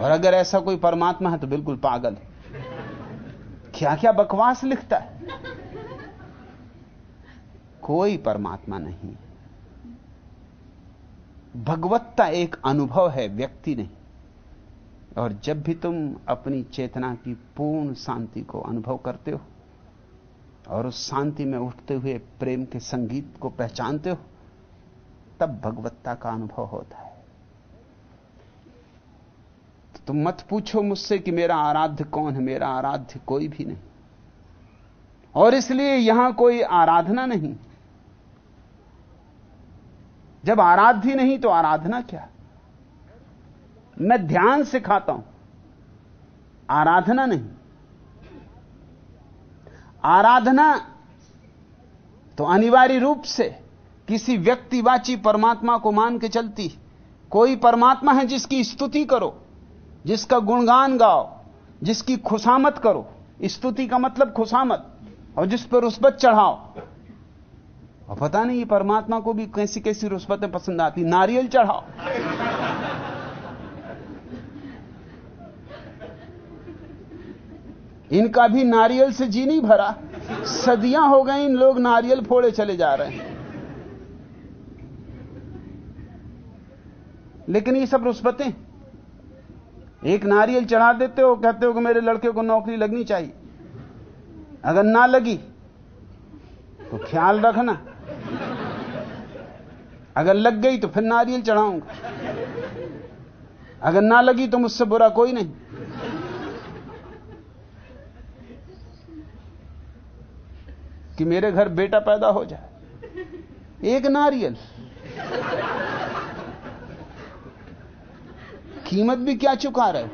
और अगर ऐसा कोई परमात्मा है तो बिल्कुल पागल है। क्या क्या बकवास लिखता है? कोई परमात्मा नहीं। भगवत्ता एक अनुभव है, व्यक्ति नहीं। और जब भी तुम अपनी चेतना की पूर्ण शांति को अनुभव करते हो और उस शांति में उठते हुए प्रेम के संगीत को पहचानते हो, तब भगवत्ता का अनुभव होता है। तो मत पूछो मुझसे कि मेरा आराध्य कौन है, मेरा आराध्य कोई भी नहीं। और इसलिए यहाँ कोई आराधना नहीं। जब आराध्य नहीं तो आराधना क्या? मैं ध्यान सिखाता हूँ, आराधना नहीं। आराधना तो अनिवार्य रूप से किसी व्यक्तिवाची परमात्मा को मान के चलती। कोई परमात्मा है जिसकी स्तुति करो। जिसका गुणगान गाओ, जिसकी खुशामत करो। स्तुति का मतलब खुशामत, और जिस पर रुस्बत चढ़ाओ। और पता नहीं, ये परमात्मा को भी कैसी कैसी रुस्बतें पसंद आती। नारियल चढ़ाओ। इनका भी नारियल से जी नहीं भरा। सदियाँ हो गई, इन लोग नारियल फोड़े चले जा रहे हैं। लेकिन ये सब रुस्बतें एक नारियल चढ़ा देते हो, कहते हो कि मेरे लड़के को नौकरी लगनी चाहिए। अगर ना लगी तो ख्याल रखना। अगर लग गई तो फिर नारियल चढ़ाऊँगा। अगर ना लगी तो मुझसे बुरा कोई नहीं। कि मेरे घर बेटा पैदा हो जाए। एक नारियल। कीमत भी क्या चुका रहे?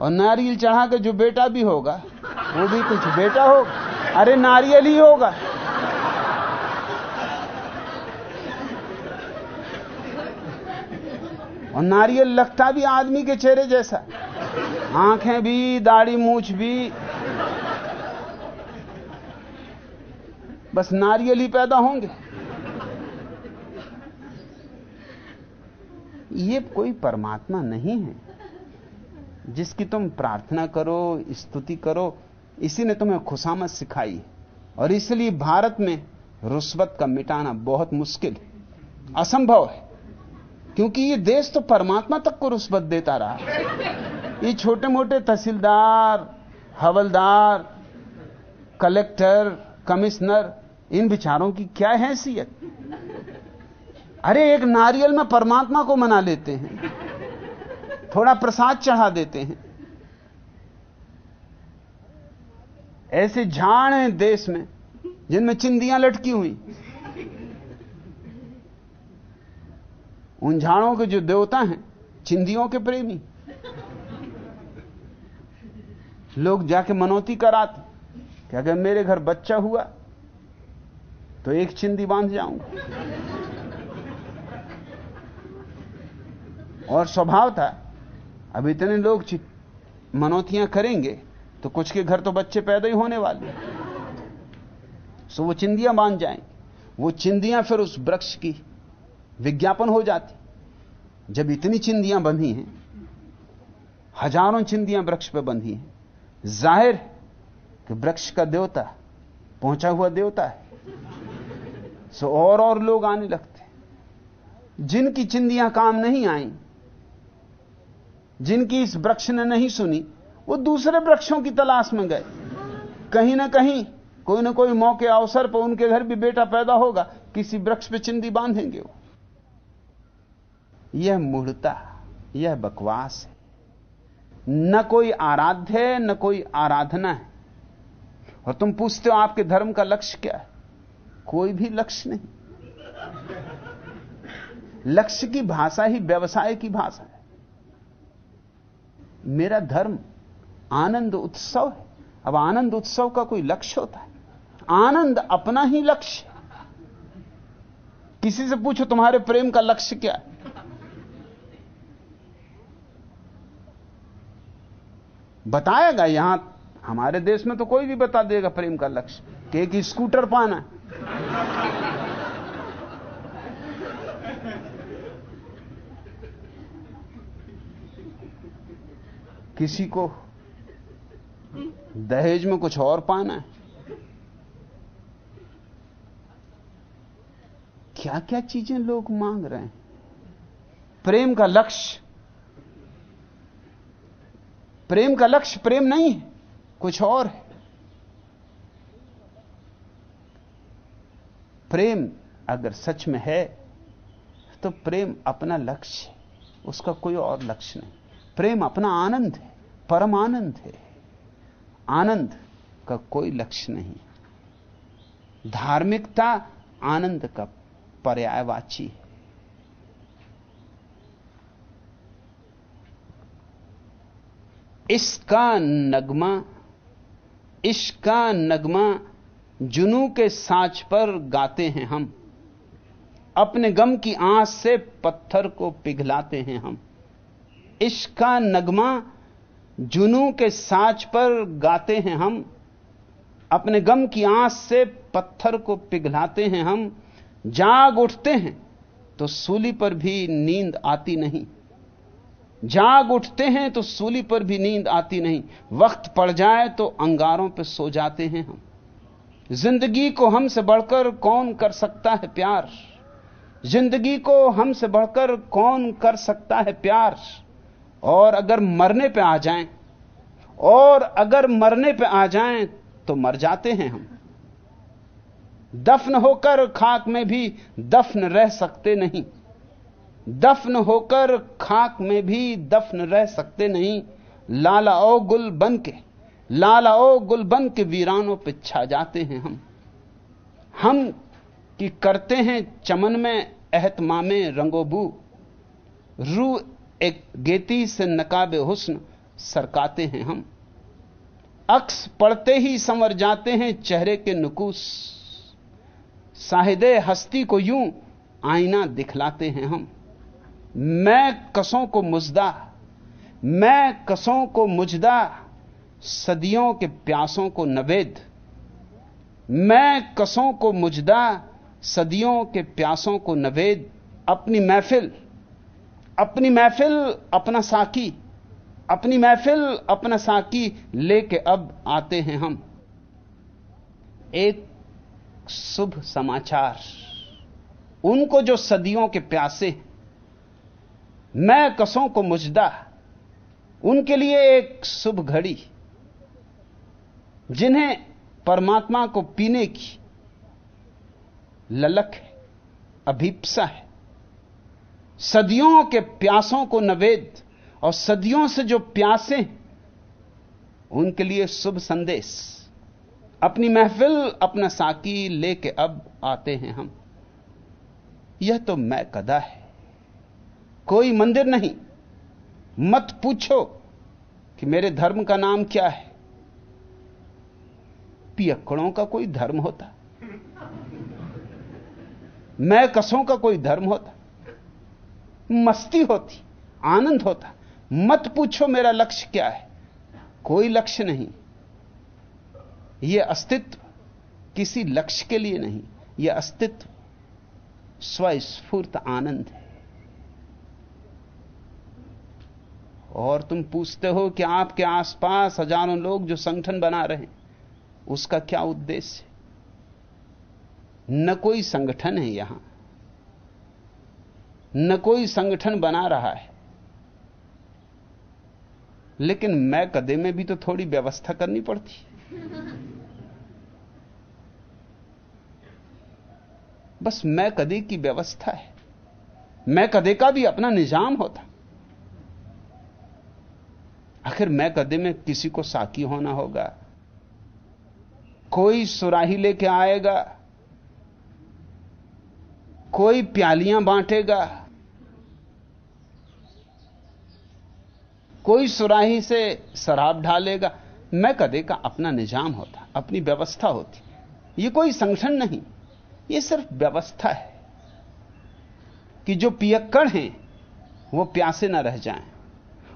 और नारियल चढ़ा के जो बेटा भी होगा, वो भी कुछ बेटा होगा? अरे नारियल ही होगा। और नारियल लगता भी आदमी के चेहरे जैसा। आँखें भी, दाढ़ी मूछ भी। बस नारियल ही पैदा होंगे। ये कोई परमात्मा नहीं है जिसकी तुम प्रार्थना करो, स्तुति करो, इसी ने तुम्हें खुशामत सिखाई। और इसलिए भारत में रुस्वत का मिटाना बहुत मुश्किल, असंभव है। क्योंकि ये देश तो परमात्मा तक को रुस्वत देता रहा ये छोटे मोटे तहसीलदार, हवलदार, कलेक्टर, कमिश्नर, इन विचारों की क्या हैसियत? अरे एक नारियल में परमात्मा को मना लेते हैं। थोड़ा प्रसाद चढ़ा देते हैं। ऐसे झाड़ हैं देश में, जिनमें चिंदियाँ लटकी हुई। उन झाड़ों के जो देवता हैं, चिंदियों के प्रेमी। लोग जाके मनोती कराते, कि अगर मेरे घर बच्चा हुआ तो एक चिंदी बाँध जाऊँगा। और स्वभाव था। अब इतने लोग मनोतियाँ करेंगे तो कुछ के घर तो बच्चे पैदा ही होने वाले सो वो चिंदियाँ बाँध जाएँगे। वो चिंदियाँ फिर उस वृक्ष की विज्ञापन हो जाती। जब इतनी चिंदियाँ बंधी हैं, हज़ारों चिंदियाँ वृक्ष पर बंधी हैं। ज़ाहिर कि वृक्ष का देवता, पहुँचा हुआ देवता है। सो और और लोग आने लगते जिनकी चिंदियाँ काम नहीं आई जिनकी इस वृक्ष ने नहीं सुनी, वो दूसरे वृक्षों की तलाश में गए। कहीं ना कहीं, कोई ना कोई मौके अवसर पर उनके घर भी बेटा पैदा होगा। किसी वृक्ष पे चिंदी बांधेंगे वो। यह मूढ़ता, यह बकवास है। न कोई आराध्य है, न कोई आराधना है। और तुम पूछते हो आपके धर्म का लक्ष्य क्या है? कोई भी लक्ष्य नहीं। लक्ष्य की भाषा ही व्यवसाय की भाषा है। मेरा धर्म आनंद उत्सव है। अब आनंद उत्सव का कोई लक्ष्य होता है? आनंद अपना ही लक्ष्य किसी से पूछो, तुम्हारे प्रेम का लक्ष्य क्या है? बताएगा, यहाँ हमारे देश में तो कोई भी बता देगा प्रेम का लक्ष्य। कि एक स्कूटर पाना है। किसी को दहेज में कुछ और पाना है? क्या क्या चीज़ें लोग मांग रहे हैं? प्रेम का लक्ष्य। प्रेम का लक्ष्य प्रेम नहीं है, कुछ और है। प्रेम अगर सच में है तो प्रेम अपना लक्ष्य उसका कोई और लक्ष्य नहीं। प्रेम अपना आनंद है, परम आनंद है। आनंद का कोई लक्ष्य नहीं। धार्मिकता आनंद का पर्यायवाची है। इसका नगमा इसका नगमा जुनू के साच पर गाते हैं हम। अपने गम की आँच से पत्थर को पिघलाते हैं हम। इसका नगमा जुनू के साच पर गाते हैं हम। अपने गम की आँच से पत्थर को पिघलाते हैं हम। जाग उठते हैं तो सूली पर भी नींद आती नहीं। जाग उठते हैं तो सूली पर भी नींद आती नहीं। वक्त पड़ जाए तो अंगारों पर सो जाते हैं हम। ज़िंदगी को हमसे बढ़कर कौन कर सकता है प्यार? ज़िंदगी को हमसे बढ़कर कौन कर सकता है प्यार? और अगर मरने पे आ जाएँ, और अगर मरने पे आ जाएँ तो मर जाते हैं हम। दफन होकर खाक में भी दफन रह सकते नहीं। दफन होकर खाक में भी दफन रह सकते नहीं। लाला ओ गुल बन के, लाला ओ गुल बन के वीरानों पे छा जाते हैं हम। हम कि करते हैं चमन में एहतमामे रंगोबू रू एक गेती से नकाबे हुस्न सरकाते हैं हम। अक्स पढ़ते ही संवर जाते हैं चेहरे के नुकूस। साहिदे हस्ती को यूँ आईना दिखलाते हैं हम। मैं कसों को मुजदा, मैं कसों को मुजदा, सदियों के प्यासों को नवेद। मैं कसों को मुजदा, सदियों के प्यासों को नवेद। अपनी महफिल अपनी महफिल, अपना साकी। अपनी महफिल, अपना साकी लेके अब आते हैं हम। एक शुभ समाचार। उनको जो सदियों के प्यासे, मैं कसों को मुजदा, उनके लिए एक शुभ घड़ी, जिन्हें परमात्मा को पीने की ललक है, अभीपसा है। सदियों के प्यासों को नवेद और सदियों से जो प्यासे, उनके लिए शुभ संदेश। अपनी महफिल, अपना साकी लेके अब आते हैं हम। यह तो मैं कदा है। कोई मंदिर नहीं। मत पूछो कि मेरे धर्म का नाम क्या है। पियक्कड़ों का कोई धर्म होता। मैं कसों का कोई धर्म होता। मस्ती होती, आनंद होता। मत पूछो मेरा लक्ष्य क्या है। कोई लक्ष्य नहीं। यह अस्तित्व किसी लक्ष्य के लिए नहीं। यह अस्तित्व स्वस्फूर्त आनंद है। और तुम पूछते हो कि आपके आसपास हज़ारों लोग जो संगठन बना रहे हैं, उसका क्या उद्देश्य न कोई संगठन है यहाँ। न कोई संगठन बना रहा है। लेकिन मैं कदे में भी तो थोड़ी व्यवस्था करनी पड़ती। बस मैं कदे की व्यवस्था है। मैं कदे का भी अपना निज़ाम होता। आखिर मैं कदे में किसी को साकी होना होगा। कोई सुराही लेके आएगा। कोई प्यालियाँ बांटेगा। कोई सुराही से शराब ढालेगा। मैं कदे का अपना निज़ाम होता, अपनी व्यवस्था होती। ये कोई संगठन नहीं, ये सिर्फ़ व्यवस्था है कि जो पियक्कड़ हैं, वो प्यासे ना रह जाएँ,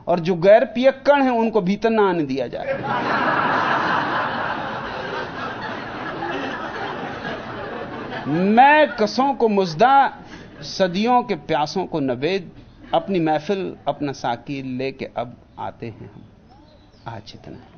और जो गैर पियक्कड़ हैं, उनको भीतर ना आने दिया जाए। मैं कसों को मुजदा सदियों के प्यासों को नवेद अपनी महफिल अपना साकी लेके अब आते हैं हम। आज इतना।